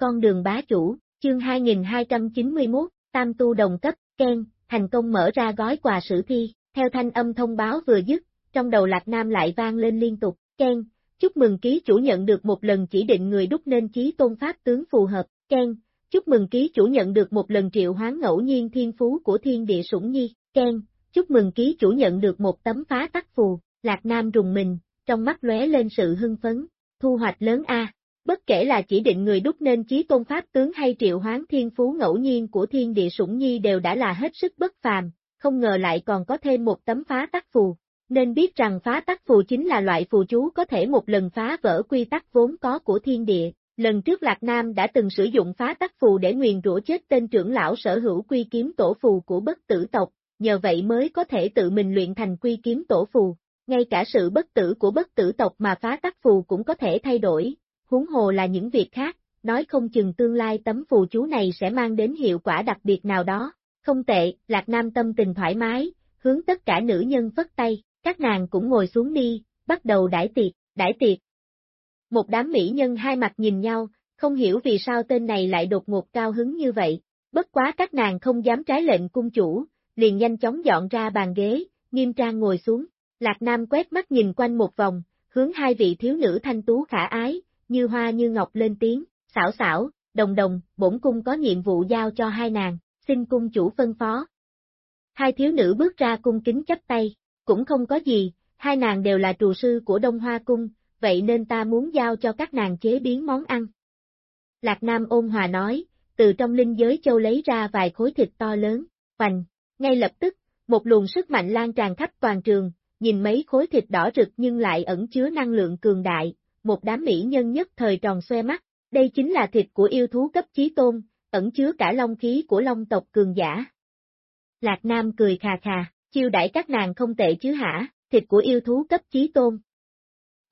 con đường bá chủ, chương 2291, tam tu đồng cấp, khen thành công mở ra gói quà sử thi, theo thanh âm thông báo vừa dứt, trong đầu Lạc Nam lại vang lên liên tục, khen chúc mừng ký chủ nhận được một lần chỉ định người đúc nên chí tôn pháp tướng phù hợp, khen chúc mừng ký chủ nhận được một lần triệu hoán ngẫu nhiên thiên phú của thiên địa sủng nhi, khen chúc mừng ký chủ nhận được một tấm phá tắc phù, Lạc Nam rùng mình, trong mắt lóe lên sự hưng phấn, thu hoạch lớn A. Bất kể là chỉ định người đúc nên chí tôn pháp tướng hay triệu hoán thiên phú ngẫu nhiên của thiên địa sủng nhi đều đã là hết sức bất phàm, không ngờ lại còn có thêm một tấm phá tắc phù. Nên biết rằng phá tắc phù chính là loại phù chú có thể một lần phá vỡ quy tắc vốn có của thiên địa. Lần trước Lạc Nam đã từng sử dụng phá tắc phù để nguyền rủa chết tên trưởng lão sở hữu quy kiếm tổ phù của bất tử tộc, nhờ vậy mới có thể tự mình luyện thành quy kiếm tổ phù. Ngay cả sự bất tử của bất tử tộc mà phá tắc phù cũng có thể thay đổi, huống hồ là những việc khác, nói không chừng tương lai tấm phù chú này sẽ mang đến hiệu quả đặc biệt nào đó. Không tệ, Lạc Nam tâm tình thoải mái, hướng tất cả nữ nhân phất tay, các nàng cũng ngồi xuống đi, bắt đầu đãi tiệc, đãi tiệc. Một đám mỹ nhân hai mặt nhìn nhau, không hiểu vì sao tên này lại đột ngột cao hứng như vậy, bất quá các nàng không dám trái lệnh cung chủ, liền nhanh chóng dọn ra bàn ghế, nghiêm trang ngồi xuống, Lạc Nam quét mắt nhìn quanh một vòng, hướng hai vị thiếu nữ thanh tú khả ái, như hoa như ngọc lên tiếng, xảo xảo, đồng đồng, bổn cung có nhiệm vụ giao cho hai nàng, xin cung chủ phân phó. Hai thiếu nữ bước ra cung kính chấp tay, cũng không có gì, hai nàng đều là trù sư của Đông Hoa Cung, vậy nên ta muốn giao cho các nàng chế biến món ăn. Lạc Nam ôn hòa nói, từ trong linh giới châu lấy ra vài khối thịt to lớn, hoành, ngay lập tức, một luồng sức mạnh lan tràn khắp toàn trường, nhìn mấy khối thịt đỏ rực nhưng lại ẩn chứa năng lượng cường đại, một đám mỹ nhân nhất thời tròn xoe mắt, đây chính là thịt của yêu thú cấp chí tôn, ẩn chứa cả long khí của long tộc cường giả. Lạc Nam cười khà khà, chiêu đãi các nàng không tệ chứ hả, thịt của yêu thú cấp chí tôn.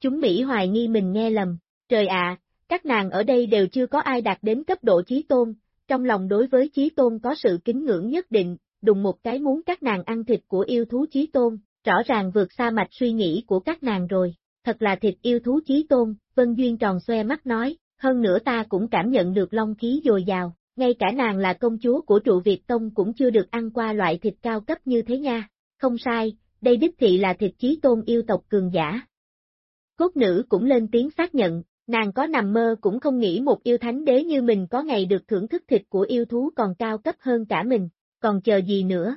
Chúng Mỹ hoài nghi mình nghe lầm, trời ạ, các nàng ở đây đều chưa có ai đạt đến cấp độ chí tôn, trong lòng đối với chí tôn có sự kính ngưỡng nhất định, đùng một cái muốn các nàng ăn thịt của yêu thú chí tôn, rõ ràng vượt xa mạch suy nghĩ của các nàng rồi, thật là thịt yêu thú chí tôn, Vân Duyên tròn xoe mắt nói, hơn nữa ta cũng cảm nhận được long khí dồi dào, ngay cả nàng là công chúa của trụ Việt Tông cũng chưa được ăn qua loại thịt cao cấp như thế nha, không sai, đây đích thị là thịt chí tôn yêu tộc cường giả. Cốt nữ cũng lên tiếng xác nhận, nàng có nằm mơ cũng không nghĩ một yêu thánh đế như mình có ngày được thưởng thức thịt của yêu thú còn cao cấp hơn cả mình, còn chờ gì nữa.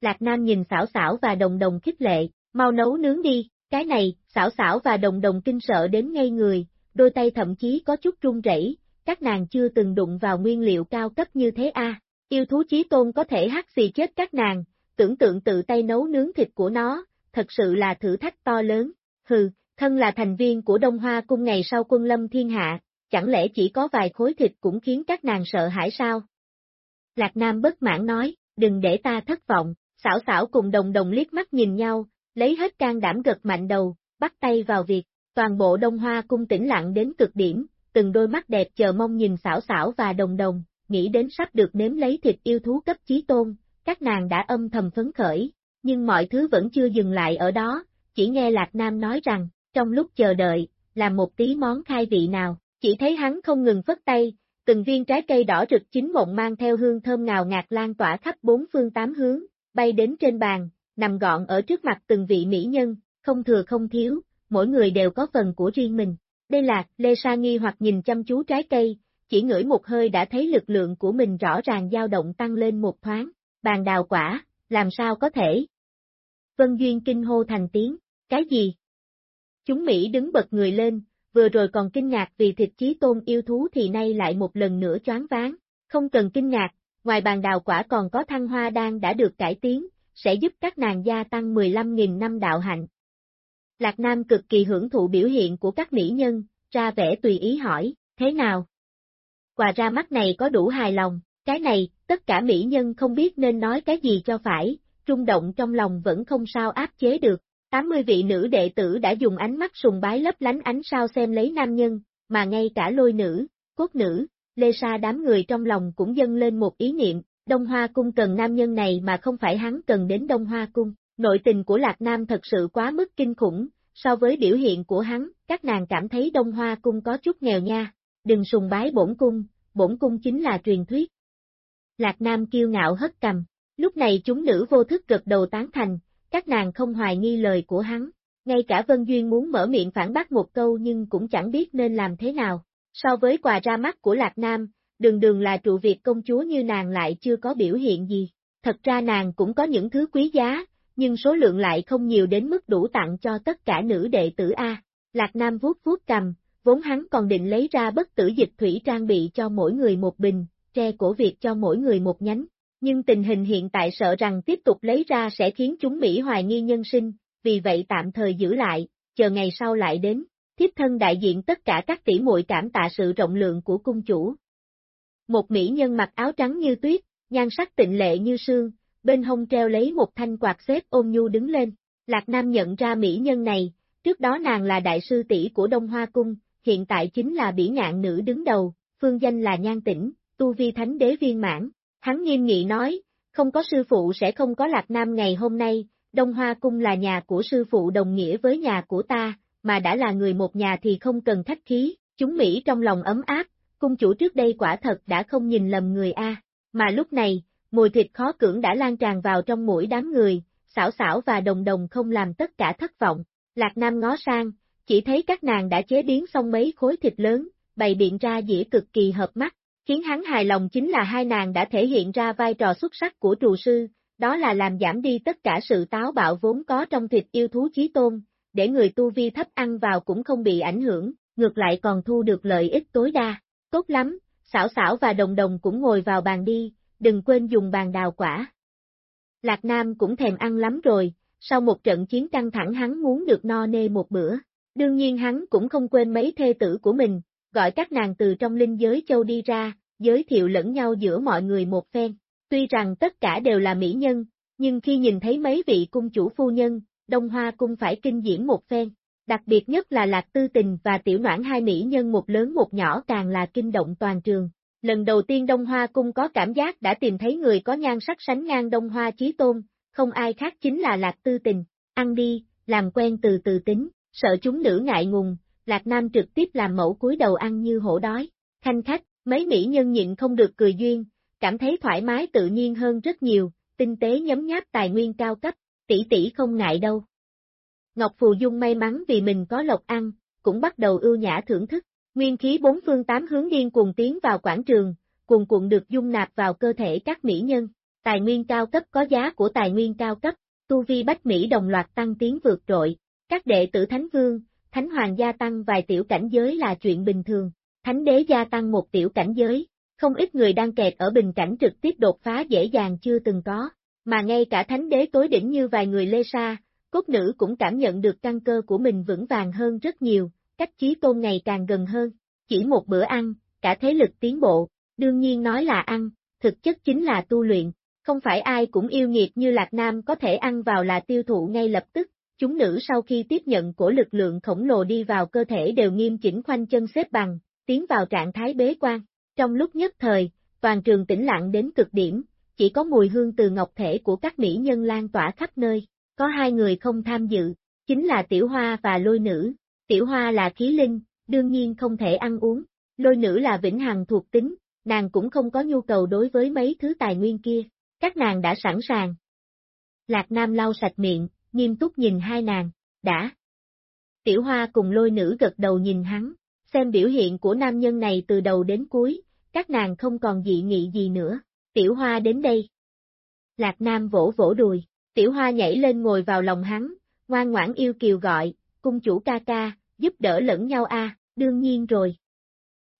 Lạc Nam nhìn xảo xảo và đồng đồng khích lệ, mau nấu nướng đi, cái này, xảo xảo và đồng đồng kinh sợ đến ngay người, đôi tay thậm chí có chút run rẩy, các nàng chưa từng đụng vào nguyên liệu cao cấp như thế a. Yêu thú chí tôn có thể hắc xì chết các nàng, tưởng tượng tự tay nấu nướng thịt của nó, thật sự là thử thách to lớn. Hừ, thân là thành viên của Đông Hoa cung ngày sau quân lâm thiên hạ, chẳng lẽ chỉ có vài khối thịt cũng khiến các nàng sợ hãi sao? Lạc Nam bất mãn nói, đừng để ta thất vọng, xảo xảo cùng đồng đồng liếc mắt nhìn nhau, lấy hết can đảm gật mạnh đầu, bắt tay vào việc, toàn bộ Đông Hoa cung tĩnh lặng đến cực điểm, từng đôi mắt đẹp chờ mong nhìn xảo xảo và đồng đồng, nghĩ đến sắp được nếm lấy thịt yêu thú cấp chí tôn, các nàng đã âm thầm phấn khởi, nhưng mọi thứ vẫn chưa dừng lại ở đó, chỉ nghe Lạc Nam nói rằng, trong lúc chờ đợi, làm một tí món khai vị nào, chỉ thấy hắn không ngừng phất tay, từng viên trái cây đỏ rực chín mộng mang theo hương thơm ngào ngạt lan tỏa khắp bốn phương tám hướng, bay đến trên bàn, nằm gọn ở trước mặt từng vị mỹ nhân, không thừa không thiếu, mỗi người đều có phần của riêng mình. Đây là, Lê Sa nghi hoặc nhìn chăm chú trái cây, chỉ ngửi một hơi đã thấy lực lượng của mình rõ ràng dao động tăng lên một thoáng, bàn đào quả, làm sao có thể? Vân Duyên kinh hô thành tiếng, cái gì? Chúng Mỹ đứng bật người lên, vừa rồi còn kinh ngạc vì thịt chí tôn yêu thú thì nay lại một lần nữa choáng váng, không cần kinh ngạc, ngoài bàn đào quả còn có thăng hoa đan đã được cải tiến, sẽ giúp các nàng gia tăng 15.000 năm đạo hạnh. Lạc Nam cực kỳ hưởng thụ biểu hiện của các mỹ nhân, ra vẻ tùy ý hỏi, thế nào? Quà ra mắt này có đủ hài lòng, cái này, tất cả mỹ nhân không biết nên nói cái gì cho phải, rung động trong lòng vẫn không sao áp chế được. 80 vị nữ đệ tử đã dùng ánh mắt sùng bái lấp lánh ánh sao xem lấy nam nhân, mà ngay cả lôi nữ, cốt nữ, lê sa đám người trong lòng cũng dâng lên một ý niệm, Đông Hoa Cung cần nam nhân này mà không phải hắn cần đến Đông Hoa Cung. Nội tình của Lạc Nam thật sự quá mức kinh khủng, so với biểu hiện của hắn, các nàng cảm thấy Đông Hoa Cung có chút nghèo nha. đừng sùng bái bổn cung, bổn cung chính là truyền thuyết. Lạc Nam kiêu ngạo hất cầm, lúc này chúng nữ vô thức gật đầu tán thành, các nàng không hoài nghi lời của hắn, ngay cả Vân Duyên muốn mở miệng phản bác một câu nhưng cũng chẳng biết nên làm thế nào. So với quà ra mắt của Lạc Nam, đường đường là trụ việc công chúa như nàng lại chưa có biểu hiện gì. Thật ra nàng cũng có những thứ quý giá, nhưng số lượng lại không nhiều đến mức đủ tặng cho tất cả nữ đệ tử A. Lạc Nam vuốt vuốt cầm, vốn hắn còn định lấy ra bất tử dịch thủy trang bị cho mỗi người một bình, tre cổ việc cho mỗi người một nhánh. Nhưng tình hình hiện tại sợ rằng tiếp tục lấy ra sẽ khiến chúng Mỹ hoài nghi nhân sinh, vì vậy tạm thời giữ lại, chờ ngày sau lại đến. Thiếp thân đại diện tất cả các tỷ muội cảm tạ sự rộng lượng của cung chủ. Một mỹ nhân mặc áo trắng như tuyết, nhan sắc tịnh lệ như sương, bên hông treo lấy một thanh quạt xếp ôm nhu đứng lên. Lạc Nam nhận ra mỹ nhân này, trước đó nàng là đại sư tỷ của Đông Hoa Cung, hiện tại chính là bỉ ngạn nữ đứng đầu, phương danh là Nhan Tĩnh, tu vi thánh đế viên mãn. Hắn nghiêm nghị nói, không có sư phụ sẽ không có Lạc Nam ngày hôm nay, Đông Hoa Cung là nhà của sư phụ đồng nghĩa với nhà của ta, mà đã là người một nhà thì không cần khách khí, chúng Mỹ trong lòng ấm áp, cung chủ trước đây quả thật đã không nhìn lầm người A, mà lúc này, mùi thịt khó cưỡng đã lan tràn vào trong mũi đám người, xảo xảo và đồng đồng không làm tất cả thất vọng, Lạc Nam ngó sang, chỉ thấy các nàng đã chế biến xong mấy khối thịt lớn, bày biện ra dĩa cực kỳ hợp mắt, khiến hắn hài lòng chính là hai nàng đã thể hiện ra vai trò xuất sắc của trù sư, đó là làm giảm đi tất cả sự táo bạo vốn có trong thịt yêu thú chí tôn, để người tu vi thấp ăn vào cũng không bị ảnh hưởng, ngược lại còn thu được lợi ích tối đa. Tốt lắm, xảo xảo và đồng đồng cũng ngồi vào bàn đi, đừng quên dùng bàn đào quả. Lạc Nam cũng thèm ăn lắm rồi, sau một trận chiến căng thẳng hắn muốn được no nê một bữa. Đương nhiên hắn cũng không quên mấy thê tử của mình, gọi các nàng từ trong linh giới châu đi ra, giới thiệu lẫn nhau giữa mọi người một phen. Tuy rằng tất cả đều là mỹ nhân, nhưng khi nhìn thấy mấy vị cung chủ phu nhân, Đông Hoa cung phải kinh diễn một phen. Đặc biệt nhất là Lạc Tư Tình và Tiểu Noãn hai mỹ nhân một lớn một nhỏ càng là kinh động toàn trường. Lần đầu tiên Đông Hoa cung có cảm giác đã tìm thấy người có nhan sắc sánh ngang Đông Hoa Chí Tôn, không ai khác chính là Lạc Tư Tình. Ăn đi, làm quen từ từ tính, sợ chúng nữ ngại ngùng, Lạc Nam trực tiếp làm mẫu cúi đầu ăn như hổ đói. Khanh khách, mấy mỹ nhân nhịn không được cười duyên, cảm thấy thoải mái tự nhiên hơn rất nhiều, tinh tế nhấm nháp tài nguyên cao cấp, tỷ tỷ không ngại đâu. Ngọc Phù Dung may mắn vì mình có lộc ăn, cũng bắt đầu ưu nhã thưởng thức, nguyên khí bốn phương tám hướng điên cuồng tiến vào quảng trường, cuồn cuộn được dung nạp vào cơ thể các mỹ nhân. Tài nguyên cao cấp có giá của tài nguyên cao cấp, tu vi bách Mỹ đồng loạt tăng tiến vượt trội, các đệ tử Thánh Vương, Thánh Hoàng gia tăng vài tiểu cảnh giới là chuyện bình thường, Thánh Đế gia tăng một tiểu cảnh giới, không ít người đang kẹt ở bình cảnh trực tiếp đột phá dễ dàng chưa từng có, mà ngay cả Thánh Đế tối đỉnh như vài người Lê Sa, cốt nữ cũng cảm nhận được căn cơ của mình vững vàng hơn rất nhiều, cách chí tôn ngày càng gần hơn, chỉ một bữa ăn, cả thế lực tiến bộ, đương nhiên nói là ăn, thực chất chính là tu luyện, không phải ai cũng yêu nghiệt như Lạc Nam có thể ăn vào là tiêu thụ ngay lập tức, chúng nữ sau khi tiếp nhận của lực lượng khổng lồ đi vào cơ thể đều nghiêm chỉnh khoanh chân xếp bằng, tiến vào trạng thái bế quan. Trong lúc nhất thời, toàn trường tĩnh lặng đến cực điểm, chỉ có mùi hương từ ngọc thể của các mỹ nhân lan tỏa khắp nơi. Có hai người không tham dự, chính là Tiểu Hoa và Lôi Nữ. Tiểu Hoa là khí linh, đương nhiên không thể ăn uống. Lôi Nữ là vĩnh hằng thuộc tính, nàng cũng không có nhu cầu đối với mấy thứ tài nguyên kia. Các nàng đã sẵn sàng. Lạc Nam lau sạch miệng, nghiêm túc nhìn hai nàng, đã. Tiểu Hoa cùng lôi nữ gật đầu nhìn hắn, xem biểu hiện của nam nhân này từ đầu đến cuối, các nàng không còn dị nghị gì nữa. Tiểu Hoa đến đây. Lạc Nam vỗ vỗ đùi, Tiểu Hoa nhảy lên ngồi vào lòng hắn, ngoan ngoãn yêu kiều gọi, cung chủ ca ca, giúp đỡ lẫn nhau a, đương nhiên rồi.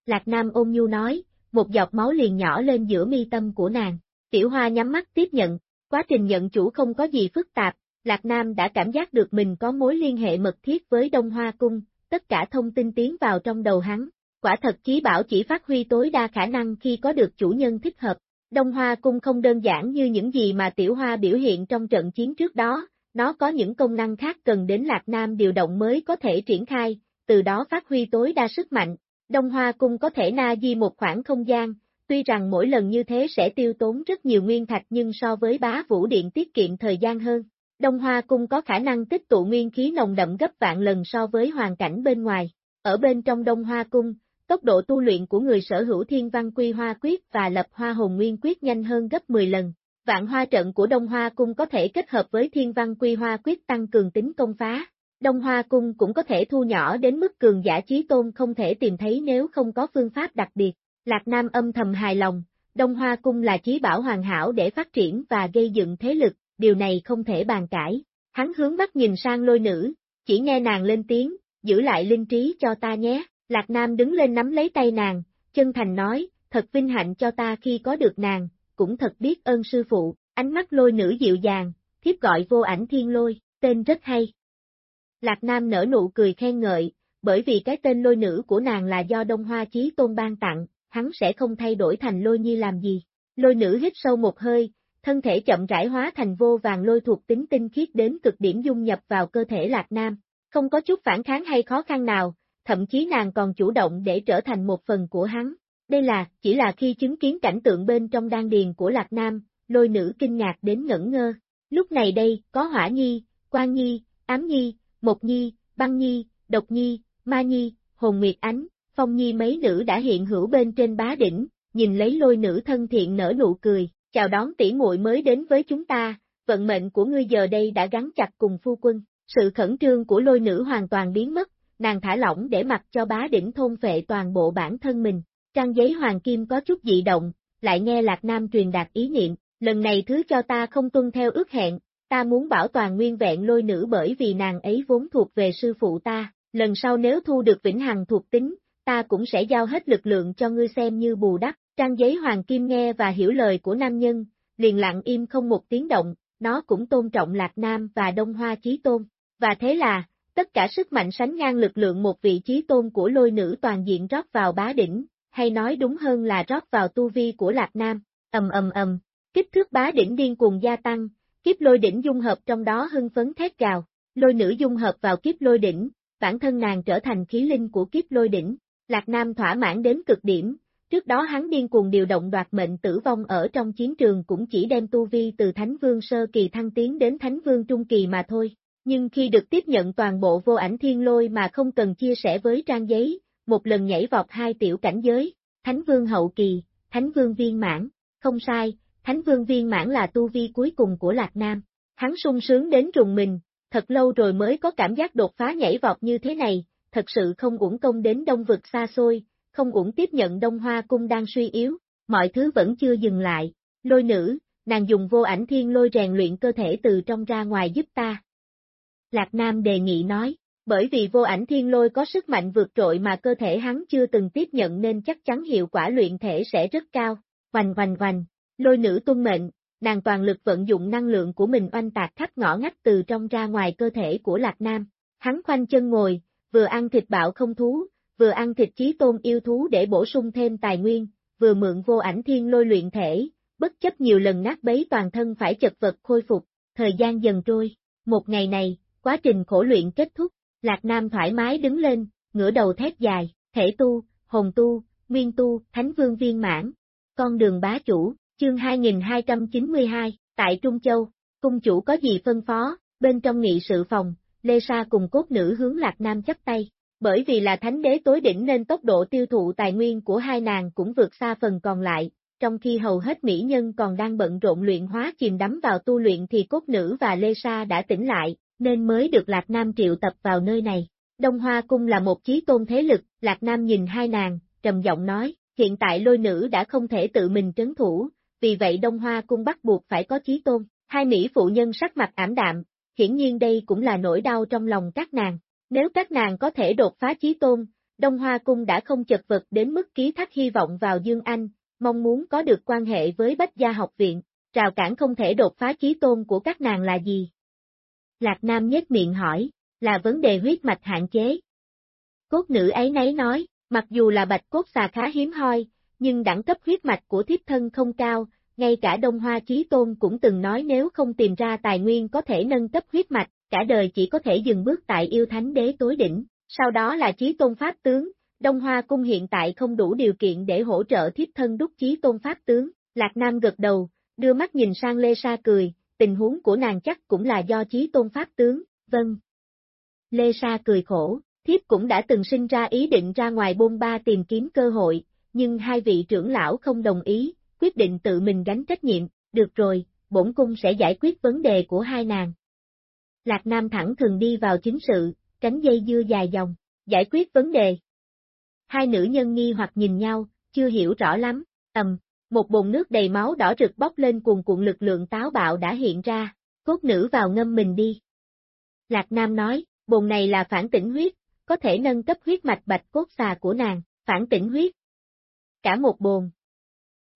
Lạc Nam ôn nhu nói, một giọt máu liền nhỏ lên giữa mi tâm của nàng. Tiểu Hoa nhắm mắt tiếp nhận, quá trình nhận chủ không có gì phức tạp, Lạc Nam đã cảm giác được mình có mối liên hệ mật thiết với Đông Hoa Cung, tất cả thông tin tiến vào trong đầu hắn. Quả thật chí bảo chỉ phát huy tối đa khả năng khi có được chủ nhân thích hợp. Đông Hoa Cung không đơn giản như những gì mà Tiểu Hoa biểu hiện trong trận chiến trước đó, nó có những công năng khác cần đến Lạc Nam điều động mới có thể triển khai, từ đó phát huy tối đa sức mạnh. Đông Hoa Cung có thể na di một khoảng không gian, tuy rằng mỗi lần như thế sẽ tiêu tốn rất nhiều nguyên thạch nhưng so với bá vũ điện tiết kiệm thời gian hơn. Đông Hoa Cung có khả năng tích tụ nguyên khí nồng đậm gấp vạn lần so với hoàn cảnh bên ngoài. Ở bên trong Đông Hoa Cung, tốc độ tu luyện của người sở hữu thiên văn quy hoa quyết và lập hoa hồn nguyên quyết nhanh hơn gấp 10 lần. Vạn hoa trận của Đông Hoa Cung có thể kết hợp với thiên văn quy hoa quyết tăng cường tính công phá. Đông Hoa Cung cũng có thể thu nhỏ đến mức cường giả trí tôn không thể tìm thấy nếu không có phương pháp đặc biệt. Lạc Nam âm thầm hài lòng, Đông Hoa Cung là trí bảo hoàn hảo để phát triển và gây dựng thế lực, điều này không thể bàn cãi. Hắn hướng mắt nhìn sang lôi nữ, chỉ nghe nàng lên tiếng, giữ lại linh trí cho ta nhé. Lạc Nam đứng lên nắm lấy tay nàng, chân thành nói, thật vinh hạnh cho ta khi có được nàng, cũng thật biết ơn sư phụ, ánh mắt lôi nữ dịu dàng, thiếp gọi vô ảnh thiên lôi, tên rất hay. Lạc Nam nở nụ cười khen ngợi, bởi vì cái tên lôi nữ của nàng là do Đông Hoa Chí Tôn ban tặng, hắn sẽ không thay đổi thành lôi nhi làm gì. Lôi nữ hít sâu một hơi, thân thể chậm rãi hóa thành vô vàng lôi thuộc tính tinh khiết đến cực điểm dung nhập vào cơ thể Lạc Nam, không có chút phản kháng hay khó khăn nào, thậm chí nàng còn chủ động để trở thành một phần của hắn. Đây là, chỉ là khi chứng kiến cảnh tượng bên trong đan điền của Lạc Nam, lôi nữ kinh ngạc đến ngẩn ngơ. Lúc này đây, có Hỏa Nhi, quang Nhi, Ám Nhi, Mộc Nhi, Băng Nhi, Độc Nhi, Ma Nhi, Hồn Nguyệt Ánh, Phong Nhi mấy nữ đã hiện hữu bên trên bá đỉnh, nhìn lấy lôi nữ thân thiện nở nụ cười, chào đón tỷ muội mới đến với chúng ta, vận mệnh của ngươi giờ đây đã gắn chặt cùng phu quân. Sự khẩn trương của lôi nữ hoàn toàn biến mất, nàng thả lỏng để mặc cho bá đỉnh thôn phệ toàn bộ bản thân mình. Trang giấy hoàng kim có chút dị động, lại nghe Lạc Nam truyền đạt ý niệm, lần này thứ cho ta không tuân theo ước hẹn, ta muốn bảo toàn nguyên vẹn lôi nữ bởi vì nàng ấy vốn thuộc về sư phụ ta, lần sau nếu thu được vĩnh hằng thuộc tính, ta cũng sẽ giao hết lực lượng cho ngươi xem như bù đắp. Trang giấy hoàng kim nghe và hiểu lời của nam nhân, liền lặng im không một tiếng động, nó cũng tôn trọng Lạc Nam và Đông Hoa Chí Tôn. Và thế là, tất cả sức mạnh sánh ngang lực lượng một vị trí tôn của lôi nữ toàn diện rót vào bá đỉnh, hay nói đúng hơn là rót vào tu vi của Lạc Nam, ầm ầm ầm, kích thước bá đỉnh điên cuồng gia tăng, kiếp lôi đỉnh dung hợp trong đó hưng phấn thét gào, lôi nữ dung hợp vào kiếp lôi đỉnh, bản thân nàng trở thành khí linh của kiếp lôi đỉnh, Lạc Nam thỏa mãn đến cực điểm, trước đó hắn điên cuồng điều động đoạt mệnh tử vong ở trong chiến trường cũng chỉ đem tu vi từ Thánh Vương Sơ Kỳ thăng tiến đến Thánh Vương Trung Kỳ mà thôi, nhưng khi được tiếp nhận toàn bộ vô ảnh thiên lôi mà không cần chia sẻ với trang giấy, một lần nhảy vọt hai tiểu cảnh giới, Thánh Vương Hậu Kỳ, Thánh Vương Viên Mãn, không sai, Thánh Vương Viên Mãn là tu vi cuối cùng của Lạc Nam. Hắn sung sướng đến trùng mình, thật lâu rồi mới có cảm giác đột phá nhảy vọt như thế này, thật sự không uổng công đến đông vực xa xôi, không uổng tiếp nhận đông hoa cung đang suy yếu, mọi thứ vẫn chưa dừng lại, lôi nữ, nàng dùng vô ảnh thiên lôi rèn luyện cơ thể từ trong ra ngoài giúp ta. Lạc Nam đề nghị nói, bởi vì vô ảnh thiên lôi có sức mạnh vượt trội mà cơ thể hắn chưa từng tiếp nhận nên chắc chắn hiệu quả luyện thể sẽ rất cao, hoành hoành hoành, lôi nữ tuân mệnh, nàng toàn lực vận dụng năng lượng của mình oanh tạc khắp ngõ ngách từ trong ra ngoài cơ thể của Lạc Nam, hắn khoanh chân ngồi, vừa ăn thịt bạo không thú, vừa ăn thịt chí tôn yêu thú để bổ sung thêm tài nguyên, vừa mượn vô ảnh thiên lôi luyện thể, bất chấp nhiều lần nát bấy toàn thân phải chật vật khôi phục, thời gian dần trôi, một ngày này, quá trình khổ luyện kết thúc, Lạc Nam thoải mái đứng lên, ngửa đầu thét dài, thể tu, hồn tu, nguyên tu, thánh vương viên mãn, con đường bá chủ, chương 2292, tại Trung Châu, cung chủ có gì phân phó, bên trong nghị sự phòng, Lê Sa cùng cốt nữ hướng Lạc Nam chấp tay, bởi vì là thánh đế tối đỉnh nên tốc độ tiêu thụ tài nguyên của hai nàng cũng vượt xa phần còn lại, trong khi hầu hết mỹ nhân còn đang bận rộn luyện hóa chìm đắm vào tu luyện thì cốt nữ và Lê Sa đã tỉnh lại, nên mới được Lạc Nam triệu tập vào nơi này. Đông Hoa Cung là một chí tôn thế lực, Lạc Nam nhìn hai nàng, trầm giọng nói, hiện tại lôi nữ đã không thể tự mình trấn thủ, vì vậy Đông Hoa Cung bắt buộc phải có chí tôn. Hai Mỹ phụ nhân sắc mặt ảm đạm, hiển nhiên đây cũng là nỗi đau trong lòng các nàng. Nếu các nàng có thể đột phá chí tôn, Đông Hoa Cung đã không chật vật đến mức ký thác hy vọng vào Dương Anh, mong muốn có được quan hệ với Bách Gia học viện, rào cản không thể đột phá chí tôn của các nàng là gì? Lạc Nam nhếch miệng hỏi, là vấn đề huyết mạch hạn chế. Cốt nữ ấy nấy nói, mặc dù là bạch cốt xà khá hiếm hoi, nhưng đẳng cấp huyết mạch của thiếp thân không cao, ngay cả Đông Hoa Chí Tôn cũng từng nói nếu không tìm ra tài nguyên có thể nâng cấp huyết mạch, cả đời chỉ có thể dừng bước tại yêu thánh đế tối đỉnh, sau đó là Chí Tôn Pháp Tướng, Đông Hoa Cung hiện tại không đủ điều kiện để hỗ trợ thiếp thân đúc Chí Tôn Pháp Tướng, Lạc Nam gật đầu, đưa mắt nhìn sang Lê Sa cười, tình huống của nàng chắc cũng là do Chí Tôn Pháp Tướng, vâng. Lê Sa cười khổ, thiếp cũng đã từng sinh ra ý định ra ngoài bôn ba tìm kiếm cơ hội, nhưng hai vị trưởng lão không đồng ý, quyết định tự mình gánh trách nhiệm, được rồi, bổn cung sẽ giải quyết vấn đề của hai nàng. Lạc Nam thẳng thường đi vào chính sự, tránh dây dưa dài dòng, giải quyết vấn đề. Hai nữ nhân nghi hoặc nhìn nhau, chưa hiểu rõ lắm, ầm, một bồn nước đầy máu đỏ rực bốc lên cuồn cuộn lực lượng táo bạo đã hiện ra, cốt nữ vào ngâm mình đi. Lạc Nam nói, bồn này là phản tỉnh huyết, có thể nâng cấp huyết mạch bạch cốt xà của nàng, phản tỉnh huyết. Cả một bồn.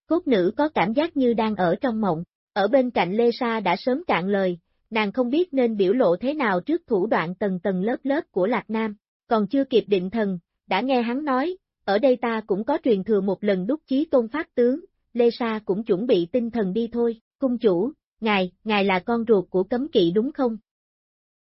Cốt nữ có cảm giác như đang ở trong mộng, ở bên cạnh Lê Sa đã sớm cạn lời, nàng không biết nên biểu lộ thế nào trước thủ đoạn tầng tầng lớp lớp của Lạc Nam, còn chưa kịp định thần, đã nghe hắn nói, ở đây ta cũng có truyền thừa một lần đúc chí tôn pháp tướng, Lê Sa cũng chuẩn bị tinh thần đi thôi, cung chủ, ngài, ngài là con ruột của cấm kỵ đúng không?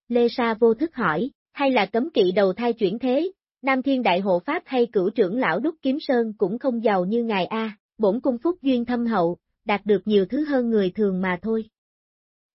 Lê Sa vô thức hỏi, hay là cấm kỵ đầu thai chuyển thế, Nam Thiên Đại Hộ Pháp hay cửu trưởng lão Đúc Kiếm Sơn cũng không giàu như ngài A, bổn cung phúc duyên thâm hậu, đạt được nhiều thứ hơn người thường mà thôi.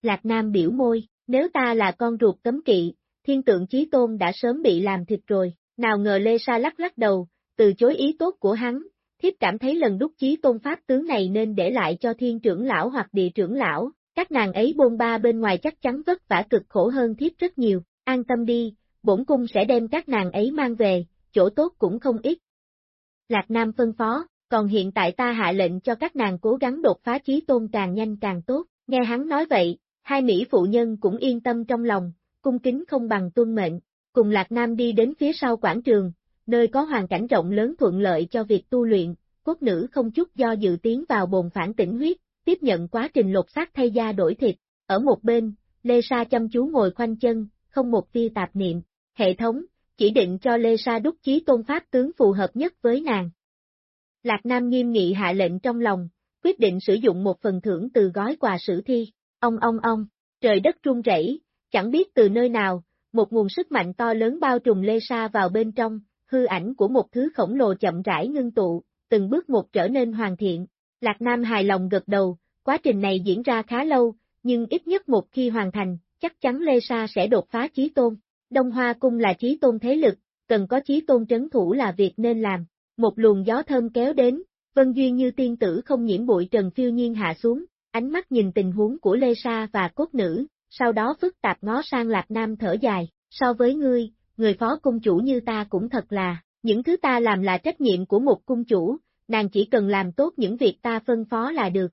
Lạc Nam biểu môi, nếu ta là con ruột cấm kỵ, thiên tượng chí tôn đã sớm bị làm thịt rồi, nào ngờ Lê Sa lắc lắc đầu, từ chối ý tốt của hắn, thiếp cảm thấy lần đúc chí tôn pháp tướng này nên để lại cho thiên trưởng lão hoặc địa trưởng lão, các nàng ấy bôn ba bên ngoài chắc chắn vất vả cực khổ hơn thiếp rất nhiều, an tâm đi, bổn cung sẽ đem các nàng ấy mang về, chỗ tốt cũng không ít. Lạc Nam phân phó, còn hiện tại ta hạ lệnh cho các nàng cố gắng đột phá chí tôn càng nhanh càng tốt, nghe hắn nói vậy, hai Mỹ phụ nhân cũng yên tâm trong lòng, cung kính không bằng tuân mệnh, cùng Lạc Nam đi đến phía sau quảng trường, nơi có hoàn cảnh rộng lớn thuận lợi cho việc tu luyện, cốt nữ không chút do dự tiến vào bồn phản tỉnh huyết, tiếp nhận quá trình lột xác thay da đổi thịt, ở một bên, Lê Sa chăm chú ngồi khoanh chân, không một tia tạp niệm, hệ thống, chỉ định cho Lê Sa đúc chí tôn pháp tướng phù hợp nhất với nàng. Lạc Nam nghiêm nghị hạ lệnh trong lòng, quyết định sử dụng một phần thưởng từ gói quà sử thi, ông ông ông, trời đất rung rẩy, chẳng biết từ nơi nào, một nguồn sức mạnh to lớn bao trùm Lê Sa vào bên trong, hư ảnh của một thứ khổng lồ chậm rãi ngưng tụ, từng bước một trở nên hoàn thiện. Lạc Nam hài lòng gật đầu, quá trình này diễn ra khá lâu, nhưng ít nhất một khi hoàn thành, chắc chắn Lê Sa sẽ đột phá chí tôn. Đông Hoa Cung là chí tôn thế lực, cần có chí tôn trấn thủ là việc nên làm. Một luồng gió thơm kéo đến, Vân Duyên như tiên tử không nhiễm bụi trần phiêu nhiên hạ xuống, ánh mắt nhìn tình huống của Lê Sa và cốt nữ, sau đó phức tạp ngó sang Lạc Nam thở dài, so với ngươi, người phó cung chủ như ta cũng thật là, những thứ ta làm là trách nhiệm của một cung chủ, nàng chỉ cần làm tốt những việc ta phân phó là được.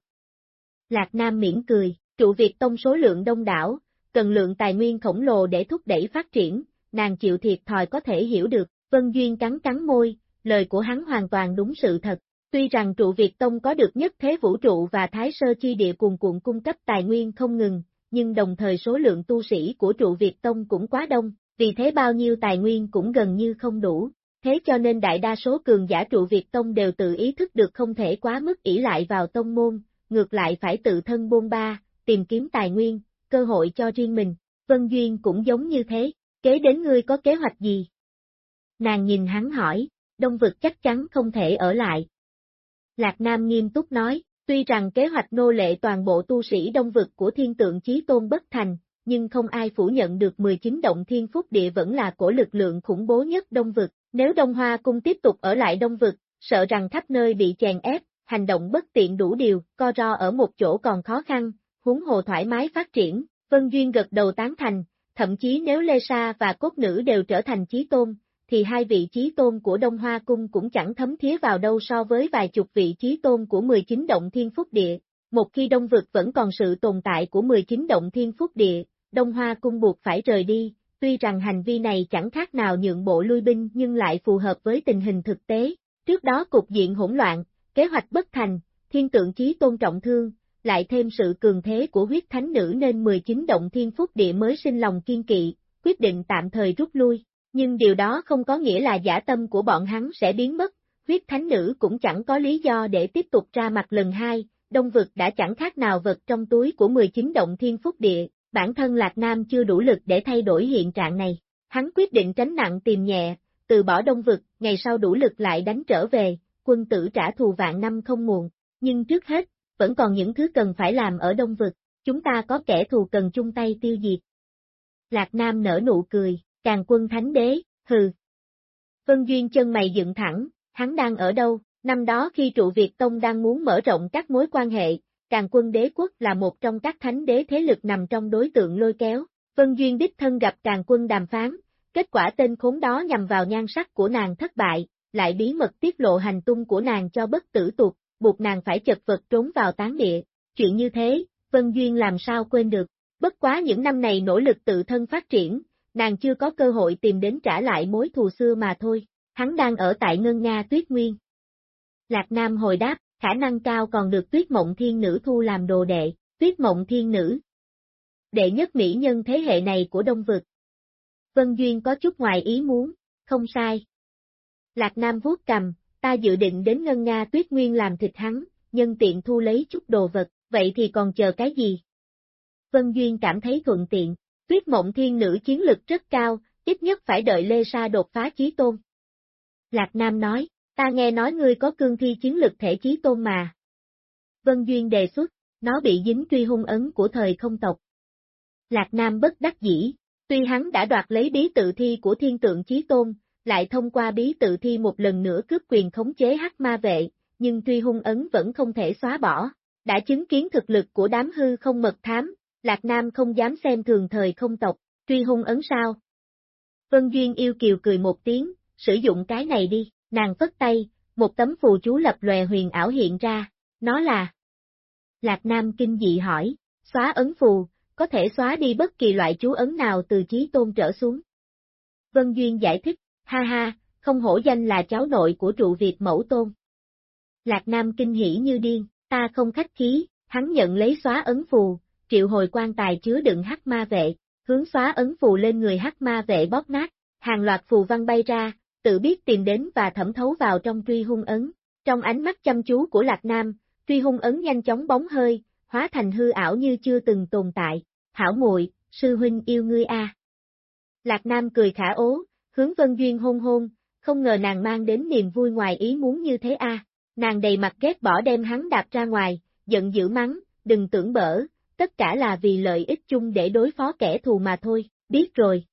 Lạc Nam miễn cười, trụ việc tông số lượng đông đảo, cần lượng tài nguyên khổng lồ để thúc đẩy phát triển, nàng chịu thiệt thòi có thể hiểu được, Vân Duyên cắn cắn môi, lời của hắn hoàn toàn đúng sự thật. Tuy rằng trụ Việt Tông có được nhất thế vũ trụ và thái sơ chi địa cuồn cuộn cung cấp tài nguyên không ngừng, nhưng đồng thời số lượng tu sĩ của trụ Việt Tông cũng quá đông, vì thế bao nhiêu tài nguyên cũng gần như không đủ. Thế cho nên đại đa số cường giả trụ Việt Tông đều tự ý thức được không thể quá mức ỷ lại vào tông môn, ngược lại phải tự thân bôn ba, tìm kiếm tài nguyên, cơ hội cho riêng mình. Vân Duyên cũng giống như thế, kế đến ngươi có kế hoạch gì? Nàng nhìn hắn hỏi, đông vực chắc chắn không thể ở lại. Lạc Nam nghiêm túc nói, tuy rằng kế hoạch nô lệ toàn bộ tu sĩ đông vực của thiên tượng chí tôn bất thành, nhưng không ai phủ nhận được 19 động thiên phúc địa vẫn là cổ lực lượng khủng bố nhất đông vực. Nếu Đông Hoa Cung tiếp tục ở lại đông vực, sợ rằng khắp nơi bị chèn ép, hành động bất tiện đủ điều, co ro ở một chỗ còn khó khăn, huống hồ thoải mái phát triển. Vân Duyên gật đầu tán thành, thậm chí nếu Lê Sa và cốt nữ đều trở thành chí tôn, thì hai vị chí tôn của Đông Hoa Cung cũng chẳng thấm thía vào đâu so với vài chục vị chí tôn của 19 động thiên phúc địa. Một khi Đông Vực vẫn còn sự tồn tại của 19 động thiên phúc địa, Đông Hoa Cung buộc phải rời đi, tuy rằng hành vi này chẳng khác nào nhượng bộ lui binh nhưng lại phù hợp với tình hình thực tế. Trước đó cục diện hỗn loạn, kế hoạch bất thành, thiên tượng chí tôn trọng thương, lại thêm sự cường thế của huyết thánh nữ nên 19 động thiên phúc địa mới sinh lòng kiên kỵ, quyết định tạm thời rút lui. Nhưng điều đó không có nghĩa là giả tâm của bọn hắn sẽ biến mất, huyết thánh nữ cũng chẳng có lý do để tiếp tục ra mặt lần hai, đông vực đã chẳng khác nào vật trong túi của 19 động thiên phúc địa, bản thân Lạc Nam chưa đủ lực để thay đổi hiện trạng này. Hắn quyết định tránh nặng tìm nhẹ, từ bỏ đông vực, ngày sau đủ lực lại đánh trở về, quân tử trả thù vạn năm không muộn. Nhưng trước hết, vẫn còn những thứ cần phải làm ở đông vực, chúng ta có kẻ thù cần chung tay tiêu diệt. Lạc Nam nở nụ cười, càng quân thánh đế, hừ, Vân Duyên chân mày dựng thẳng, hắn đang ở đâu? Năm đó khi trụ Việt Tông đang muốn mở rộng các mối quan hệ, càng quân đế quốc là một trong các thánh đế thế lực nằm trong đối tượng lôi kéo. Vân Duyên đích thân gặp càng quân đàm phán, kết quả tên khốn đó nhằm vào nhan sắc của nàng thất bại, lại bí mật tiết lộ hành tung của nàng cho bất tử tuột, buộc nàng phải chật vật trốn vào tán địa. Chuyện như thế, Vân Duyên làm sao quên được. Bất quá những năm này nỗ lực tự thân phát triển, nàng chưa có cơ hội tìm đến trả lại mối thù xưa mà thôi. Hắn đang ở tại Ngân Nga Tuyết Nguyên. Lạc Nam hồi đáp, khả năng cao còn được Tuyết Mộng Thiên Nữ thu làm đồ đệ, Tuyết Mộng Thiên Nữ. Đệ nhất mỹ nhân thế hệ này của Đông Vực. Vân Duyên có chút ngoài ý muốn, không sai. Lạc Nam vuốt cầm, ta dự định đến Ngân Nga Tuyết Nguyên làm thịt hắn, nhân tiện thu lấy chút đồ vật, vậy thì còn chờ cái gì? Vân Duyên cảm thấy thuận tiện, Tuyết Mộng Thiên Nữ chiến lực rất cao, ít nhất phải đợi Lê Sa đột phá chí tôn. Lạc Nam nói, ta nghe nói ngươi có cương thi chiến lực thể chí tôn mà. Vân Duyên đề xuất, nó bị dính truy hung ấn của thời không tộc. Lạc Nam bất đắc dĩ, tuy hắn đã đoạt lấy bí tự thi của thiên tượng chí tôn, lại thông qua bí tự thi một lần nữa cướp quyền khống chế hắc ma vệ, nhưng truy hung ấn vẫn không thể xóa bỏ. Đã chứng kiến thực lực của đám hư không mật thám, Lạc Nam không dám xem thường thời không tộc, truy hung ấn sao. Vân Duyên yêu kiều cười một tiếng, sử dụng cái này đi, nàng phất tay, một tấm phù chú lập lòe huyền ảo hiện ra, nó là. Lạc Nam kinh dị hỏi, xóa ấn phù, có thể xóa đi bất kỳ loại chú ấn nào từ chí tôn trở xuống. Vân Duyên giải thích, ha ha, không hổ danh là cháu nội của trụ Việt mẫu tôn. Lạc Nam kinh hỉ như điên, ta không khách khí, hắn nhận lấy xóa ấn phù, triệu hồi quan tài chứa đựng hắc ma vệ, hướng xóa ấn phù lên người hắc ma vệ bóp nát, hàng loạt phù văn bay ra, tự biết tìm đến và thẩm thấu vào trong truy hung ấn. Trong ánh mắt chăm chú của Lạc Nam, truy hung ấn nhanh chóng bóng hơi, hóa thành hư ảo như chưa từng tồn tại. Hảo muội, sư huynh yêu ngươi a. Lạc Nam cười khả ố, hướng Vân Duyên hôn hôn, không ngờ nàng mang đến niềm vui ngoài ý muốn như thế a. Nàng đầy mặt ghét bỏ đem hắn đạp ra ngoài, giận dữ mắng, đừng tưởng bở, tất cả là vì lợi ích chung để đối phó kẻ thù mà thôi, biết rồi.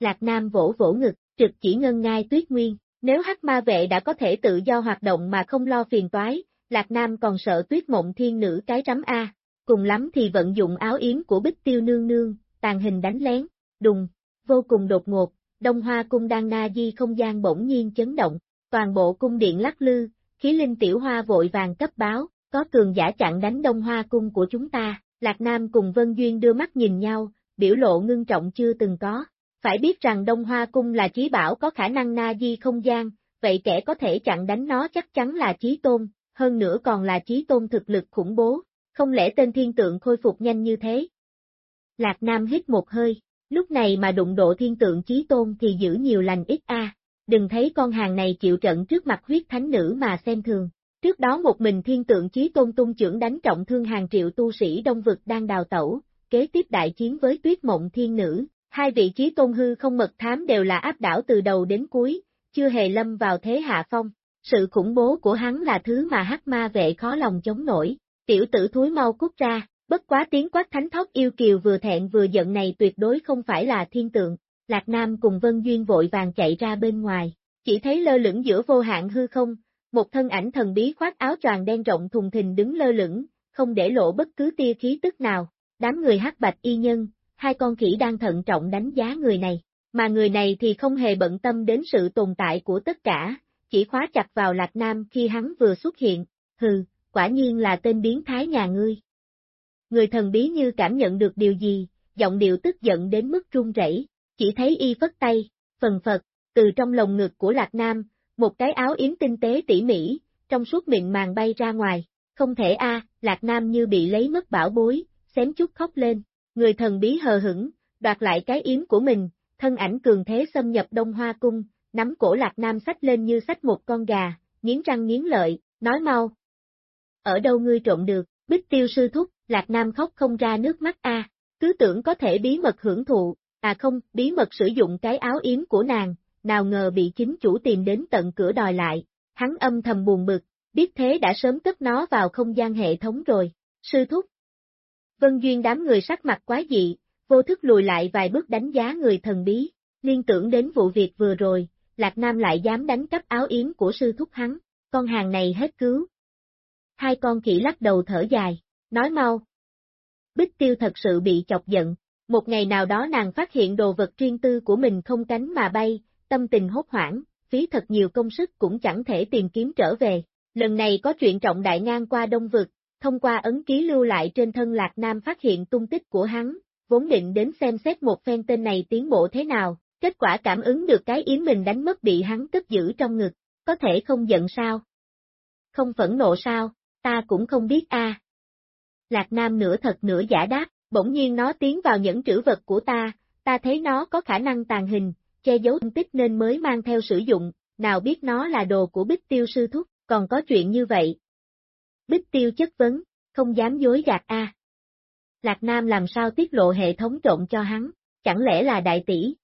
Lạc Nam vỗ vỗ ngực, trực chỉ ngân ngai tuyết nguyên, nếu hắc ma vệ đã có thể tự do hoạt động mà không lo phiền toái, Lạc Nam còn sợ tuyết mộng thiên nữ cái rắm A, cùng lắm thì vận dụng áo yếm của bích tiêu nương nương, tàn hình đánh lén, đùng, vô cùng đột ngột, đông hoa cung đang na di không gian bỗng nhiên chấn động, toàn bộ cung điện lắc lư, khí linh tiểu hoa vội vàng cấp báo, có cường giả chặn đánh đông hoa cung của chúng ta, Lạc Nam cùng Vân Duyên đưa mắt nhìn nhau, biểu lộ ngưng trọng chưa từng có. Phải biết rằng Đông Hoa Cung là trí bảo có khả năng na di không gian, vậy kẻ có thể chặn đánh nó chắc chắn là trí tôn, hơn nữa còn là trí tôn thực lực khủng bố, không lẽ tên thiên tượng khôi phục nhanh như thế? Lạc Nam hít một hơi, lúc này mà đụng độ thiên tượng trí tôn thì giữ nhiều lành ít a. đừng thấy con hàng này chịu trận trước mặt huyết thánh nữ mà xem thường. Trước đó một mình thiên tượng chí tôn tung trưởng đánh trọng thương hàng triệu tu sĩ đông vực đang đào tẩu, kế tiếp đại chiến với tuyết mộng thiên nữ, hai vị trí tôn hư không mật thám đều là áp đảo từ đầu đến cuối, chưa hề lâm vào thế hạ phong. Sự khủng bố của hắn là thứ mà hắc ma vệ khó lòng chống nổi, tiểu tử thúi mau cút ra, bất quá tiếng quát thánh thóc yêu kiều vừa thẹn vừa giận này tuyệt đối không phải là thiên tượng, Lạc Nam cùng Vân Duyên vội vàng chạy ra bên ngoài, chỉ thấy lơ lửng giữa vô hạn hư không, một thân ảnh thần bí khoác áo choàng đen rộng thùng thình đứng lơ lửng, không để lộ bất cứ tia khí tức nào. Đám người hắc bạch y nhân, hai con khỉ đang thận trọng đánh giá người này, mà người này thì không hề bận tâm đến sự tồn tại của tất cả, chỉ khóa chặt vào Lạc Nam khi hắn vừa xuất hiện, hừ, quả nhiên là tên biến thái nhà ngươi. Người thần bí như cảm nhận được điều gì, giọng điệu tức giận đến mức run rẩy, chỉ thấy y phất tay, phần phật, từ trong lồng ngực của Lạc Nam, một cái áo yếm tinh tế tỉ mỉ, trong suốt miệng màng bay ra ngoài, không thể a, Lạc Nam như bị lấy mất bảo bối, xém chút khóc lên, người thần bí hờ hững, đoạt lại cái yếm của mình, thân ảnh cường thế xâm nhập Đông Hoa Cung, nắm cổ Lạc Nam sách lên như sách một con gà, nghiến răng nghiến lợi, nói mau. Ở đâu ngươi trộm được, bích tiêu sư thúc, Lạc Nam khóc không ra nước mắt a, cứ tưởng có thể bí mật hưởng thụ, à không, bí mật sử dụng cái áo yếm của nàng, nào ngờ bị chính chủ tìm đến tận cửa đòi lại, hắn âm thầm buồn bực, biết thế đã sớm cất nó vào không gian hệ thống rồi, sư thúc. Vân Duyên đám người sắc mặt quá dị, vô thức lùi lại vài bước đánh giá người thần bí, liên tưởng đến vụ việc vừa rồi, Lạc Nam lại dám đánh cắp áo yếm của sư thúc hắn, con hàng này hết cứu. Hai con khỉ lắc đầu thở dài, nói mau. Bích tiêu thật sự bị chọc giận, một ngày nào đó nàng phát hiện đồ vật riêng tư của mình không cánh mà bay, tâm tình hốt hoảng, phí thật nhiều công sức cũng chẳng thể tìm kiếm trở về. Lần này có chuyện trọng đại ngang qua đông vực, thông qua ấn ký lưu lại trên thân Lạc Nam phát hiện tung tích của hắn, vốn định đến xem xét một phen tên này tiến bộ thế nào, kết quả cảm ứng được cái yếm mình đánh mất bị hắn cất giữ trong ngực, có thể không giận sao? Không phẫn nộ sao, ta cũng không biết a. Lạc Nam nửa thật nửa giả đáp, bỗng nhiên nó tiến vào những trữ vật của ta, ta thấy nó có khả năng tàn hình, che giấu tung tích nên mới mang theo sử dụng, nào biết nó là đồ của bích tiêu sư thúc, còn có chuyện như vậy. Bích tiêu chất vấn, không dám dối gạt a. Lạc Nam làm sao tiết lộ hệ thống trộn cho hắn, chẳng lẽ là đại tỷ?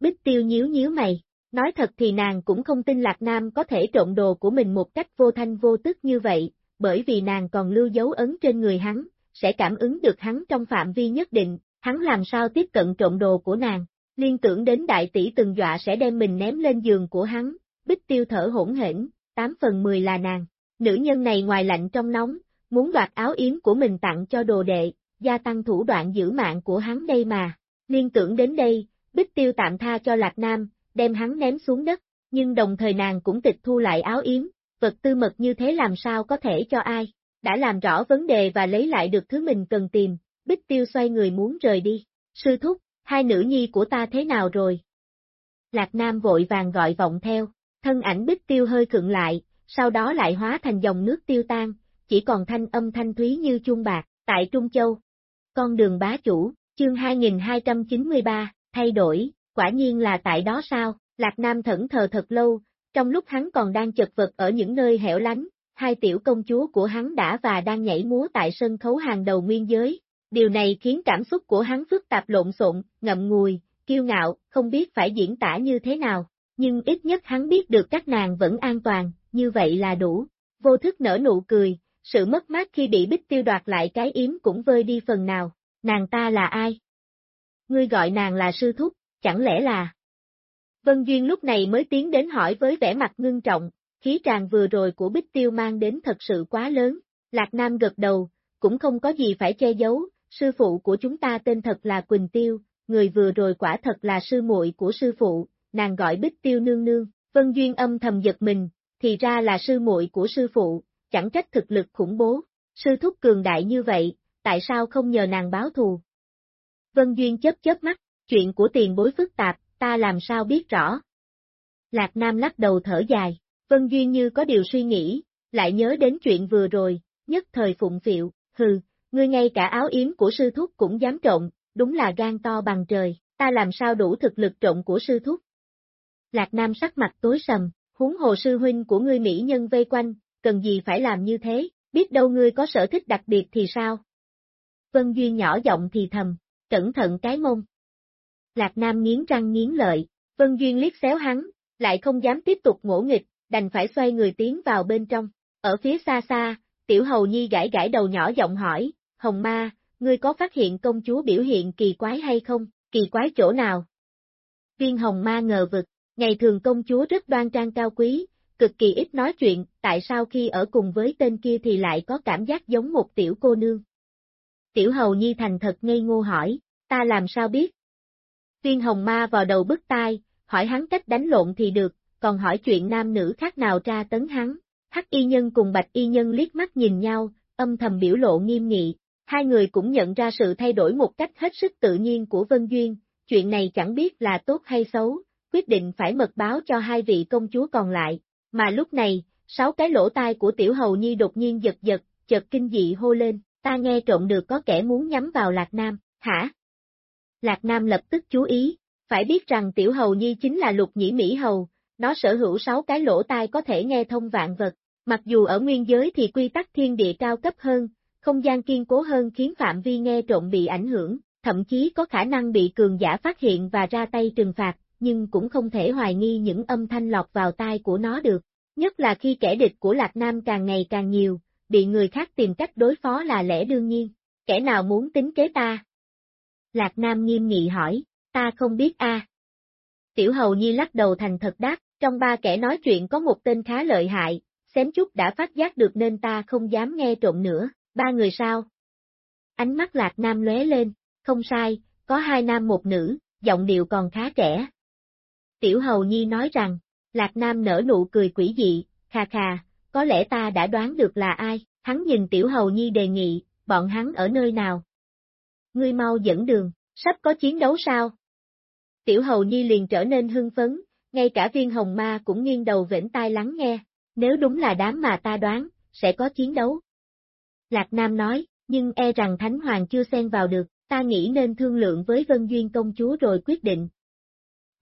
Bích tiêu nhíu nhíu mày, nói thật thì nàng cũng không tin Lạc Nam có thể trộn đồ của mình một cách vô thanh vô tức như vậy, bởi vì nàng còn lưu dấu ấn trên người hắn, sẽ cảm ứng được hắn trong phạm vi nhất định, hắn làm sao tiếp cận trộn đồ của nàng, liên tưởng đến đại tỷ từng dọa sẽ đem mình ném lên giường của hắn, bích tiêu thở hỗn hển, 8 phần 10 là nàng, nữ nhân này ngoài lạnh trong nóng, muốn đoạt áo yếm của mình tặng cho đồ đệ, gia tăng thủ đoạn giữ mạng của hắn đây mà, liên tưởng đến đây, bích tiêu tạm tha cho Lạc Nam, đem hắn ném xuống đất, nhưng đồng thời nàng cũng tịch thu lại áo yếm, vật tư mật như thế làm sao có thể cho ai, đã làm rõ vấn đề và lấy lại được thứ mình cần tìm, Bích Tiêu xoay người muốn rời đi, sư thúc, hai nữ nhi của ta thế nào rồi? Lạc Nam vội vàng gọi vọng theo, thân ảnh Bích Tiêu hơi khựng lại, sau đó lại hóa thành dòng nước tiêu tan, chỉ còn thanh âm thanh thúy như chuông bạc, tại Trung Châu. Con đường bá chủ, chương 2293, thay đổi, quả nhiên là tại đó sao, Lạc Nam thẫn thờ thật lâu, trong lúc hắn còn đang chật vật ở những nơi hẻo lánh, hai tiểu công chúa của hắn đã và đang nhảy múa tại sân khấu hàng đầu nguyên giới. Điều này khiến cảm xúc của hắn phức tạp lộn xộn, ngậm ngùi, kiêu ngạo, không biết phải diễn tả như thế nào, nhưng ít nhất hắn biết được các nàng vẫn an toàn, như vậy là đủ. Vô thức nở nụ cười, sự mất mát khi bị bích tiêu đoạt lại cái yếm cũng vơi đi phần nào, nàng ta là ai? Ngươi gọi nàng là sư thúc, chẳng lẽ là... Vân Duyên lúc này mới tiến đến hỏi với vẻ mặt ngưng trọng, khí tràn vừa rồi của Bích Tiêu mang đến thật sự quá lớn, Lạc Nam gật đầu, cũng không có gì phải che giấu, sư phụ của chúng ta tên thật là Quỳnh Tiêu, người vừa rồi quả thật là sư muội của sư phụ, nàng gọi Bích Tiêu nương nương, Vân Duyên âm thầm giật mình, thì ra là sư muội của sư phụ, chẳng trách thực lực khủng bố, sư thúc cường đại như vậy, tại sao không nhờ nàng báo thù? Vân Duyên chớp chớp mắt, chuyện của tiền bối phức tạp, ta làm sao biết rõ? Lạc Nam lắc đầu thở dài, Vân Duyên như có điều suy nghĩ, lại nhớ đến chuyện vừa rồi, nhất thời phụng phiệu, hừ, ngươi ngay cả áo yếm của sư thúc cũng dám trộn, đúng là gan to bằng trời, ta làm sao đủ thực lực trộn của sư thúc. Lạc Nam sắc mặt tối sầm, huống hồ sư huynh của ngươi mỹ nhân vây quanh, cần gì phải làm như thế, biết đâu ngươi có sở thích đặc biệt thì sao? Vân Duyên nhỏ giọng thì thầm, cẩn thận cái mông. Lạc Nam nghiến răng nghiến lợi, Vân Duyên liếc xéo hắn, lại không dám tiếp tục ngỗ nghịch, đành phải xoay người tiến vào bên trong. Ở phía xa xa, Tiểu Hầu Nhi gãi gãi đầu nhỏ giọng hỏi, Hồng Ma, ngươi có phát hiện công chúa biểu hiện kỳ quái hay không, kỳ quái chỗ nào? Viên Hồng Ma ngờ vực, ngày thường công chúa rất đoan trang cao quý, cực kỳ ít nói chuyện, tại sao khi ở cùng với tên kia thì lại có cảm giác giống một tiểu cô nương? Tiểu Hầu Nhi thành thật ngây ngô hỏi, ta làm sao biết? tuyên Hồng Ma vào đầu bức tai, hỏi hắn cách đánh lộn thì được, còn hỏi chuyện nam nữ khác nào tra tấn hắn. Hắc y nhân cùng bạch y nhân liếc mắt nhìn nhau, âm thầm biểu lộ nghiêm nghị, hai người cũng nhận ra sự thay đổi một cách hết sức tự nhiên của Vân Duyên, chuyện này chẳng biết là tốt hay xấu, quyết định phải mật báo cho hai vị công chúa còn lại, mà lúc này, sáu cái lỗ tai của tiểu hầu nhi đột nhiên giật giật, chợt kinh dị hô lên, ta nghe trộm được có kẻ muốn nhắm vào Lạc Nam, hả? Lạc Nam lập tức chú ý, phải biết rằng tiểu hầu nhi chính là lục nhĩ Mỹ hầu, nó sở hữu sáu cái lỗ tai có thể nghe thông vạn vật, mặc dù ở nguyên giới thì quy tắc thiên địa cao cấp hơn, không gian kiên cố hơn khiến phạm vi nghe trộm bị ảnh hưởng, thậm chí có khả năng bị cường giả phát hiện và ra tay trừng phạt, nhưng cũng không thể hoài nghi những âm thanh lọt vào tai của nó được. Nhất là khi kẻ địch của Lạc Nam càng ngày càng nhiều, bị người khác tìm cách đối phó là lẽ đương nhiên. Kẻ nào muốn tính kế ta? Lạc Nam nghiêm nghị hỏi, ta không biết a. Tiểu hầu nhi lắc đầu thành thật đáp, trong ba kẻ nói chuyện có một tên khá lợi hại, xém chút đã phát giác được nên ta không dám nghe trộm nữa, ba người sao? Ánh mắt lạc nam lóe lên, không sai, có hai nam một nữ, giọng điệu còn khá trẻ. Tiểu hầu nhi nói rằng, lạc nam nở nụ cười quỷ dị, khà khà, có lẽ ta đã đoán được là ai, hắn nhìn tiểu hầu nhi đề nghị, bọn hắn ở nơi nào? Ngươi mau dẫn đường, sắp có chiến đấu sao? Tiểu hầu nhi liền trở nên hưng phấn, ngay cả viên hồng ma cũng nghiêng đầu vểnh tai lắng nghe, nếu đúng là đám mà ta đoán, sẽ có chiến đấu. Lạc Nam nói, nhưng e rằng Thánh Hoàng chưa xen vào được, ta nghĩ nên thương lượng với Vân Duyên công chúa rồi quyết định.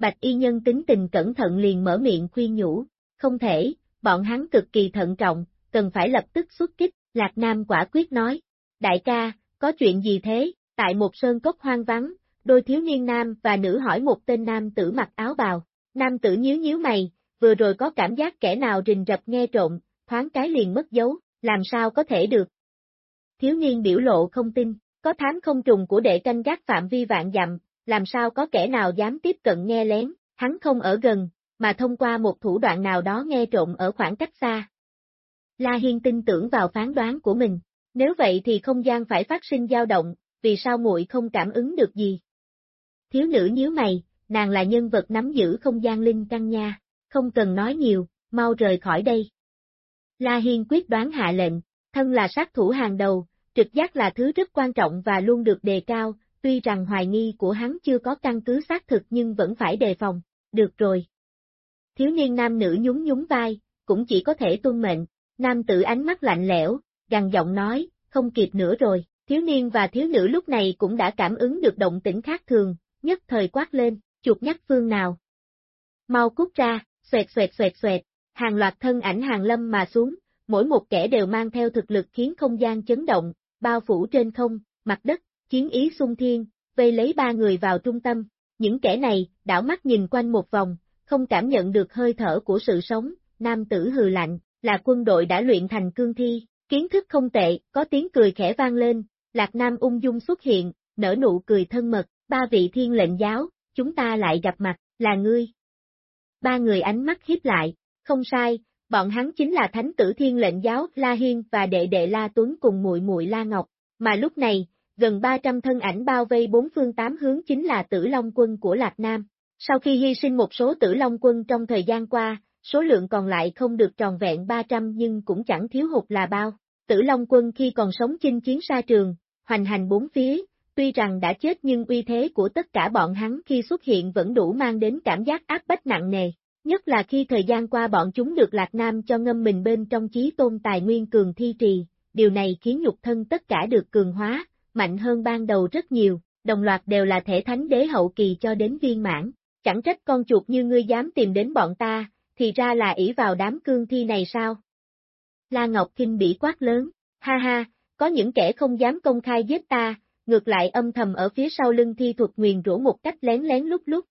Bạch y nhân tính tình cẩn thận liền mở miệng khuyên nhủ, không thể, bọn hắn cực kỳ thận trọng, cần phải lập tức xuất kích, Lạc Nam quả quyết nói, đại ca, có chuyện gì thế, tại một sơn cốc hoang vắng, đôi thiếu niên nam và nữ hỏi một tên nam tử mặc áo bào, nam tử nhíu nhíu mày, vừa rồi có cảm giác kẻ nào rình rập nghe trộm, thoáng cái liền mất dấu, làm sao có thể được. Thiếu niên biểu lộ không tin, có thám không trùng của đệ canh gác phạm vi vạn dặm, làm sao có kẻ nào dám tiếp cận nghe lén, hắn không ở gần, mà thông qua một thủ đoạn nào đó nghe trộm ở khoảng cách xa. La Hiên tin tưởng vào phán đoán của mình, nếu vậy thì không gian phải phát sinh dao động, vì sao muội không cảm ứng được gì? Thiếu nữ nhíu mày, nàng là nhân vật nắm giữ không gian linh căn nha, không cần nói nhiều, mau rời khỏi đây. La Hiên quyết đoán hạ lệnh, thân là sát thủ hàng đầu, trực giác là thứ rất quan trọng và luôn được đề cao, tuy rằng hoài nghi của hắn chưa có căn cứ xác thực nhưng vẫn phải đề phòng, được rồi. Thiếu niên nam nữ nhún nhún vai, cũng chỉ có thể tuân mệnh, nam tử ánh mắt lạnh lẽo, gằn giọng nói, không kịp nữa rồi, thiếu niên và thiếu nữ lúc này cũng đã cảm ứng được động tĩnh khác thường, nhất thời quát lên, chuột nhắc phương nào. Mau cút ra, xoẹt xoẹt xoẹt xoẹt, hàng loạt thân ảnh hàng lâm mà xuống, mỗi một kẻ đều mang theo thực lực khiến không gian chấn động, bao phủ trên không, mặt đất, chiến ý sung thiên, vây lấy ba người vào trung tâm. Những kẻ này, đảo mắt nhìn quanh một vòng, không cảm nhận được hơi thở của sự sống, nam tử hừ lạnh, là quân đội đã luyện thành cương thi, kiến thức không tệ, có tiếng cười khẽ vang lên, Lạc Nam ung dung xuất hiện, nở nụ cười thân mật, ba vị thiên lệnh giáo, chúng ta lại gặp mặt, là ngươi. Ba người ánh mắt hiếp lại, không sai, bọn hắn chính là thánh tử thiên lệnh giáo La Hiên và đệ đệ La Tuấn cùng muội muội La Ngọc, mà lúc này, gần 300 thân ảnh bao vây bốn phương tám hướng chính là tử Long quân của Lạc Nam. Sau khi hy sinh một số tử Long quân trong thời gian qua, số lượng còn lại không được tròn vẹn 300 nhưng cũng chẳng thiếu hụt là bao. Tử Long quân khi còn sống chinh chiến xa trường, hoành hành bốn phía, tuy rằng đã chết nhưng uy thế của tất cả bọn hắn khi xuất hiện vẫn đủ mang đến cảm giác áp bách nặng nề. Nhất là khi thời gian qua bọn chúng được Lạc Nam cho ngâm mình bên trong chí tôn tài nguyên cường thi trì, điều này khiến nhục thân tất cả được cường hóa, mạnh hơn ban đầu rất nhiều, đồng loạt đều là thể thánh đế hậu kỳ cho đến viên mãn. Chẳng trách con chuột như ngươi dám tìm đến bọn ta, thì ra là ỷ vào đám cương thi này sao? La Ngọc Kinh bị quát lớn, ha ha, có những kẻ không dám công khai giết ta, ngược lại âm thầm ở phía sau lưng thi thuật nguyền rũ một cách lén lén lúc lúc.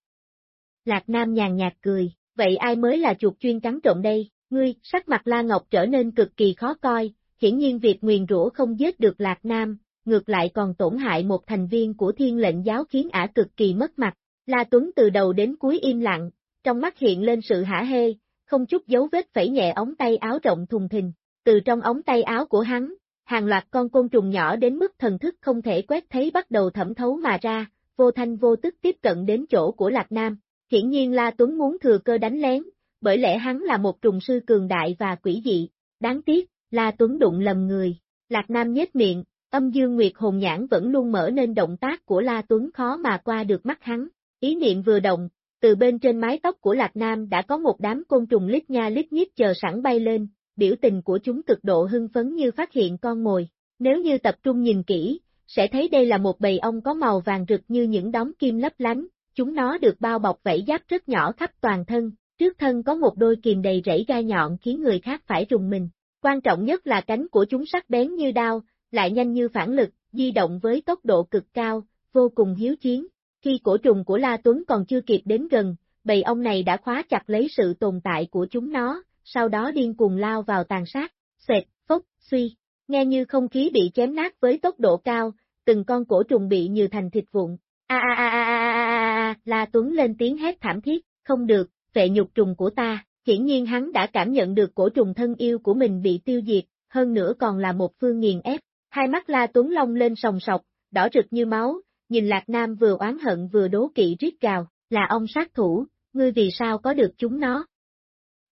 Lạc Nam nhàn nhạt cười, vậy ai mới là chuột chuyên cắn trộm đây, ngươi, sắc mặt La Ngọc trở nên cực kỳ khó coi, hiển nhiên việc nguyền rũ không giết được Lạc Nam, ngược lại còn tổn hại một thành viên của thiên lệnh giáo khiến ả cực kỳ mất mặt. La Tuấn từ đầu đến cuối im lặng, trong mắt hiện lên sự hả hê, không chút dấu vết phẩy nhẹ ống tay áo rộng thùng thình. Từ trong ống tay áo của hắn, hàng loạt con côn trùng nhỏ đến mức thần thức không thể quét thấy bắt đầu thẩm thấu mà ra, vô thanh vô tức tiếp cận đến chỗ của Lạc Nam. Hiển nhiên La Tuấn muốn thừa cơ đánh lén, bởi lẽ hắn là một trùng sư cường đại và quỷ dị. Đáng tiếc, La Tuấn đụng lầm người. Lạc Nam nhếch miệng, âm dương nguyệt hồn nhãn vẫn luôn mở nên động tác của La Tuấn khó mà qua được mắt hắn. Ý niệm vừa động, từ bên trên mái tóc của Lạc Nam đã có một đám côn trùng lít nha lít nhít chờ sẵn bay lên, biểu tình của chúng cực độ hưng phấn như phát hiện con mồi. Nếu như tập trung nhìn kỹ, sẽ thấy đây là một bầy ong có màu vàng rực như những đống kim lấp lánh, chúng nó được bao bọc vảy giáp rất nhỏ khắp toàn thân, trước thân có một đôi kìm đầy rẫy gai nhọn khiến người khác phải rùng mình. Quan trọng nhất là cánh của chúng sắc bén như đao, lại nhanh như phản lực, di động với tốc độ cực cao, vô cùng hiếu chiến. Khi cổ trùng của La Tuấn còn chưa kịp đến gần, bầy ong này đã khóa chặt lấy sự tồn tại của chúng nó, sau đó điên cuồng lao vào tàn sát, xệt, phốc, suy, nghe như không khí bị chém nát với tốc độ cao, từng con cổ trùng bị như thành thịt vụn. A a a a a a a La Tuấn lên tiếng hét thảm thiết, không được, vệ nhục trùng của ta, hiển nhiên hắn đã cảm nhận được cổ trùng thân yêu của mình bị tiêu diệt, hơn nữa còn là một phương nghiền ép. Hai mắt La Tuấn Long lên sòng sọc, đỏ rực như máu, nhìn Lạc Nam vừa oán hận vừa đố kỵ riết gào, là ông sát thủ, ngươi vì sao có được chúng nó?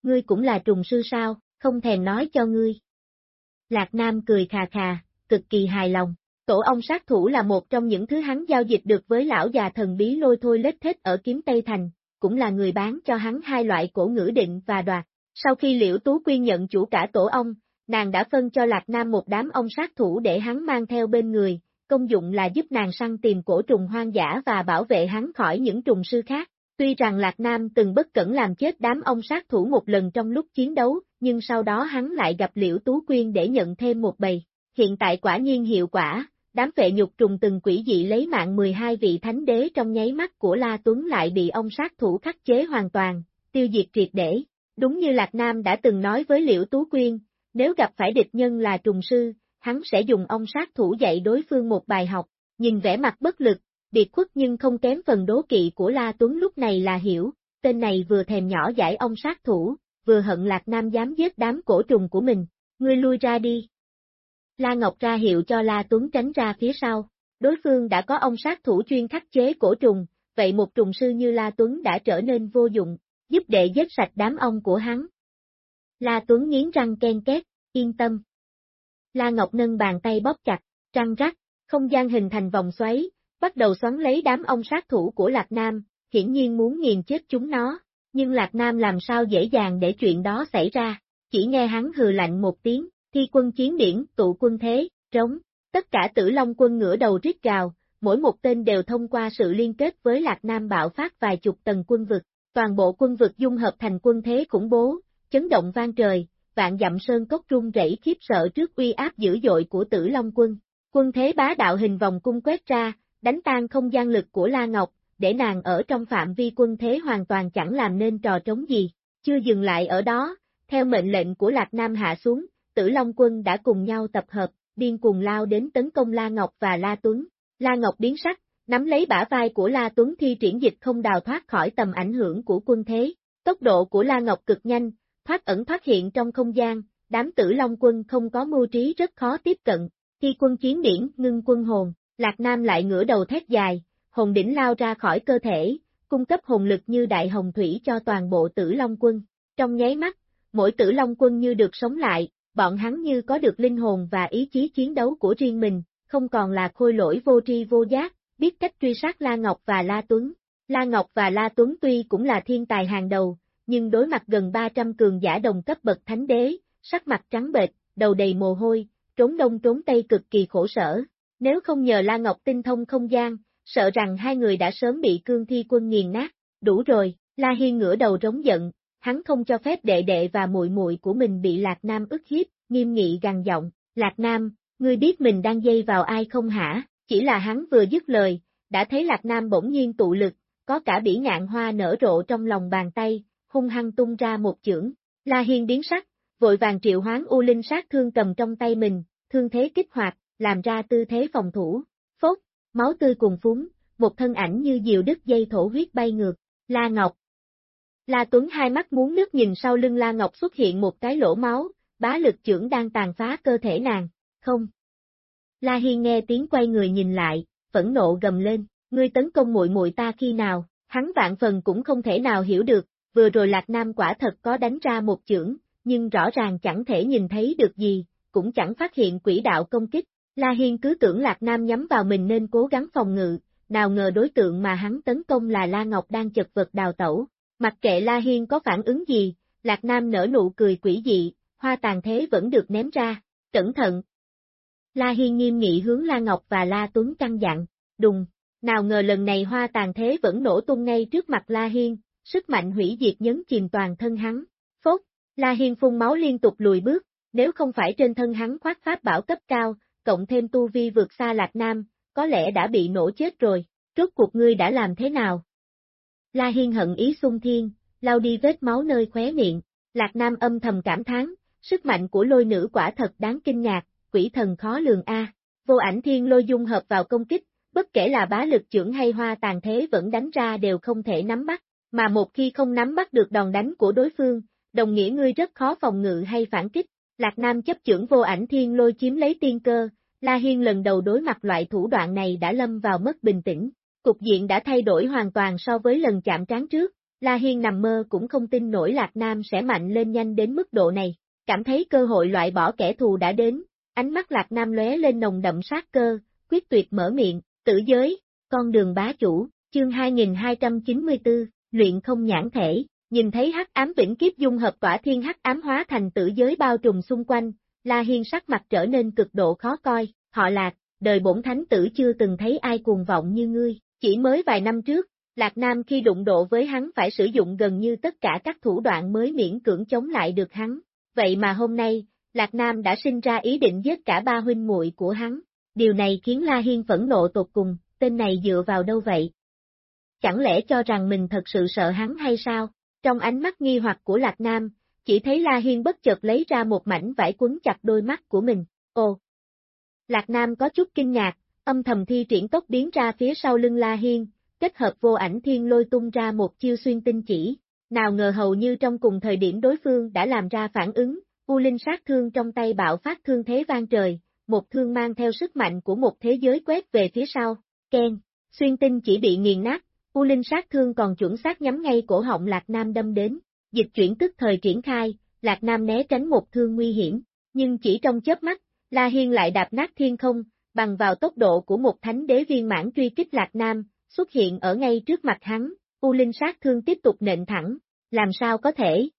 Ngươi cũng là trùng sư sao, không thèm nói cho ngươi. Lạc Nam cười khà khà, cực kỳ hài lòng. Tổ ông sát thủ là một trong những thứ hắn giao dịch được với lão già thần bí lôi thôi lết thết ở kiếm Tây Thành, cũng là người bán cho hắn hai loại cổ ngữ định và đoạt. Sau khi Liễu Tú Quyên nhận chủ cả tổ ông, nàng đã phân cho Lạc Nam một đám ông sát thủ để hắn mang theo bên người, công dụng là giúp nàng săn tìm cổ trùng hoang dã và bảo vệ hắn khỏi những trùng sư khác. Tuy rằng Lạc Nam từng bất cẩn làm chết đám ông sát thủ một lần trong lúc chiến đấu, nhưng sau đó hắn lại gặp Liễu Tú Quyên để nhận thêm một bầy. Hiện tại quả nhiên hiệu quả, đám vệ nhục trùng từng quỷ dị lấy mạng 12 vị thánh đế trong nháy mắt của La Tuấn lại bị ông sát thủ khắc chế hoàn toàn, tiêu diệt triệt để. Đúng như Lạc Nam đã từng nói với Liễu Tú Quyên, nếu gặp phải địch nhân là trùng sư, hắn sẽ dùng ông sát thủ dạy đối phương một bài học, nhìn vẻ mặt bất lực, biệt khuất nhưng không kém phần đố kỵ của La Tuấn lúc này là hiểu, tên này vừa thèm nhỏ giải ông sát thủ, vừa hận Lạc Nam dám giết đám cổ trùng của mình, ngươi lui ra đi. La Ngọc ra hiệu cho La Tuấn tránh ra phía sau, đối phương đã có ông sát thủ chuyên khắc chế cổ trùng, vậy một trùng sư như La Tuấn đã trở nên vô dụng, giúp đệ giết sạch đám ông của hắn. La Tuấn nghiến răng ken két, yên tâm. La Ngọc nâng bàn tay bóp chặt, răng rắc, không gian hình thành vòng xoáy, bắt đầu xoắn lấy đám ông sát thủ của Lạc Nam, hiển nhiên muốn nghiền chết chúng nó, nhưng Lạc Nam làm sao dễ dàng để chuyện đó xảy ra, chỉ nghe hắn hừ lạnh một tiếng, thi quân chiến điển, tụ quân thế, trống, tất cả tử long quân ngửa đầu rít gào, mỗi một tên đều thông qua sự liên kết với Lạc Nam bạo phát vài chục tầng quân vực, toàn bộ quân vực dung hợp thành quân thế khủng bố, chấn động vang trời, vạn dặm sơn cốc rung rẩy khiếp sợ trước uy áp dữ dội của tử long quân. Quân thế bá đạo hình vòng cung quét ra, đánh tan không gian lực của La Ngọc, để nàng ở trong phạm vi quân thế hoàn toàn chẳng làm nên trò trống gì. Chưa dừng lại ở đó, theo mệnh lệnh của Lạc Nam hạ xuống, Tử Long quân đã cùng nhau tập hợp, điên cùng lao đến tấn công La Ngọc và La Tuấn. La Ngọc biến sắc, nắm lấy bả vai của La Tuấn thi triển dịch không đào thoát khỏi tầm ảnh hưởng của quân thế. Tốc độ của La Ngọc cực nhanh, thoát ẩn thoát hiện trong không gian, đám tử Long quân không có mưu trí rất khó tiếp cận. Khi quân chiến điển ngưng quân hồn, Lạc Nam lại ngửa đầu thét dài, hồn đỉnh lao ra khỏi cơ thể, cung cấp hồn lực như đại hồng thủy cho toàn bộ tử Long quân. Trong nháy mắt, mỗi tử Long quân như được sống lại, bọn hắn như có được linh hồn và ý chí chiến đấu của riêng mình, không còn là khôi lỗi vô tri vô giác, biết cách truy sát La Ngọc và La Tuấn. La Ngọc và La Tuấn tuy cũng là thiên tài hàng đầu, nhưng đối mặt gần 300 cường giả đồng cấp bậc thánh đế, sắc mặt trắng bệch, đầu đầy mồ hôi, trốn đông trốn tây cực kỳ khổ sở. Nếu không nhờ La Ngọc tinh thông không gian, sợ rằng hai người đã sớm bị cương thi quân nghiền nát. Đủ rồi, La Hiên ngửa đầu rống giận, hắn không cho phép đệ đệ và muội muội của mình bị Lạc Nam ức hiếp, nghiêm nghị gằn giọng, Lạc Nam, ngươi biết mình đang dây vào ai không hả? Chỉ là hắn vừa dứt lời, đã thấy Lạc Nam bỗng nhiên tụ lực, có cả bỉ ngạn hoa nở rộ trong lòng bàn tay, hung hăng tung ra một chưởng. La Hiên biến sắc, vội vàng triệu hoán U Linh sát thương cầm trong tay mình, thương thế kích hoạt, làm ra tư thế phòng thủ. Phốt, máu tươi cùng phúng, một thân ảnh như diều đứt dây thổ huyết bay ngược. La Ngọc. La Tuấn hai mắt muốn nước nhìn sau lưng La Ngọc xuất hiện một cái lỗ máu, bá lực trưởng đang tàn phá cơ thể nàng. Không. La Hiên nghe tiếng quay người nhìn lại, phẫn nộ gầm lên, ngươi tấn công muội muội ta khi nào, hắn vạn phần cũng không thể nào hiểu được, vừa rồi Lạc Nam quả thật có đánh ra một chưởng, nhưng rõ ràng chẳng thể nhìn thấy được gì, cũng chẳng phát hiện quỹ đạo công kích. La Hiên cứ tưởng Lạc Nam nhắm vào mình nên cố gắng phòng ngự, nào ngờ đối tượng mà hắn tấn công là La Ngọc đang chật vật đào tẩu. Mặc kệ La Hiên có phản ứng gì, Lạc Nam nở nụ cười quỷ dị, hoa tàn thế vẫn được ném ra, cẩn thận. La Hiên nghiêm nghị hướng La Ngọc và La Tuấn căng dặn, đùng, nào ngờ lần này hoa tàn thế vẫn nổ tung ngay trước mặt La Hiên, sức mạnh hủy diệt nhấn chìm toàn thân hắn. Phốt, La Hiên phun máu liên tục lùi bước, nếu không phải trên thân hắn khoác pháp bảo cấp cao, cộng thêm tu vi vượt xa Lạc Nam, có lẽ đã bị nổ chết rồi, rốt cuộc ngươi đã làm thế nào? La Hiên hận ý sung thiên, lau đi vết máu nơi khóe miệng, Lạc Nam âm thầm cảm thán, sức mạnh của lôi nữ quả thật đáng kinh ngạc, quỷ thần khó lường a. Vô ảnh thiên lôi dung hợp vào công kích, bất kể là bá lực trưởng hay hoa tàn thế vẫn đánh ra đều không thể nắm bắt, mà một khi không nắm bắt được đòn đánh của đối phương, đồng nghĩa ngươi rất khó phòng ngự hay phản kích. Lạc Nam chấp trưởng vô ảnh thiên lôi chiếm lấy tiên cơ, La Hiên lần đầu đối mặt loại thủ đoạn này đã lâm vào mất bình tĩnh. Cục diện đã thay đổi hoàn toàn so với lần chạm trán trước, La Hiên nằm mơ cũng không tin nổi Lạc Nam sẽ mạnh lên nhanh đến mức độ này, cảm thấy cơ hội loại bỏ kẻ thù đã đến, ánh mắt Lạc Nam lóe lên nồng đậm sát cơ, quyết tuyệt mở miệng, tử giới, con đường bá chủ, chương 2294, luyện không nhãn thể, nhìn thấy hắc ám vĩnh kiếp dung hợp tỏa thiên hắc ám hóa thành tử giới bao trùm xung quanh, La Hiên sắc mặt trở nên cực độ khó coi, họ lạc, đời bổn thánh tử chưa từng thấy ai cuồng vọng như ngươi, chỉ mới vài năm trước, Lạc Nam khi đụng độ với hắn phải sử dụng gần như tất cả các thủ đoạn mới miễn cưỡng chống lại được hắn, vậy mà hôm nay, Lạc Nam đã sinh ra ý định giết cả ba huynh muội của hắn, điều này khiến La Hiên phẫn nộ tột cùng, tên này dựa vào đâu vậy? Chẳng lẽ cho rằng mình thật sự sợ hắn hay sao? Trong ánh mắt nghi hoặc của Lạc Nam, chỉ thấy La Hiên bất chợt lấy ra một mảnh vải quấn chặt đôi mắt của mình, ồ! Lạc Nam có chút kinh ngạc, âm thầm thi triển tốc biến ra phía sau lưng La Hiên, kết hợp vô ảnh thiên lôi tung ra một chiêu xuyên tinh chỉ, nào ngờ hầu như trong cùng thời điểm đối phương đã làm ra phản ứng, U Linh sát thương trong tay bạo phát thương thế vang trời, một thương mang theo sức mạnh của một thế giới quét về phía sau, Ken, xuyên tinh chỉ bị nghiền nát, U Linh sát thương còn chuẩn xác nhắm ngay cổ họng Lạc Nam đâm đến, dịch chuyển tức thời triển khai, Lạc Nam né tránh một thương nguy hiểm, nhưng chỉ trong chớp mắt, La Hiên lại đạp nát thiên không, bằng vào tốc độ của một thánh đế viên mãn truy kích Lạc Nam, xuất hiện ở ngay trước mặt hắn, U Linh sát thương tiếp tục nện thẳng, làm sao có thể?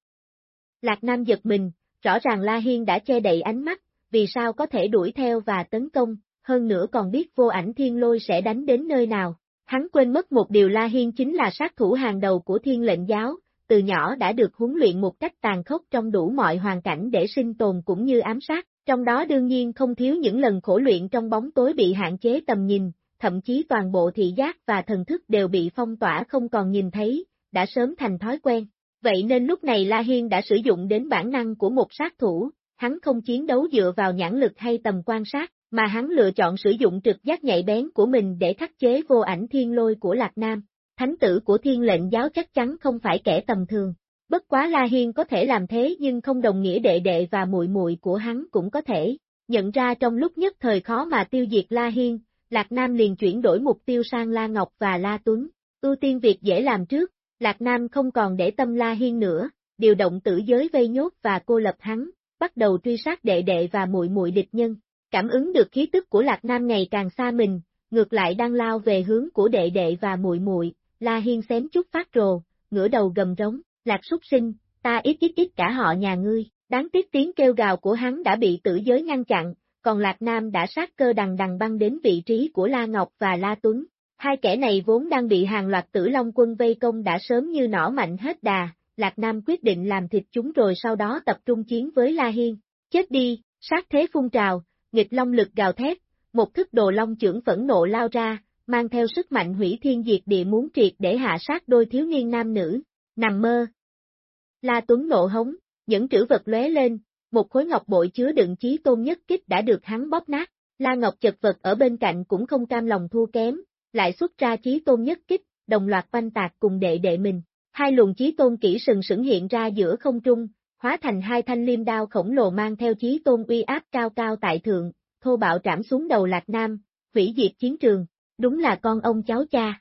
Lạc Nam giật mình, rõ ràng La Hiên đã che đậy ánh mắt, vì sao có thể đuổi theo và tấn công, hơn nữa còn biết vô ảnh thiên lôi sẽ đánh đến nơi nào. Hắn quên mất một điều La Hiên chính là sát thủ hàng đầu của thiên lệnh giáo, từ nhỏ đã được huấn luyện một cách tàn khốc trong đủ mọi hoàn cảnh để sinh tồn cũng như ám sát, trong đó đương nhiên không thiếu những lần khổ luyện trong bóng tối bị hạn chế tầm nhìn, thậm chí toàn bộ thị giác và thần thức đều bị phong tỏa không còn nhìn thấy, đã sớm thành thói quen. Vậy nên lúc này La Hiên đã sử dụng đến bản năng của một sát thủ, hắn không chiến đấu dựa vào nhãn lực hay tầm quan sát, mà hắn lựa chọn sử dụng trực giác nhạy bén của mình để khắc chế vô ảnh thiên lôi của Lạc Nam. Thánh tử của thiên lệnh giáo chắc chắn không phải kẻ tầm thường. Bất quá La Hiên có thể làm thế nhưng không đồng nghĩa đệ đệ và muội muội của hắn cũng có thể. Nhận ra trong lúc nhất thời khó mà tiêu diệt La Hiên, Lạc Nam liền chuyển đổi mục tiêu sang La Ngọc và La Tuấn. Ưu tiên việc dễ làm trước, Lạc Nam không còn để tâm La Hiên nữa, điều động tử giới vây nhốt và cô lập hắn, bắt đầu truy sát đệ đệ và muội muội địch nhân. Cảm ứng được khí tức của Lạc Nam ngày càng xa mình, ngược lại đang lao về hướng của đệ đệ và muội muội, La Hiên xém chút phát rồ, ngửa đầu gầm rống, Lạc súc sinh, ta ít ít ít cả họ nhà ngươi, đáng tiếc tiếng kêu gào của hắn đã bị tử giới ngăn chặn, còn Lạc Nam đã sát cơ đằng đằng băng đến vị trí của La Ngọc và La Tuấn. Hai kẻ này vốn đang bị hàng loạt tử long quân vây công đã sớm như nỏ mạnh hết đà, Lạc Nam quyết định làm thịt chúng rồi sau đó tập trung chiến với La Hiên. Chết đi, sát thế phun trào, nghịch long lực gào thét, một thức đồ long trưởng phẫn nộ lao ra, mang theo sức mạnh hủy thiên diệt địa muốn triệt để hạ sát đôi thiếu niên nam nữ, nằm mơ. La Tuấn nộ hống, những trữ vật lóe lên, một khối ngọc bội chứa đựng chí tôn nhất kích đã được hắn bóp nát, La Ngọc chật vật ở bên cạnh cũng không cam lòng thua kém, lại xuất ra chí tôn nhất kích, đồng loạt banh tạc cùng đệ đệ mình. Hai luồng chí tôn kỹ sừng sững hiện ra giữa không trung, hóa thành hai thanh liêm đao khổng lồ mang theo chí tôn uy áp cao cao tại thượng, thô bạo trảm xuống đầu Lạc Nam, hủy diệt chiến trường, đúng là con ông cháu cha.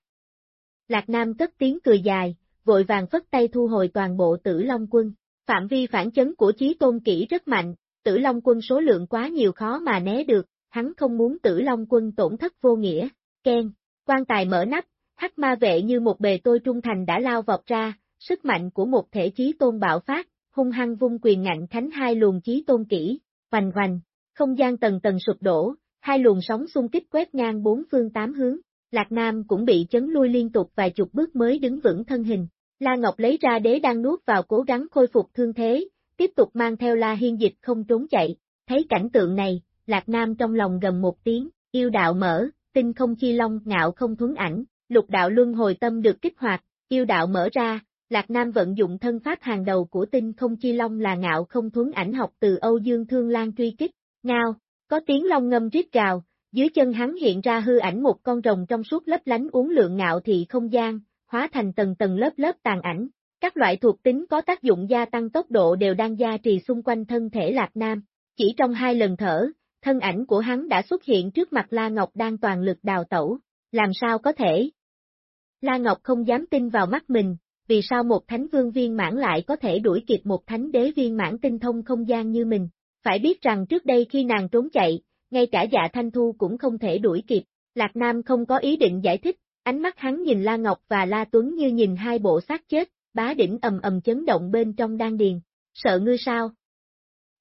Lạc Nam cất tiếng cười dài, vội vàng phất tay thu hồi toàn bộ tử Long quân. Phạm vi phản chấn của chí tôn kỹ rất mạnh, tử Long quân số lượng quá nhiều khó mà né được, hắn không muốn tử Long quân tổn thất vô nghĩa. khen. quan tài mở nắp, hắc ma vệ như một bề tôi trung thành đã lao vọt ra, sức mạnh của một thể chí tôn bạo phát, hung hăng vung quyền ngạnh khánh hai luồng chí tôn kỹ, hoành hoành, không gian tầng tầng sụp đổ, hai luồng sóng xung kích quét ngang bốn phương tám hướng, Lạc Nam cũng bị chấn lui liên tục vài chục bước mới đứng vững thân hình. La Ngọc lấy ra đế đang nuốt vào cố gắng khôi phục thương thế, tiếp tục mang theo La Hiên Dịch không trốn chạy, thấy cảnh tượng này, Lạc Nam trong lòng gầm một tiếng, yêu đạo mở, tinh không chi long ngạo không thuấn ảnh, lục đạo luân hồi tâm được kích hoạt, yêu đạo mở ra, Lạc Nam vận dụng thân pháp hàng đầu của tinh không chi long là ngạo không thuấn ảnh học từ Âu Dương Thương Lan truy kích, ngao, có tiếng long ngâm rít gào, dưới chân hắn hiện ra hư ảnh một con rồng trong suốt lấp lánh uống lượng ngạo thị không gian, hóa thành tầng tầng lớp lớp tàn ảnh. Các loại thuộc tính có tác dụng gia tăng tốc độ đều đang gia trì xung quanh thân thể Lạc Nam. Chỉ trong hai lần thở, thân ảnh của hắn đã xuất hiện trước mặt La Ngọc đang toàn lực đào tẩu. Làm sao có thể? La Ngọc không dám tin vào mắt mình, vì sao một thánh vương viên mãn lại có thể đuổi kịp một thánh đế viên mãn tinh thông không gian như mình. Phải biết rằng trước đây khi nàng trốn chạy, ngay cả dạ thanh thu cũng không thể đuổi kịp. Lạc Nam không có ý định giải thích, ánh mắt hắn nhìn La Ngọc và La Tuấn như nhìn hai bộ xác chết, bá đỉnh ầm ầm chấn động bên trong đan điền. Sợ ngươi sao?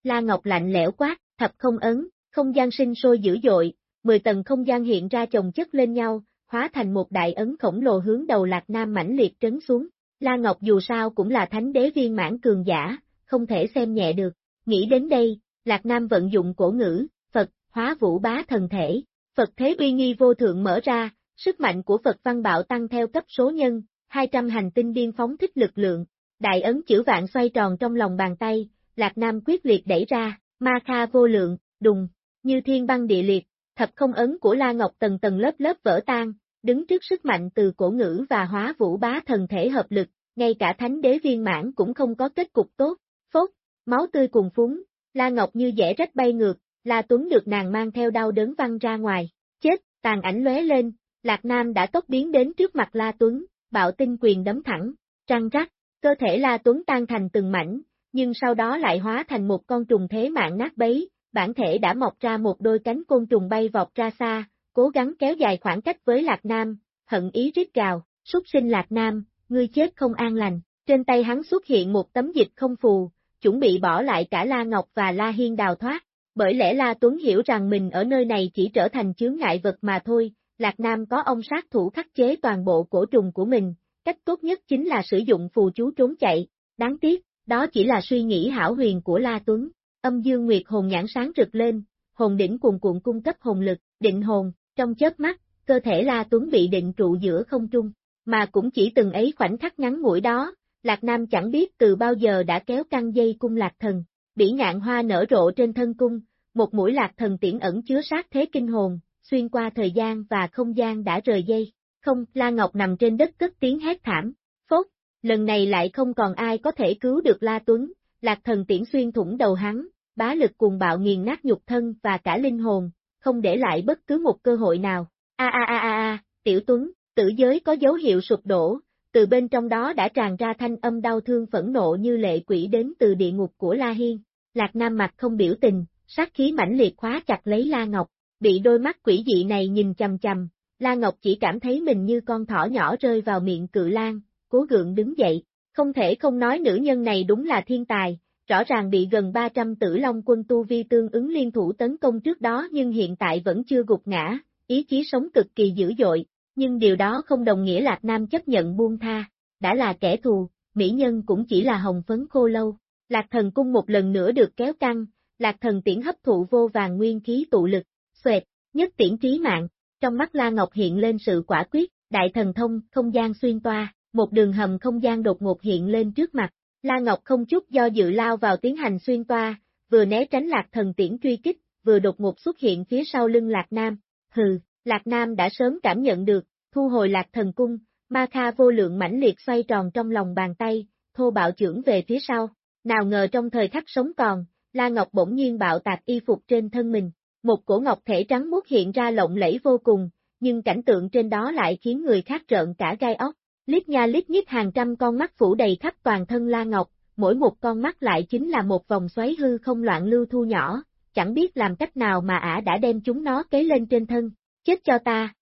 La Ngọc lạnh lẽo quát, thập không ấn, không gian sinh sôi dữ dội, 10 tầng không gian hiện ra chồng chất lên nhau, hóa thành một đại ấn khổng lồ hướng đầu Lạc Nam mãnh liệt trấn xuống. La Ngọc dù sao cũng là thánh đế viên mãn cường giả, không thể xem nhẹ được. Nghĩ đến đây, Lạc Nam vận dụng cổ ngữ, Phật, hóa vũ bá thần thể. Phật thế uy nghi vô thượng mở ra, sức mạnh của Phật văn bạo tăng theo cấp số nhân, 200 hành tinh điên phóng thích lực lượng. Đại ấn chữ vạn xoay tròn trong lòng bàn tay, Lạc Nam quyết liệt đẩy ra, ma kha vô lượng, đùng, như thiên băng địa liệt, thập không ấn của La Ngọc tầng tầng lớp lớp vỡ tan, đứng trước sức mạnh từ cổ ngữ và hóa vũ bá thần thể hợp lực, ngay cả thánh đế viên mãn cũng không có kết cục tốt, phốt, máu tươi cùng phúng, La Ngọc như dễ rách bay ngược, La Tuấn được nàng mang theo đau đớn văng ra ngoài, chết, tàn ảnh lóe lên, Lạc Nam đã tốc biến đến trước mặt La Tuấn, bạo tinh quyền đấm thẳng, trăng rắc, cơ thể La Tuấn tan thành từng mảnh, nhưng sau đó lại hóa thành một con trùng thế mạng nát bấy, bản thể đã mọc ra một đôi cánh côn trùng bay vọt ra xa, cố gắng kéo dài khoảng cách với Lạc Nam, hận ý rít gào, súc sinh Lạc Nam, ngươi chết không an lành, trên tay hắn xuất hiện một tấm dịch không phù, chuẩn bị bỏ lại cả La Ngọc và La Hiên đào thoát, bởi lẽ La Tuấn hiểu rằng mình ở nơi này chỉ trở thành chướng ngại vật mà thôi, Lạc Nam có ông sát thủ khắc chế toàn bộ cổ trùng của mình, cách tốt nhất chính là sử dụng phù chú trốn chạy, đáng tiếc, đó chỉ là suy nghĩ hảo huyền của La Tuấn. Âm dương nguyệt hồn nhãn sáng rực lên, hồn đỉnh cuồn cuộn cung cấp hồn lực, định hồn, trong chớp mắt, cơ thể La Tuấn bị định trụ giữa không trung, mà cũng chỉ từng ấy khoảnh khắc ngắn ngủi đó, Lạc Nam chẳng biết từ bao giờ đã kéo căng dây cung lạc thần, bỉ ngạn hoa nở rộ trên thân cung, một mũi lạc thần tiễn ẩn chứa sát thế kinh hồn, xuyên qua thời gian và không gian đã rời dây. Không, La Ngọc nằm trên đất cất tiếng hét thảm, phốt, lần này lại không còn ai có thể cứu được La Tuấn, lạc thần tiễn xuyên thủng đầu hắn, bá lực cuồng bạo nghiền nát nhục thân và cả linh hồn, không để lại bất cứ một cơ hội nào. A a a a a, tiểu tuấn, tử giới có dấu hiệu sụp đổ, từ bên trong đó đã tràn ra thanh âm đau thương phẫn nộ như lệ quỷ đến từ địa ngục của La Hiên. Lạc Nam mặt không biểu tình, sát khí mãnh liệt khóa chặt lấy La Ngọc, bị đôi mắt quỷ dị này nhìn chầm chầm, La Ngọc chỉ cảm thấy mình như con thỏ nhỏ rơi vào miệng cự lan, cố gượng đứng dậy, không thể không nói nữ nhân này đúng là thiên tài, rõ ràng bị gần 300 tử long quân tu vi tương ứng liên thủ tấn công trước đó nhưng hiện tại vẫn chưa gục ngã, ý chí sống cực kỳ dữ dội, nhưng điều đó không đồng nghĩa Lạc Nam chấp nhận buông tha, đã là kẻ thù, mỹ nhân cũng chỉ là hồng phấn khô lâu. Lạc thần cung một lần nữa được kéo căng, lạc thần tiễn hấp thụ vô vàng nguyên khí tụ lực, xoẹt, nhất tiễn trí mạng, trong mắt La Ngọc hiện lên sự quả quyết, đại thần thông, không gian xuyên toa, một đường hầm không gian đột ngột hiện lên trước mặt, La Ngọc không chút do dự lao vào tiến hành xuyên toa, vừa né tránh lạc thần tiễn truy kích, vừa đột ngột xuất hiện phía sau lưng lạc nam, hừ, lạc nam đã sớm cảm nhận được, thu hồi lạc thần cung, ma kha vô lượng mãnh liệt xoay tròn trong lòng bàn tay, thô bạo trưởng về phía sau, nào ngờ trong thời khắc sống còn, La Ngọc bỗng nhiên bạo tạc y phục trên thân mình, một cổ ngọc thể trắng muốt hiện ra lộng lẫy vô cùng, nhưng cảnh tượng trên đó lại khiến người khác trợn cả gai óc, Lít nha lít nhít hàng trăm con mắt phủ đầy khắp toàn thân La Ngọc, mỗi một con mắt lại chính là một vòng xoáy hư không loạn lưu thu nhỏ, chẳng biết làm cách nào mà ả đã đem chúng nó kế lên trên thân, chết cho ta.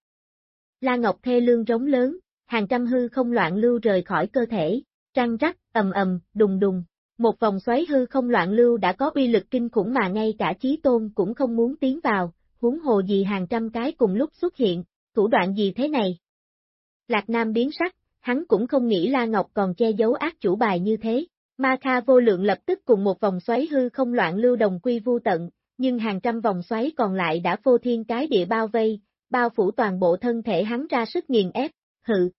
La Ngọc thê lương rống lớn, hàng trăm hư không loạn lưu rời khỏi cơ thể, trăng rắc, ầm ầm, đùng đùng. Một vòng xoáy hư không loạn lưu đã có uy lực kinh khủng mà ngay cả chí tôn cũng không muốn tiến vào, huống hồ gì hàng trăm cái cùng lúc xuất hiện, thủ đoạn gì thế này? Lạc Nam biến sắc, hắn cũng không nghĩ La Ngọc còn che giấu ác chủ bài như thế. Ma Kha vô lượng lập tức cùng một vòng xoáy hư không loạn lưu đồng quy vu tận, nhưng hàng trăm vòng xoáy còn lại đã phô thiên cái địa bao vây, bao phủ toàn bộ thân thể hắn ra sức nghiền ép, hự.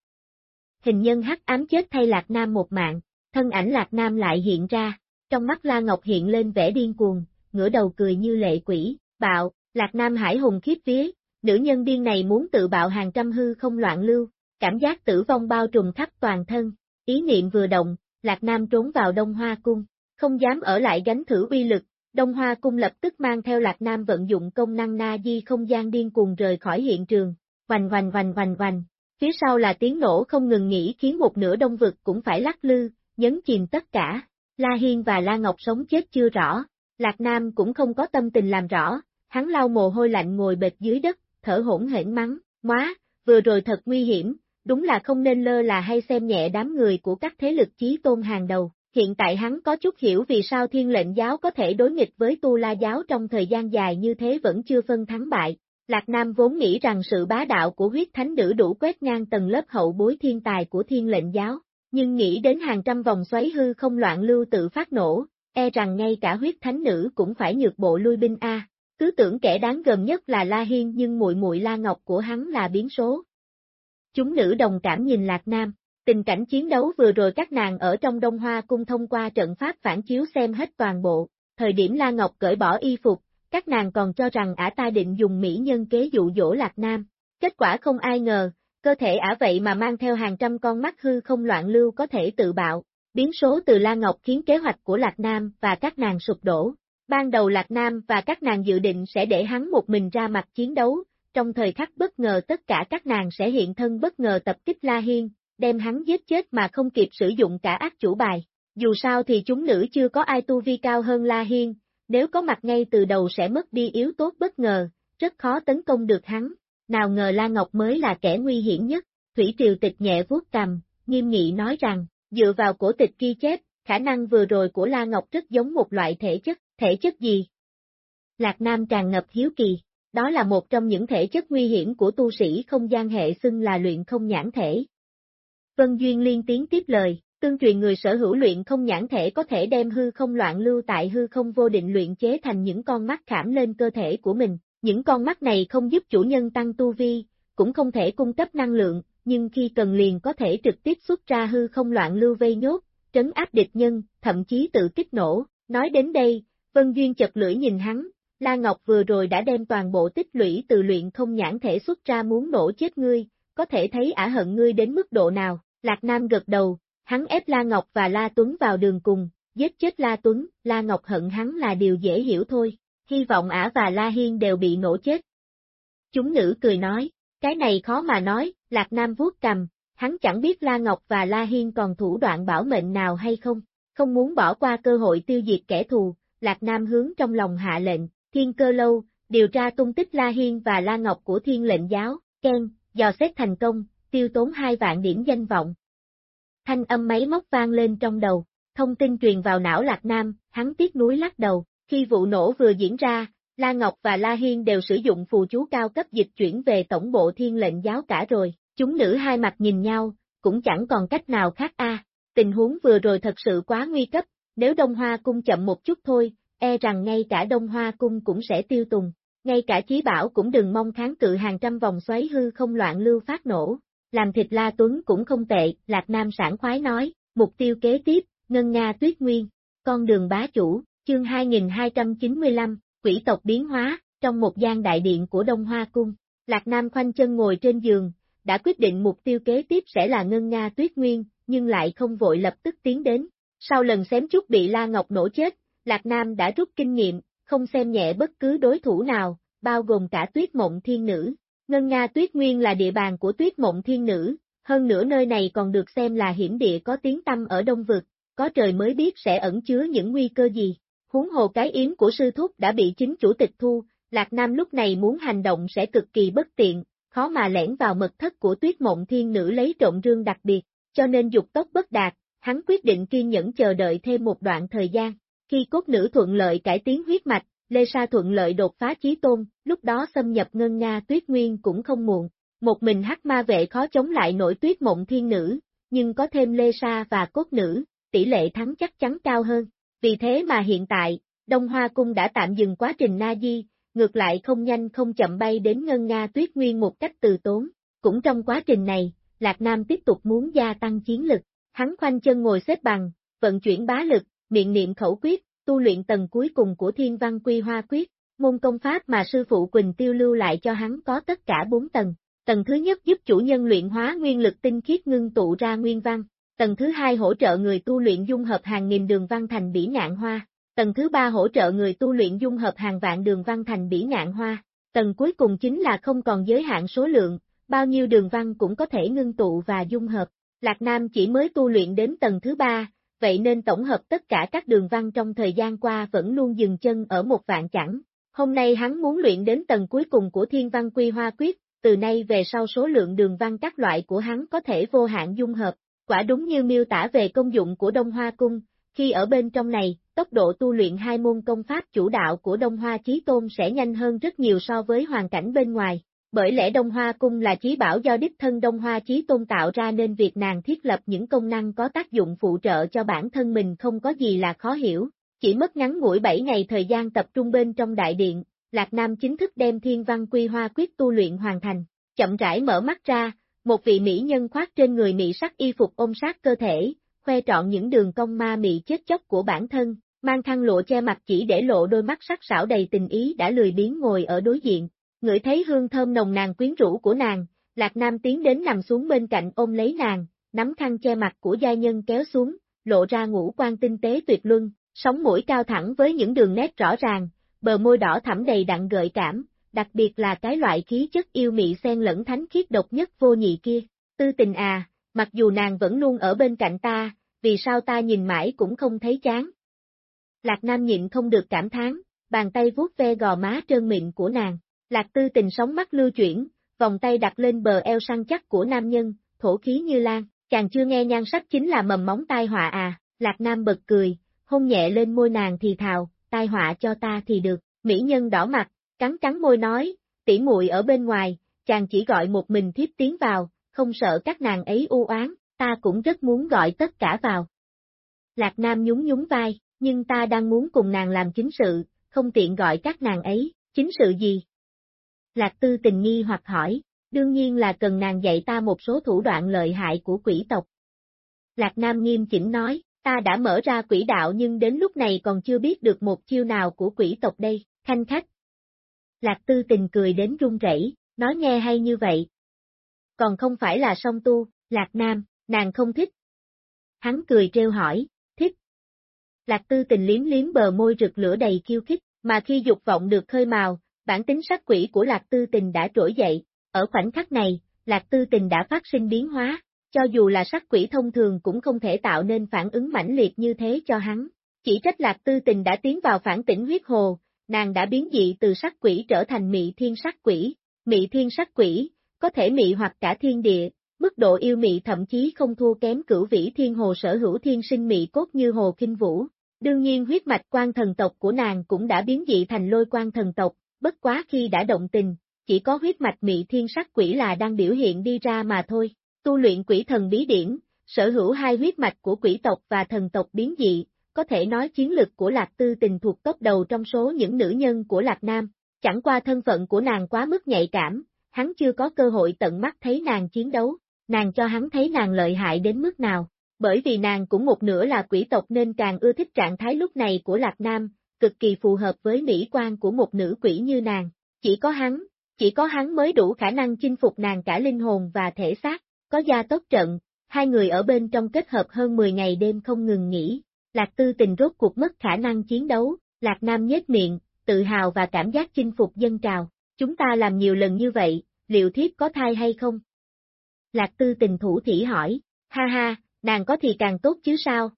Hình nhân hắc ám chết thay Lạc Nam một mạng, thân ảnh Lạc Nam lại hiện ra, trong mắt La Ngọc hiện lên vẻ điên cuồng, ngửa đầu cười như lệ quỷ, bạo, Lạc Nam hải hùng khiếp vía, nữ nhân điên này muốn tự bạo hàng trăm hư không loạn lưu, cảm giác tử vong bao trùm khắp toàn thân, ý niệm vừa động, Lạc Nam trốn vào Đông Hoa Cung, không dám ở lại gánh thử uy lực, Đông Hoa Cung lập tức mang theo Lạc Nam vận dụng công năng na di không gian điên cuồng rời khỏi hiện trường, hoành hoành hoành hoành hoành, phía sau là tiếng nổ không ngừng nghỉ khiến một nửa đông vực cũng phải lắc lư, nhấn chìm tất cả, La Hiên và La Ngọc sống chết chưa rõ, Lạc Nam cũng không có tâm tình làm rõ, hắn lau mồ hôi lạnh ngồi bệt dưới đất, thở hỗn hển mắng, móa, vừa rồi thật nguy hiểm, đúng là không nên lơ là hay xem nhẹ đám người của các thế lực chí tôn hàng đầu. Hiện tại hắn có chút hiểu vì sao thiên lệnh giáo có thể đối nghịch với tu la giáo trong thời gian dài như thế vẫn chưa phân thắng bại. Lạc Nam vốn nghĩ rằng sự bá đạo của huyết thánh nữ đủ quét ngang tầng lớp hậu bối thiên tài của thiên lệnh giáo, nhưng nghĩ đến hàng trăm vòng xoáy hư không loạn lưu tự phát nổ, e rằng ngay cả huyết thánh nữ cũng phải nhược bộ lui binh A. Cứ tưởng kẻ đáng gờm nhất là La Hiên nhưng muội muội La Ngọc của hắn là biến số. Chúng nữ đồng cảm nhìn Lạc Nam, tình cảnh chiến đấu vừa rồi các nàng ở trong Đông Hoa cung thông qua trận pháp phản chiếu xem hết toàn bộ, thời điểm La Ngọc cởi bỏ y phục, các nàng còn cho rằng ả ta định dùng mỹ nhân kế dụ dỗ Lạc Nam. Kết quả không ai ngờ, cơ thể ả vậy mà mang theo hàng trăm con mắt hư không loạn lưu có thể tự bạo, biến số từ La Ngọc khiến kế hoạch của Lạc Nam và các nàng sụp đổ. Ban đầu Lạc Nam và các nàng dự định sẽ để hắn một mình ra mặt chiến đấu, trong thời khắc bất ngờ tất cả các nàng sẽ hiện thân bất ngờ tập kích La Hiên, đem hắn giết chết mà không kịp sử dụng cả ác chủ bài. Dù sao thì chúng nữ chưa có ai tu vi cao hơn La Hiên, nếu có mặt ngay từ đầu sẽ mất đi yếu tố bất ngờ, rất khó tấn công được hắn. Nào ngờ La Ngọc mới là kẻ nguy hiểm nhất, Thủy Triều Tịch nhẹ vuốt cằm, nghiêm nghị nói rằng, dựa vào cổ tịch ghi chép, khả năng vừa rồi của La Ngọc rất giống một loại thể chất, thể chất gì? Lạc Nam tràn ngập hiếu kỳ, đó là một trong những thể chất nguy hiểm của tu sĩ không gian hệ xưng là luyện không nhãn thể. Vân Duyên liên tiếng tiếp lời, tương truyền người sở hữu luyện không nhãn thể có thể đem hư không loạn lưu tại hư không vô định luyện chế thành những con mắt khảm lên cơ thể của mình. Những con mắt này không giúp chủ nhân tăng tu vi, cũng không thể cung cấp năng lượng, nhưng khi cần liền có thể trực tiếp xuất ra hư không loạn lưu vây nhốt, trấn áp địch nhân, thậm chí tự kích nổ. Nói đến đây, Vân Duyên chật lưỡi nhìn hắn, La Ngọc vừa rồi đã đem toàn bộ tích lũy từ luyện không nhãn thể xuất ra muốn nổ chết ngươi, có thể thấy ả hận ngươi đến mức độ nào. Lạc Nam gật đầu, hắn ép La Ngọc và La Tuấn vào đường cùng, giết chết La Tuấn, La Ngọc hận hắn là điều dễ hiểu thôi, hy vọng ả và La Hiên đều bị nổ chết. Chúng nữ cười nói, cái này khó mà nói, Lạc Nam vuốt cầm, hắn chẳng biết La Ngọc và La Hiên còn thủ đoạn bảo mệnh nào hay không, không muốn bỏ qua cơ hội tiêu diệt kẻ thù, Lạc Nam hướng trong lòng hạ lệnh, thiên cơ lâu, điều tra tung tích La Hiên và La Ngọc của thiên lệnh giáo, Ken, dò xét thành công, tiêu tốn hai vạn điểm danh vọng. Thanh âm máy móc vang lên trong đầu, thông tin truyền vào não Lạc Nam, hắn tiếc núi lắc đầu, khi vụ nổ vừa diễn ra, La Ngọc và La Hiên đều sử dụng phù chú cao cấp dịch chuyển về tổng bộ thiên lệnh giáo cả rồi, chúng nữ hai mặt nhìn nhau, cũng chẳng còn cách nào khác a. tình huống vừa rồi thật sự quá nguy cấp, nếu Đông Hoa cung chậm một chút thôi, e rằng ngay cả Đông Hoa cung cũng sẽ tiêu tùng, ngay cả Chí Bảo cũng đừng mong kháng cự hàng trăm vòng xoáy hư không loạn lưu phát nổ. Làm thịt La Tuấn cũng không tệ, Lạc Nam sản khoái nói, mục tiêu kế tiếp, Ngân Nga Tuyết Nguyên, con đường bá chủ, chương 2295, quỷ tộc biến hóa, trong một gian đại điện của Đông Hoa Cung. Lạc Nam khoanh chân ngồi trên giường, đã quyết định mục tiêu kế tiếp sẽ là Ngân Nga Tuyết Nguyên, nhưng lại không vội lập tức tiến đến. Sau lần xém chút bị La Ngọc nổ chết, Lạc Nam đã rút kinh nghiệm, không xem nhẹ bất cứ đối thủ nào, bao gồm cả tuyết mộng thiên nữ. Ngân Nga tuyết nguyên là địa bàn của tuyết mộng thiên nữ, hơn nữa nơi này còn được xem là hiểm địa có tiếng tâm ở Đông Vực, có trời mới biết sẽ ẩn chứa những nguy cơ gì. Huống hồ cái yếm của sư thúc đã bị chính chủ tịch thu, Lạc Nam lúc này muốn hành động sẽ cực kỳ bất tiện, khó mà lẻn vào mật thất của tuyết mộng thiên nữ lấy trộm rương đặc biệt, cho nên dục tốc bất đạt, hắn quyết định kiên nhẫn chờ đợi thêm một đoạn thời gian. Khi cốt nữ thuận lợi cải tiến huyết mạch, Lê Sa thuận lợi đột phá chí tôn, lúc đó xâm nhập ngân Nga tuyết nguyên cũng không muộn. Một mình hắc ma vệ khó chống lại nổi tuyết mộng thiên nữ, nhưng có thêm Lê Sa và cốt nữ, tỷ lệ thắng chắc chắn cao hơn. Vì thế mà hiện tại, Đông Hoa Cung đã tạm dừng quá trình Na Di, ngược lại không nhanh không chậm bay đến ngân Nga tuyết nguyên một cách từ tốn. Cũng trong quá trình này, Lạc Nam tiếp tục muốn gia tăng chiến lực, hắn khoanh chân ngồi xếp bằng, vận chuyển bá lực, miệng niệm khẩu quyết, tu luyện tầng cuối cùng của thiên văn quy hoa quyết, môn công pháp mà sư phụ Quỳnh Tiêu lưu lại cho hắn có tất cả bốn tầng. Tầng thứ nhất giúp chủ nhân luyện hóa nguyên lực tinh khiết ngưng tụ ra nguyên văn. Tầng thứ hai hỗ trợ người tu luyện dung hợp hàng nghìn đường văn thành bỉ ngạn hoa. Tầng thứ ba hỗ trợ người tu luyện dung hợp hàng vạn đường văn thành bỉ ngạn hoa. Tầng cuối cùng chính là không còn giới hạn số lượng, bao nhiêu đường văn cũng có thể ngưng tụ và dung hợp. Lạc Nam chỉ mới tu luyện đến tầng thứ ba, vậy nên tổng hợp tất cả các đường văn trong thời gian qua vẫn luôn dừng chân ở một vạn chẳng. Hôm nay hắn muốn luyện đến tầng cuối cùng của thiên văn quy hoa quyết, từ nay về sau số lượng đường văn các loại của hắn có thể vô hạn dung hợp, quả đúng như miêu tả về công dụng của Đông Hoa Cung, khi ở bên trong này, tốc độ tu luyện hai môn công pháp chủ đạo của Đông Hoa Chí Tôn sẽ nhanh hơn rất nhiều so với hoàn cảnh bên ngoài. Bởi lẽ Đông Hoa Cung là chí bảo do đích thân Đông Hoa Chí Tôn tạo ra nên việc nàng thiết lập những công năng có tác dụng phụ trợ cho bản thân mình không có gì là khó hiểu. Chỉ mất ngắn ngủi 7 ngày thời gian tập trung bên trong đại điện, Lạc Nam chính thức đem thiên văn quy hoa quyết tu luyện hoàn thành, chậm rãi mở mắt ra, một vị mỹ nhân khoác trên người mỹ sắc y phục ôm sát cơ thể, khoe trọn những đường cong ma mị chết chóc của bản thân, mang khăn lụa che mặt chỉ để lộ đôi mắt sắc sảo đầy tình ý đã lười biếng ngồi ở đối diện, ngửi thấy hương thơm nồng nàn quyến rũ của nàng, Lạc Nam tiến đến nằm xuống bên cạnh ôm lấy nàng, nắm khăn che mặt của gia nhân kéo xuống, lộ ra ngũ quan tinh tế tuyệt luân, sóng mũi cao thẳng với những đường nét rõ ràng, bờ môi đỏ thẳm đầy đặn gợi cảm, đặc biệt là cái loại khí chất yêu mị xen lẫn thánh khiết độc nhất vô nhị kia. Tư tình à, mặc dù nàng vẫn luôn ở bên cạnh ta, vì sao ta nhìn mãi cũng không thấy chán. Lạc Nam nhịn không được cảm thán, bàn tay vuốt ve gò má trơn mịn của nàng. Lạc tư tình sóng mắt lưu chuyển, vòng tay đặt lên bờ eo săn chắc của nam nhân, thổ khí như lan, chàng chưa nghe nhan sắc chính là mầm móng tai họa à, Lạc Nam bật cười, hôn nhẹ lên môi nàng thì thào, tai họa cho ta thì được, mỹ nhân đỏ mặt, cắn cắn môi nói, tỉ muội ở bên ngoài, chàng chỉ gọi một mình thiếp tiến vào, không sợ các nàng ấy u oán, ta cũng rất muốn gọi tất cả vào. Lạc Nam nhún nhún vai, nhưng ta đang muốn cùng nàng làm chính sự, không tiện gọi các nàng ấy, chính sự gì? Lạc Tư tình nghi hoặc hỏi, đương nhiên là cần nàng dạy ta một số thủ đoạn lợi hại của quỷ tộc. Lạc Nam nghiêm chỉnh nói, ta đã mở ra quỷ đạo nhưng đến lúc này còn chưa biết được một chiêu nào của quỷ tộc đây, khanh khách. Lạc Tư tình cười đến run rẩy, nói nghe hay như vậy. Còn không phải là song tu, Lạc Nam, nàng không thích. Hắn cười trêu hỏi, thích. Lạc Tư tình liếm liếm bờ môi rực lửa đầy kiêu khích, mà khi dục vọng được khơi mào, bản tính sắc quỷ của Lạc Tư tình đã trỗi dậy, ở khoảnh khắc này, Lạc Tư tình đã phát sinh biến hóa, cho dù là sắc quỷ thông thường cũng không thể tạo nên phản ứng mãnh liệt như thế cho hắn. Chỉ trách lạc tư tình đã tiến vào phản tỉnh huyết hồ, nàng đã biến dị từ sắc quỷ trở thành mị thiên sắc quỷ. Mị thiên sắc quỷ, có thể mị hoặc cả thiên địa, mức độ yêu mị thậm chí không thua kém cửu vĩ thiên hồ sở hữu thiên sinh mị cốt như hồ kinh vũ. Đương nhiên huyết mạch quan thần tộc của nàng cũng đã biến dị thành lôi quan thần tộc, bất quá khi đã động tình, chỉ có huyết mạch mị thiên sắc quỷ là đang biểu hiện đi ra mà thôi. Tu luyện quỷ thần bí điển, sở hữu hai huyết mạch của quỷ tộc và thần tộc biến dị, có thể nói chiến lực của Lạc Tư tình thuộc top đầu trong số những nữ nhân của Lạc Nam, chẳng qua thân phận của nàng quá mức nhạy cảm, hắn chưa có cơ hội tận mắt thấy nàng chiến đấu, nàng cho hắn thấy nàng lợi hại đến mức nào, bởi vì nàng cũng một nửa là quỷ tộc nên càng ưa thích trạng thái lúc này của Lạc Nam, cực kỳ phù hợp với mỹ quan của một nữ quỷ như nàng, chỉ có hắn, chỉ có hắn mới đủ khả năng chinh phục nàng cả linh hồn và thể xác. Có gia tốc trận, hai người ở bên trong kết hợp hơn 10 ngày đêm không ngừng nghỉ, Lạc Tư tình rốt cuộc mất khả năng chiến đấu, Lạc Nam nhếch miệng, tự hào và cảm giác chinh phục dân trào, chúng ta làm nhiều lần như vậy, liệu thiếp có thai hay không? Lạc Tư tình thủ thỉ hỏi, ha ha, nàng có thì càng tốt chứ sao?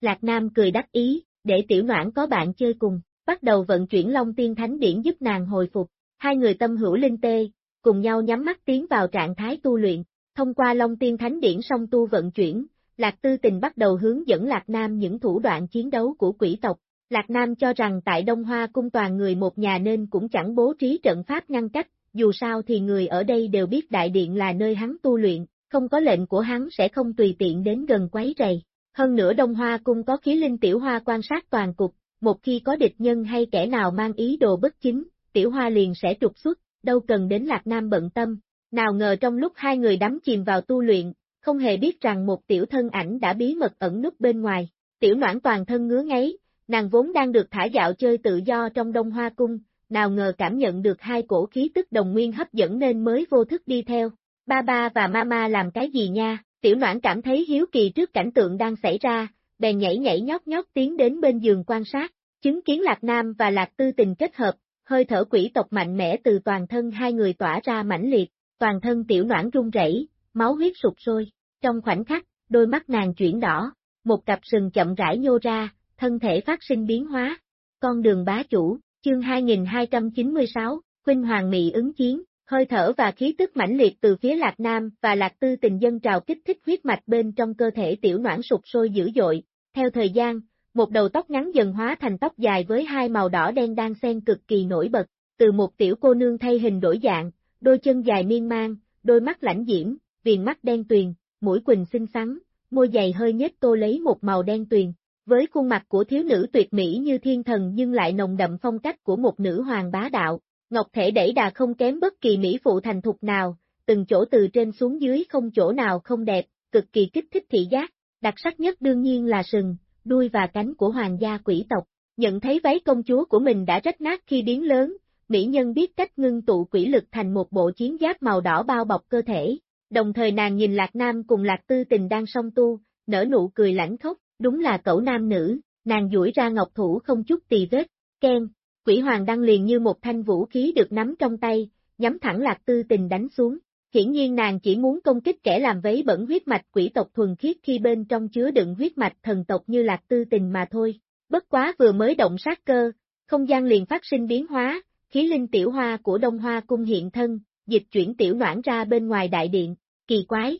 Lạc Nam cười đắc ý, để tiểu noãn có bạn chơi cùng, bắt đầu vận chuyển Long Tiên Thánh Điển giúp nàng hồi phục, hai người tâm hữu linh tê, cùng nhau nhắm mắt tiến vào trạng thái tu luyện, Thông qua Long Tiên Thánh Điển song tu vận chuyển, Lạc Tư Tình bắt đầu hướng dẫn Lạc Nam những thủ đoạn chiến đấu của quỷ tộc. Lạc Nam cho rằng tại Đông Hoa cung toàn người một nhà nên cũng chẳng bố trí trận pháp ngăn cách, dù sao thì người ở đây đều biết đại điện là nơi hắn tu luyện, không có lệnh của hắn sẽ không tùy tiện đến gần quấy rầy. Hơn nữa Đông Hoa cung có khí linh tiểu hoa quan sát toàn cục, một khi có địch nhân hay kẻ nào mang ý đồ bất chính, tiểu hoa liền sẽ trục xuất, đâu cần đến Lạc Nam bận tâm, nào ngờ trong lúc hai người đắm chìm vào tu luyện, không hề biết rằng một tiểu thân ảnh đã bí mật ẩn núp bên ngoài. Tiểu noãn toàn thân ngứa ngáy, nàng vốn đang được thả dạo chơi tự do trong đông hoa cung, nào ngờ cảm nhận được hai cổ khí tức đồng nguyên hấp dẫn nên mới vô thức đi theo. Ba ba và mama làm cái gì nha, tiểu noãn cảm thấy hiếu kỳ trước cảnh tượng đang xảy ra, bèn nhảy nhảy nhót nhót tiến đến bên giường quan sát, chứng kiến Lạc Nam và Lạc Tư tình kết hợp, hơi thở quỷ tộc mạnh mẽ từ toàn thân hai người tỏa ra mãnh liệt, toàn thân tiểu noãn run rẩy, máu huyết sụp sôi, trong khoảnh khắc, đôi mắt nàng chuyển đỏ, một cặp sừng chậm rãi nhô ra, thân thể phát sinh biến hóa. Con đường bá chủ, chương 2296, Huynh Hoàng Mị ứng chiến, hơi thở và khí tức mãnh liệt từ phía Lạc Nam và Lạc Tư tình dân trào kích thích huyết mạch bên trong cơ thể tiểu noãn sụp sôi dữ dội. Theo thời gian, một đầu tóc ngắn dần hóa thành tóc dài với hai màu đỏ đen đang xen cực kỳ nổi bật, từ một tiểu cô nương thay hình đổi dạng, đôi chân dài miên man, đôi mắt lãnh diễm, viền mắt đen tuyền, mũi quỳnh xinh xắn, môi dày hơi nhếch tô lấy một màu đen tuyền. Với khuôn mặt của thiếu nữ tuyệt mỹ như thiên thần nhưng lại nồng đậm phong cách của một nữ hoàng bá đạo, ngọc thể đẩy đà không kém bất kỳ mỹ phụ thành thục nào, từng chỗ từ trên xuống dưới không chỗ nào không đẹp, cực kỳ kích thích thị giác, đặc sắc nhất đương nhiên là sừng, đuôi và cánh của hoàng gia quỷ tộc. Nhận thấy váy công chúa của mình đã rách nát khi biến lớn, mỹ nhân biết cách ngưng tụ quỷ lực thành một bộ chiến giáp màu đỏ bao bọc cơ thể. Đồng thời nàng nhìn Lạc Nam cùng Lạc Tư Tình đang song tu, nở nụ cười lãnh khốc, đúng là cậu nam nữ, nàng duỗi ra ngọc thủ không chút tì vết, khen quỷ hoàng đăng liền như một thanh vũ khí được nắm trong tay, nhắm thẳng Lạc Tư Tình đánh xuống. Hiển nhiên nàng chỉ muốn công kích kẻ làm vấy bẩn huyết mạch quỷ tộc thuần khiết khi bên trong chứa đựng huyết mạch thần tộc như Lạc Tư Tình mà thôi. Bất quá vừa mới động sát cơ, không gian liền phát sinh biến hóa, khí linh tiểu hoa của Đông Hoa cung hiện thân, dịch chuyển tiểu noãn ra bên ngoài đại điện, kỳ quái.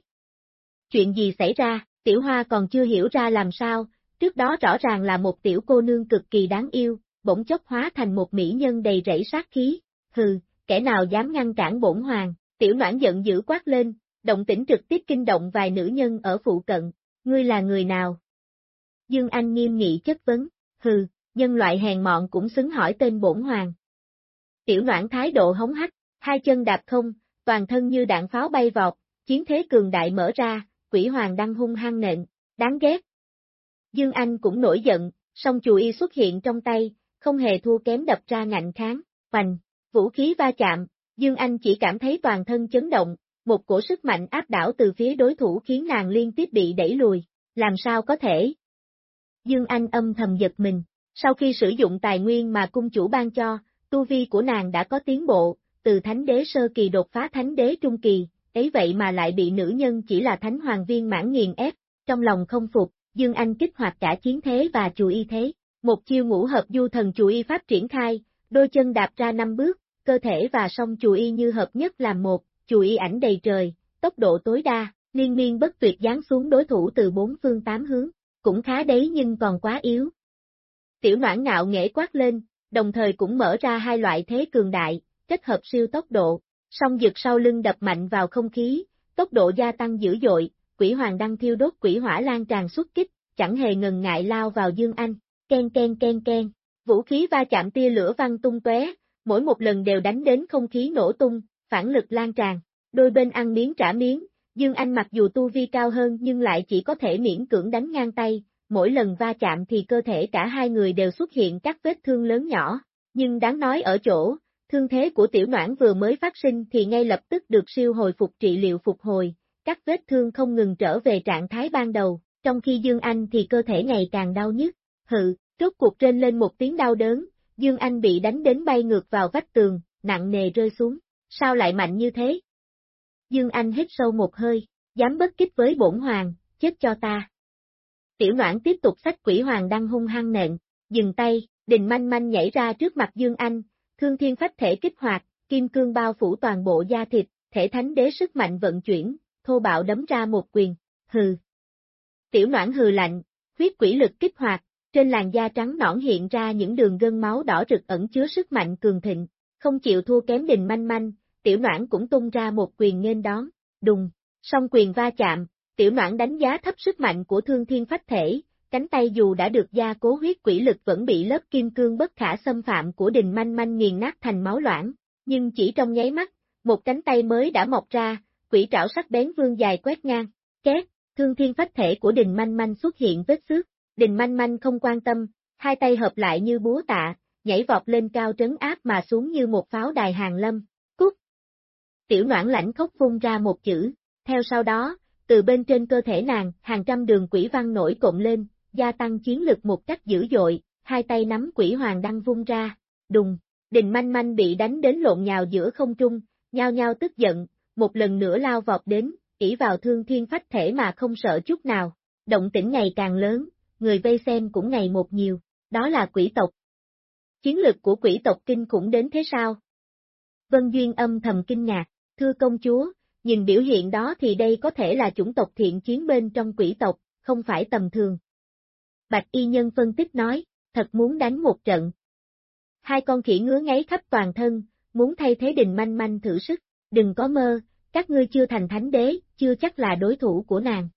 Chuyện gì xảy ra, tiểu hoa còn chưa hiểu ra làm sao, trước đó rõ ràng là một tiểu cô nương cực kỳ đáng yêu, bỗng chốc hóa thành một mỹ nhân đầy rẫy sát khí, hừ, kẻ nào dám ngăn cản bổn hoàng, tiểu noãn giận dữ quát lên, động tĩnh trực tiếp kinh động vài nữ nhân ở phụ cận, ngươi là người nào? Dương Anh nghiêm nghị chất vấn, hừ, nhân loại hèn mọn cũng xứng hỏi tên bổn hoàng. Tiểu noãn thái độ hống hách, hai chân đạp không, toàn thân như đạn pháo bay vọt, chiến thế cường đại mở ra, quỷ hoàng đang hung hăng nện, đáng ghét. Dương Anh cũng nổi giận, song chùi y xuất hiện trong tay, không hề thua kém đập ra ngạnh kháng, hoành, vũ khí va chạm, Dương Anh chỉ cảm thấy toàn thân chấn động, một cổ sức mạnh áp đảo từ phía đối thủ khiến nàng liên tiếp bị đẩy lùi, làm sao có thể? Dương Anh âm thầm giật mình, sau khi sử dụng tài nguyên mà cung chủ ban cho, tu vi của nàng đã có tiến bộ, từ thánh đế sơ kỳ đột phá thánh đế trung kỳ, ấy vậy mà lại bị nữ nhân chỉ là thánh hoàng viên mãn nghiền ép, trong lòng không phục, Dương Anh kích hoạt cả chiến thế và chùi y thế, một chiêu ngũ hợp du thần chủ y pháp triển khai, đôi chân đạp ra năm bước, cơ thể và song chủ y như hợp nhất làm một, chủ y ảnh đầy trời, tốc độ tối đa, liên miên bất tuyệt giáng xuống đối thủ từ bốn phương tám hướng, cũng khá đấy nhưng còn quá yếu. Tiểu noãn ngạo nghệ quát lên, đồng thời cũng mở ra hai loại thế cường đại, kết hợp siêu tốc độ, song dực sau lưng đập mạnh vào không khí, tốc độ gia tăng dữ dội, quỷ hoàng đăng thiêu đốt quỷ hỏa lan tràn xuất kích, chẳng hề ngần ngại lao vào Dương Anh, ken ken ken ken, vũ khí va chạm tia lửa văng tung tóe, mỗi một lần đều đánh đến không khí nổ tung, phản lực lan tràn, đôi bên ăn miếng trả miếng, Dương Anh mặc dù tu vi cao hơn nhưng lại chỉ có thể miễn cưỡng đánh ngang tay, mỗi lần va chạm thì cơ thể cả hai người đều xuất hiện các vết thương lớn nhỏ, nhưng đáng nói ở chỗ, thương thế của tiểu noãn vừa mới phát sinh thì ngay lập tức được siêu hồi phục trị liệu phục hồi, các vết thương không ngừng trở về trạng thái ban đầu, trong khi Dương Anh thì cơ thể ngày càng đau nhức, hự, rốt cuộc trên lên một tiếng đau đớn, Dương Anh bị đánh đến bay ngược vào vách tường, nặng nề rơi xuống, sao lại mạnh như thế? Dương Anh hít sâu một hơi, dám bất kích với bổn hoàng, chết cho ta. Tiểu noãn tiếp tục sách quỷ hoàng đang hung hăng nện, dừng tay, đình manh manh nhảy ra trước mặt Dương Anh, thương thiên phách thể kích hoạt, kim cương bao phủ toàn bộ da thịt, thể thánh đế sức mạnh vận chuyển, thô bạo đấm ra một quyền, hừ. Tiểu noãn hừ lạnh, huyết quỷ lực kích hoạt, trên làn da trắng nõn hiện ra những đường gân máu đỏ rực ẩn chứa sức mạnh cường thịnh, không chịu thua kém đình manh manh, tiểu noãn cũng tung ra một quyền nghênh đón, đùng, song quyền va chạm, tiểu noãn đánh giá thấp sức mạnh của thương thiên phách thể, cánh tay dù đã được gia cố huyết quỷ lực vẫn bị lớp kim cương bất khả xâm phạm của đình manh manh nghiền nát thành máu loãng, nhưng chỉ trong nháy mắt, một cánh tay mới đã mọc ra, quỷ trảo sắc bén vương dài quét ngang, két, thương thiên phách thể của đình manh manh xuất hiện vết xước, đình manh manh không quan tâm, hai tay hợp lại như búa tạ, nhảy vọt lên cao trấn áp mà xuống như một pháo đài hàng lâm. Cút! Tiểu noãn lãnh khóc phun ra một chữ, theo sau đó, từ bên trên cơ thể nàng, hàng trăm đường quỷ văn nổi cộng lên, gia tăng chiến lực một cách dữ dội, hai tay nắm quỷ hoàng đăng vung ra, đùng, đình manh manh bị đánh đến lộn nhào giữa không trung, nhao nhao tức giận, một lần nữa lao vọt đến, chỉ vào thương thiên phách thể mà không sợ chút nào, động tĩnh ngày càng lớn, người vây xem cũng ngày một nhiều, đó là quỷ tộc. Chiến lực của quỷ tộc kinh cũng đến thế sao? Vân Duyên âm thầm kinh ngạc, thưa công chúa, nhìn biểu hiện đó thì đây có thể là chủng tộc thiện chiến bên trong quỷ tộc, không phải tầm thường. Bạch y nhân phân tích nói, thật muốn đánh một trận. Hai con khỉ ngứa ngáy khắp toàn thân, muốn thay thế đình manh manh thử sức, đừng có mơ, các ngươi chưa thành thánh đế, chưa chắc là đối thủ của nàng.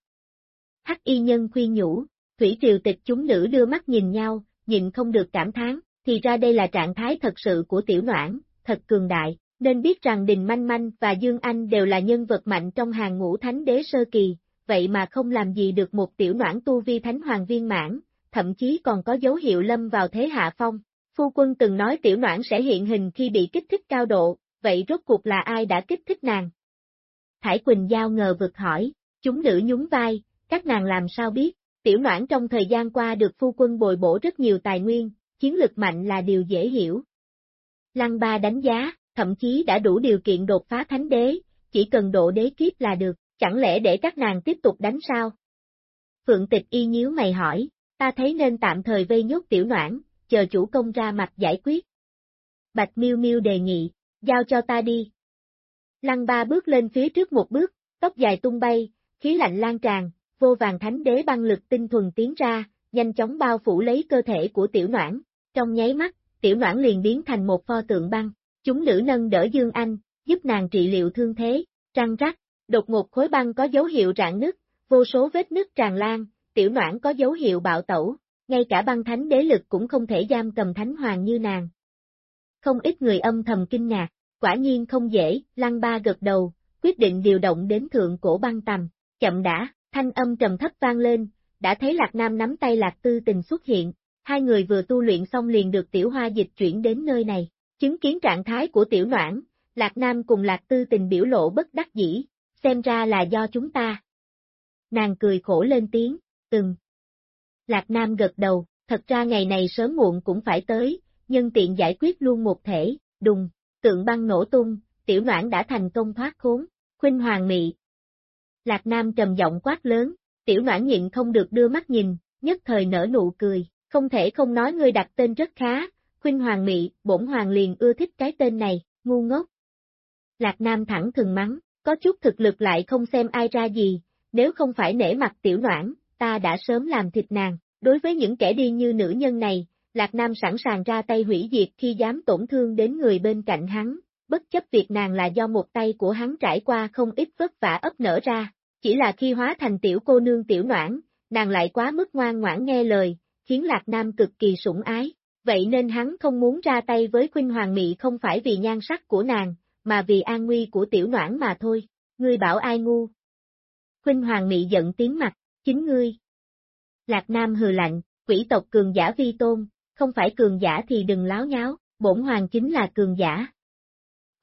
Hắc y nhân khuyên nhủ, thủy triều tịch chúng nữ đưa mắt nhìn nhau, nhìn không được cảm thán, thì ra đây là trạng thái thật sự của tiểu noãn, thật cường đại, nên biết rằng Đình Manh Manh và Dương Anh đều là nhân vật mạnh trong hàng ngũ thánh đế sơ kỳ, vậy mà không làm gì được một tiểu noãn tu vi thánh hoàng viên mãn, thậm chí còn có dấu hiệu lâm vào thế hạ phong. Phu quân từng nói tiểu noãn sẽ hiện hình khi bị kích thích cao độ, vậy rốt cuộc là ai đã kích thích nàng? Thải Quỳnh Giao ngờ vực hỏi, chúng nữ nhún vai, các nàng làm sao biết, tiểu noãn trong thời gian qua được phu quân bồi bổ rất nhiều tài nguyên, chiến lực mạnh là điều dễ hiểu. Lăng ba đánh giá, thậm chí đã đủ điều kiện đột phá thánh đế, chỉ cần độ đế kiếp là được, chẳng lẽ để các nàng tiếp tục đánh sao? Phượng tịch y nhíu mày hỏi, ta thấy nên tạm thời vây nhốt tiểu noãn, chờ chủ công ra mặt giải quyết. Bạch miêu miêu đề nghị, giao cho ta đi. Lăng ba bước lên phía trước một bước, tóc dài tung bay, khí lạnh lan tràn, vô vàng thánh đế băng lực tinh thuần tiến ra, nhanh chóng bao phủ lấy cơ thể của tiểu noãn. Trong nháy mắt, tiểu noãn liền biến thành một pho tượng băng. Chúng nữ nâng đỡ Dương Anh, giúp nàng trị liệu thương thế, trăng rắc, đột ngột khối băng có dấu hiệu rạn nứt, vô số vết nứt tràn lan, tiểu noãn có dấu hiệu bạo tẩu, ngay cả băng thánh đế lực cũng không thể giam cầm thánh hoàng như nàng. Không ít người âm thầm kinh ngạc, quả nhiên không dễ, lăng ba gật đầu, quyết định điều động đến thượng cổ băng tầm, chậm đã, thanh âm trầm thấp vang lên, đã thấy Lạc Nam nắm tay Lạc Tư Tình xuất hiện, hai người vừa tu luyện xong liền được tiểu hoa dịch chuyển đến nơi này. Chứng kiến trạng thái của tiểu noãn, Lạc Nam cùng Lạc Tư tình biểu lộ bất đắc dĩ, xem ra là do chúng ta. Nàng cười khổ lên tiếng, từng. Lạc Nam gật đầu, thật ra ngày này sớm muộn cũng phải tới, nhân tiện giải quyết luôn một thể, đùng, tượng băng nổ tung, tiểu noãn đã thành công thoát khốn, khuynh hoàng mị. Lạc Nam trầm giọng quát lớn, tiểu noãn nhịn không được đưa mắt nhìn, nhất thời nở nụ cười, không thể không nói ngươi đặt tên rất khá, Khuynh Hoàng Mị, bổn Hoàng liền ưa thích cái tên này, ngu ngốc. Lạc Nam thẳng thừng mắng, có chút thực lực lại không xem ai ra gì, nếu không phải nể mặt tiểu noãn, ta đã sớm làm thịt nàng. Đối với những kẻ đi như nữ nhân này, Lạc Nam sẵn sàng ra tay hủy diệt khi dám tổn thương đến người bên cạnh hắn, bất chấp việc nàng là do một tay của hắn trải qua không ít vất vả ấp nở ra. Chỉ là khi hóa thành tiểu cô nương tiểu noãn, nàng lại quá mức ngoan ngoãn nghe lời, khiến Lạc Nam cực kỳ sủng ái vậy nên hắn không muốn ra tay với Khuynh Hoàng Mị không phải vì nhan sắc của nàng, mà vì an nguy của tiểu noãn mà thôi, ngươi bảo ai ngu. Khuynh Hoàng Mị giận tiếng mặt, chính ngươi. Lạc Nam hừ lạnh, quỷ tộc cường giả vi tôn, không phải cường giả thì đừng láo nháo, bổn hoàng chính là cường giả.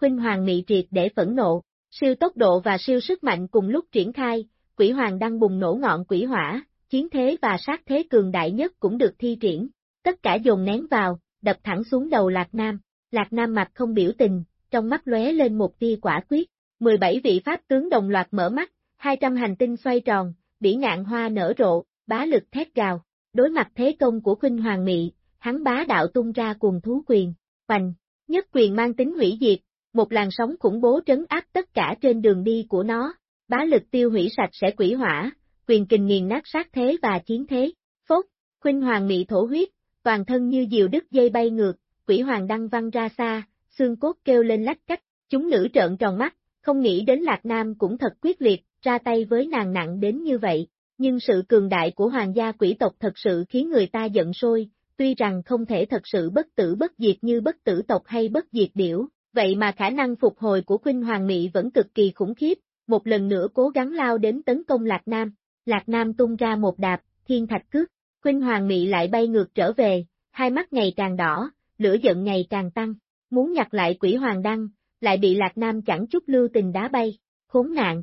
Khuynh Hoàng Mị triệt để phẫn nộ, siêu tốc độ và siêu sức mạnh cùng lúc triển khai, quỷ hoàng đang bùng nổ ngọn quỷ hỏa, chiến thế và sát thế cường đại nhất cũng được thi triển, tất cả dồn nén vào, đập thẳng xuống đầu Lạc Nam. Lạc Nam mặt không biểu tình, trong mắt lóe lên một tia quả quyết. 17 vị pháp tướng đồng loạt mở mắt, 200 hành tinh xoay tròn, bỉ ngạn hoa nở rộ, bá lực thét gào. Đối mặt thế công của Khuynh Hoàng Mị, hắn bá đạo tung ra cuồng thú quyền, hoành, nhất quyền mang tính hủy diệt, một làn sóng khủng bố trấn áp tất cả trên đường đi của nó, bá lực tiêu hủy sạch sẽ quỷ hỏa, quyền kình nghiền nát sát thế và chiến thế. Phốt, Khuynh Hoàng Mị thổ huyết, toàn thân như diều đứt dây bay ngược, quỷ hoàng đăng văng ra xa, xương cốt kêu lên lách cách, chúng nữ trợn tròn mắt, không nghĩ đến Lạc Nam cũng thật quyết liệt, ra tay với nàng nặng đến như vậy, nhưng sự cường đại của hoàng gia quỷ tộc thật sự khiến người ta giận sôi, tuy rằng không thể thật sự bất tử bất diệt như bất tử tộc hay bất diệt điểu, vậy mà khả năng phục hồi của Khuynh Hoàng Mị vẫn cực kỳ khủng khiếp, một lần nữa cố gắng lao đến tấn công Lạc Nam, Lạc Nam tung ra một đạp, thiên thạch cước, Khuynh Hoàng Mị lại bay ngược trở về, hai mắt ngày càng đỏ, lửa giận ngày càng tăng, muốn nhặt lại quỷ hoàng đăng, lại bị Lạc Nam chẳng chút lưu tình đá bay, khốn nạn.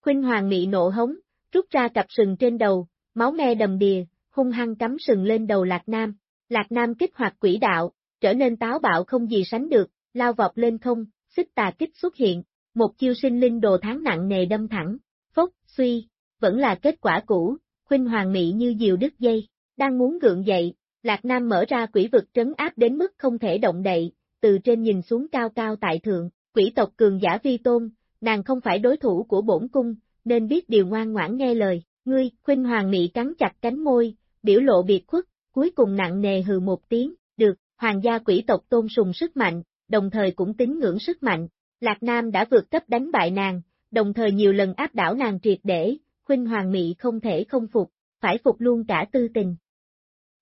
Khuynh hoàng mị nộ hống, rút ra cặp sừng trên đầu, máu me đầm đìa, hung hăng cắm sừng lên đầu Lạc Nam. Lạc Nam kích hoạt quỷ đạo, trở nên táo bạo không gì sánh được, lao vọt lên không, xích tà kích xuất hiện, một chiêu sinh linh đồ tháng nặng nề đâm thẳng, phốc, suy, vẫn là kết quả cũ, khuynh hoàng mị như diều đứt dây, đang muốn gượng dậy, Lạc Nam mở ra quỷ vực trấn áp đến mức không thể động đậy, từ trên nhìn xuống cao cao tại thượng, quỷ tộc cường giả vi tôn, nàng không phải đối thủ của bổn cung, nên biết điều ngoan ngoãn nghe lời, ngươi, khuynh hoàng mị cắn chặt cánh môi, biểu lộ biệt khuất, cuối cùng nặng nề hừ một tiếng, được, hoàng gia quỷ tộc tôn sùng sức mạnh, đồng thời cũng tính ngưỡng sức mạnh, Lạc Nam đã vượt cấp đánh bại nàng, đồng thời nhiều lần áp đảo nàng triệt để, khuynh hoàng mị không thể không phục, phải phục luôn cả tư tình.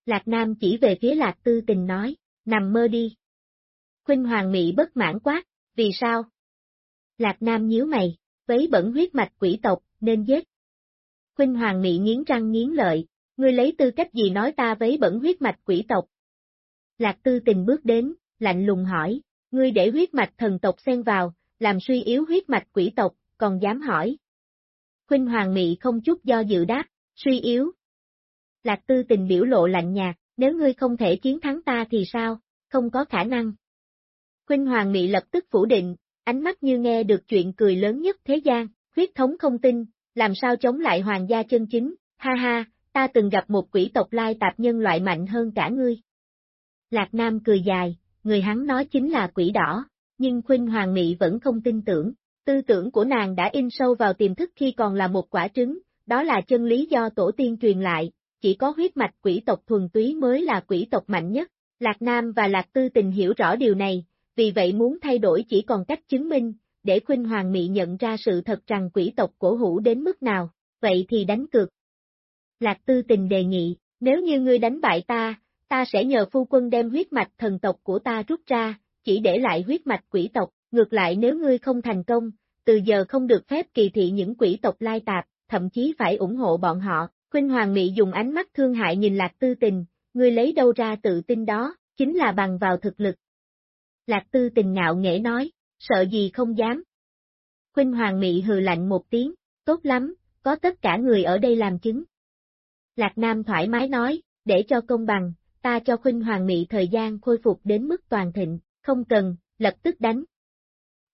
Lạc Nam chỉ về phía Lạc tư tình nói, nằm mơ đi. Khuynh hoàng mị bất mãn quát, vì sao? Lạc Nam nhíu mày, vấy bẩn huyết mạch quỷ tộc, nên giết. Khuynh hoàng mị nghiến răng nghiến lợi, ngươi lấy tư cách gì nói ta vấy bẩn huyết mạch quỷ tộc? Lạc tư tình bước đến, lạnh lùng hỏi, ngươi để huyết mạch thần tộc xen vào, làm suy yếu huyết mạch quỷ tộc, còn dám hỏi. Khuynh hoàng mị không chút do dự đáp, suy yếu. Lạc tư tình biểu lộ lạnh nhạt, nếu ngươi không thể chiến thắng ta thì sao, không có khả năng. Khuynh hoàng mị lập tức phủ định, ánh mắt như nghe được chuyện cười lớn nhất thế gian, huyết thống không tin, làm sao chống lại hoàng gia chân chính, ha ha, ta từng gặp một quỷ tộc lai tạp nhân loại mạnh hơn cả ngươi. Lạc Nam cười dài, người hắn nói chính là quỷ đỏ, nhưng Khuynh Hoàng mỹ vẫn không tin tưởng, tư tưởng của nàng đã in sâu vào tiềm thức khi còn là một quả trứng, đó là chân lý do tổ tiên truyền lại, chỉ có huyết mạch quỷ tộc thuần túy mới là quỷ tộc mạnh nhất. Lạc Nam và Lạc Tư Tình hiểu rõ điều này, vì vậy muốn thay đổi chỉ còn cách chứng minh, để Khuynh Hoàng Mị nhận ra sự thật rằng quỷ tộc cổ hủ đến mức nào, vậy thì đánh cược. Lạc Tư Tình đề nghị, nếu như ngươi đánh bại ta, ta sẽ nhờ phu quân đem huyết mạch thần tộc của ta rút ra, chỉ để lại huyết mạch quỷ tộc, ngược lại nếu ngươi không thành công, từ giờ không được phép kỳ thị những quỷ tộc lai tạp, thậm chí phải ủng hộ bọn họ. Khuynh Hoàng Mỹ dùng ánh mắt thương hại nhìn Lạc Tư Tình, ngươi lấy đâu ra tự tin đó, chính là bằng vào thực lực. Lạc Tư Tình ngạo nghễ nói, sợ gì không dám. Khuynh Hoàng Mỹ hừ lạnh một tiếng, tốt lắm, có tất cả người ở đây làm chứng. Lạc Nam thoải mái nói, để cho công bằng, ta cho Khuynh Hoàng Mị thời gian khôi phục đến mức toàn thịnh, không cần, lập tức đánh.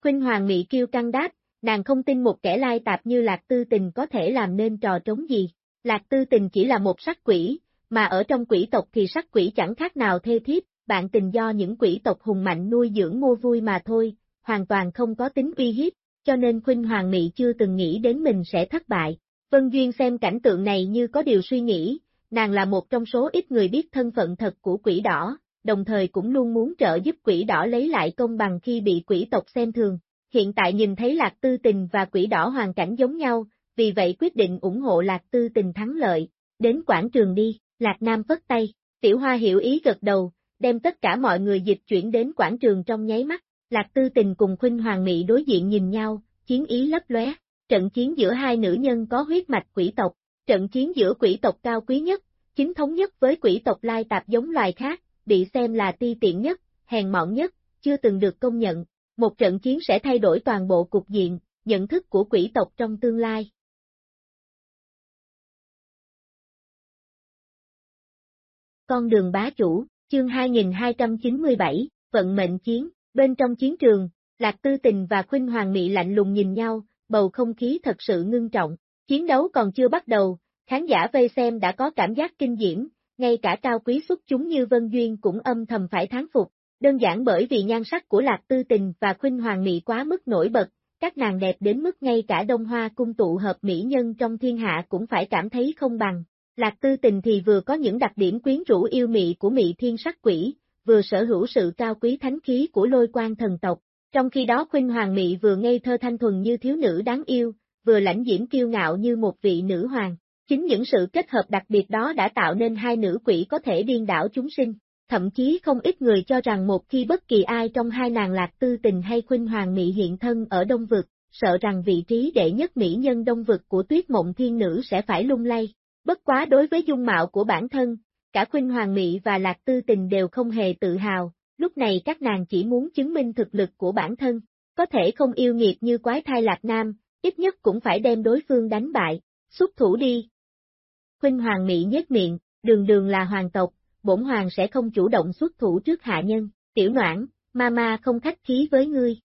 Khuynh Hoàng Mị kêu căng đáp, nàng không tin một kẻ lai tạp như Lạc Tư Tình có thể làm nên trò trống gì. Lạc Tư Tình chỉ là một sắc quỷ, mà ở trong quỷ tộc thì sắc quỷ chẳng khác nào thê thiếp, bạn tình do những quỷ tộc hùng mạnh nuôi dưỡng mua vui mà thôi, hoàn toàn không có tính uy hiếp, cho nên Khuynh Hoàng Mị chưa từng nghĩ đến mình sẽ thất bại. Vân Duyên xem cảnh tượng này như có điều suy nghĩ, nàng là một trong số ít người biết thân phận thật của quỷ đỏ, đồng thời cũng luôn muốn trợ giúp quỷ đỏ lấy lại công bằng khi bị quỷ tộc xem thường. Hiện tại nhìn thấy Lạc Tư Tình và quỷ đỏ hoàn cảnh giống nhau, vì vậy quyết định ủng hộ Lạc Tư Tình thắng lợi. Đến quảng trường đi, Lạc Nam phất tay, Tiểu Hoa hiểu ý gật đầu, đem tất cả mọi người dịch chuyển đến quảng trường trong nháy mắt. Lạc Tư Tình cùng Khuynh Hoàng Mỹ đối diện nhìn nhau, chiến ý lấp lóe. Trận chiến giữa hai nữ nhân có huyết mạch quỷ tộc, trận chiến giữa quỷ tộc cao quý nhất, chính thống nhất với quỷ tộc lai tạp giống loài khác, bị xem là ti tiện nhất, hèn mọn nhất, chưa từng được công nhận. Một trận chiến sẽ thay đổi toàn bộ cục diện, nhận thức của quỷ tộc trong tương lai. Con đường bá chủ, chương 2297, vận mệnh chiến, bên trong chiến trường, Lạc Tư Tình và Khuynh Hoàng Mị lạnh lùng nhìn nhau, bầu không khí thật sự ngưng trọng, chiến đấu còn chưa bắt đầu, khán giả vây xem đã có cảm giác kinh diễm, ngay cả cao quý xuất chúng như Vân Duyên cũng âm thầm phải thán phục, đơn giản bởi vì nhan sắc của Lạc Tư Tình và Khuynh Hoàng Mỹ quá mức nổi bật, các nàng đẹp đến mức ngay cả Đông Hoa cung tụ hợp mỹ nhân trong thiên hạ cũng phải cảm thấy không bằng. Lạc Tư Tình thì vừa có những đặc điểm quyến rũ yêu mị của mỹ thiên sắc quỷ, vừa sở hữu sự cao quý thánh khí của lôi quan thần tộc, trong khi đó Khuynh Hoàng Mỹ vừa ngây thơ thanh thuần như thiếu nữ đáng yêu, vừa lãnh diễm kiêu ngạo như một vị nữ hoàng. Chính những sự kết hợp đặc biệt đó đã tạo nên hai nữ quỷ có thể điên đảo chúng sinh. Thậm chí không ít người cho rằng một khi bất kỳ ai trong hai nàng lạc tư tình hay khuynh hoàng mỹ hiện thân ở Đông Vực, sợ rằng vị trí đệ nhất mỹ nhân Đông Vực của tuyết mộng thiên nữ sẽ phải lung lay. Bất quá đối với dung mạo của bản thân, cả Khuynh Hoàng Mị và Lạc Tư Tình đều không hề tự hào, lúc này các nàng chỉ muốn chứng minh thực lực của bản thân, có thể không yêu nghiệt như quái thai Lạc Nam, ít nhất cũng phải đem đối phương đánh bại, xuất thủ đi. Khuynh Hoàng Mỹ nhếch miệng, đường đường là hoàng tộc, bổn hoàng sẽ không chủ động xuất thủ trước hạ nhân, tiểu noãn, mama không khách khí với ngươi.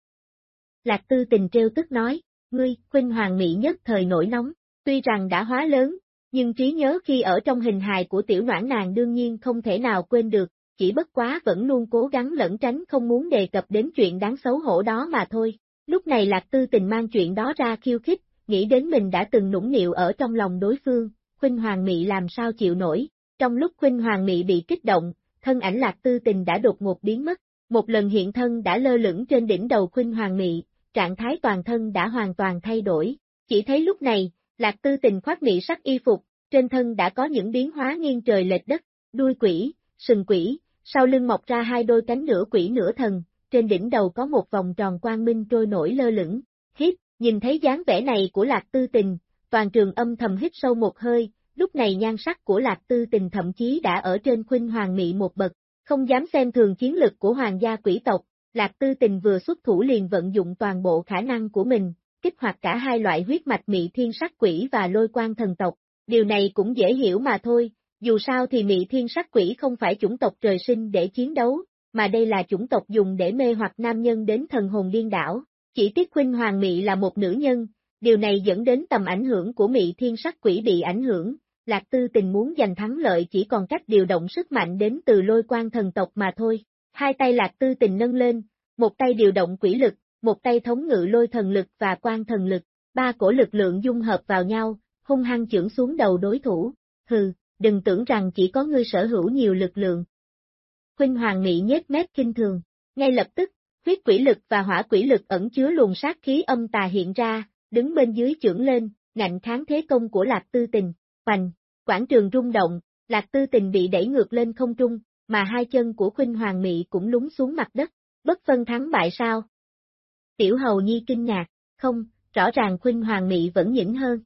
Lạc Tư Tình trêu tức nói, ngươi, Khuynh Hoàng Mỹ nhất thời nổi nóng, tuy rằng đã hóa lớn, nhưng trí nhớ khi ở trong hình hài của tiểu noãn nàng đương nhiên không thể nào quên được, chỉ bất quá vẫn luôn cố gắng lẫn tránh không muốn đề cập đến chuyện đáng xấu hổ đó mà thôi. Lúc này Lạc Tư Tình mang chuyện đó ra khiêu khích, nghĩ đến mình đã từng nũng nịu ở trong lòng đối phương, Khuynh Hoàng Mị làm sao chịu nổi. Trong lúc Khuynh Hoàng Mị bị kích động, thân ảnh Lạc Tư Tình đã đột ngột biến mất, một lần hiện thân đã lơ lửng trên đỉnh đầu Khuynh Hoàng Mị, trạng thái toàn thân đã hoàn toàn thay đổi. Chỉ thấy lúc này, Lạc Tư Tình khoác mị sắc y phục, trên thân đã có những biến hóa nghiêng trời lệch đất, đuôi quỷ, sừng quỷ, sau lưng mọc ra hai đôi cánh nửa quỷ nửa thần, trên đỉnh đầu có một vòng tròn quang minh trôi nổi lơ lửng. Hít, nhìn thấy dáng vẻ này của Lạc Tư Tình, toàn trường âm thầm hít sâu một hơi, lúc này nhan sắc của Lạc Tư Tình thậm chí đã ở trên khuynh hoàng mị một bậc, không dám xem thường chiến lực của hoàng gia quỷ tộc, Lạc Tư Tình vừa xuất thủ liền vận dụng toàn bộ khả năng của mình, kích hoạt cả hai loại huyết mạch mị thiên sắc quỷ và lôi quan thần tộc. Điều này cũng dễ hiểu mà thôi, dù sao thì mị thiên sắc quỷ không phải chủng tộc trời sinh để chiến đấu, mà đây là chủng tộc dùng để mê hoặc nam nhân đến thần hồn điên đảo. Chỉ tiếc khuynh hoàng mị là một nữ nhân, điều này dẫn đến tầm ảnh hưởng của mị thiên sắc quỷ bị ảnh hưởng, Lạc Tư Tình muốn giành thắng lợi chỉ còn cách điều động sức mạnh đến từ lôi quan thần tộc mà thôi. Hai tay Lạc Tư Tình nâng lên, một tay điều động quỷ lực, một tay thống ngự lôi thần lực và quan thần lực, ba cổ lực lượng dung hợp vào nhau, hung hăng chưởng xuống đầu đối thủ. Hừ, đừng tưởng rằng chỉ có ngươi sở hữu nhiều lực lượng. Huynh Hoàng Mỹ nhếch mép kinh thường, ngay lập tức, huyết quỷ lực và hỏa quỷ lực ẩn chứa luồng sát khí âm tà hiện ra, đứng bên dưới trưởng lên, ngạnh kháng thế công của Lạc Tư Tình, hoành, quảng trường rung động, Lạc Tư Tình bị đẩy ngược lên không trung, mà hai chân của Khuynh Hoàng Mỹ cũng lún xuống mặt đất, bất phân thắng bại sao? Tiểu Hầu Nhi kinh ngạc, không, rõ ràng Khuynh Hoàng Mỹ vẫn nhỉnh hơn.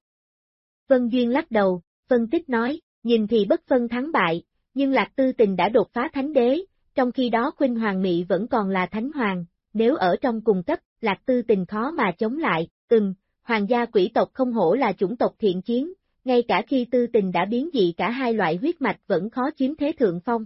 Vân Duyên lắc đầu, phân tích nói, nhìn thì bất phân thắng bại, nhưng Lạc Tư Tình đã đột phá thánh đế, trong khi đó Khuynh Hoàng Mỹ vẫn còn là thánh hoàng, nếu ở trong cùng cấp, Lạc Tư Tình khó mà chống lại, ừm, hoàng gia quỷ tộc không hổ là chủng tộc thiện chiến, ngay cả khi Tư Tình đã biến dị cả hai loại huyết mạch vẫn khó chiếm thế thượng phong.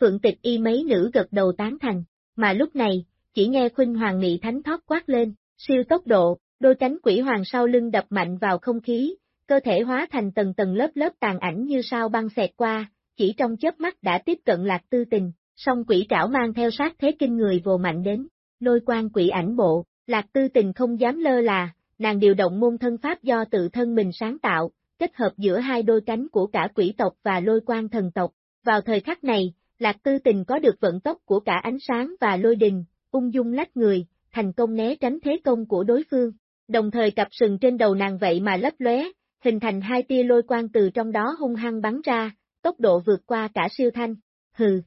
Phượng tịch y mấy nữ gật đầu tán thành, mà lúc này, chỉ nghe Khuynh Hoàng Mỹ thánh thoát quát lên, siêu tốc độ, đôi cánh quỷ hoàng sau lưng đập mạnh vào không khí, cơ thể hóa thành tầng tầng lớp lớp tàn ảnh như sao băng xẹt qua, chỉ trong chớp mắt đã tiếp cận lạc tư tình, song quỷ trảo mang theo sát thế kinh người vồ mạnh đến, lôi quan quỷ ảnh bộ, lạc tư tình không dám lơ là, nàng điều động môn thân pháp do tự thân mình sáng tạo, kết hợp giữa hai đôi cánh của cả quỷ tộc và lôi quan thần tộc. Vào thời khắc này, lạc tư tình có được vận tốc của cả ánh sáng và lôi đình, ung dung lách người, thành công né tránh thế công của đối phương. Đồng thời cặp sừng trên đầu nàng vậy mà lấp lóe, hình thành hai tia lôi quang từ trong đó hung hăng bắn ra, tốc độ vượt qua cả siêu thanh, hừ.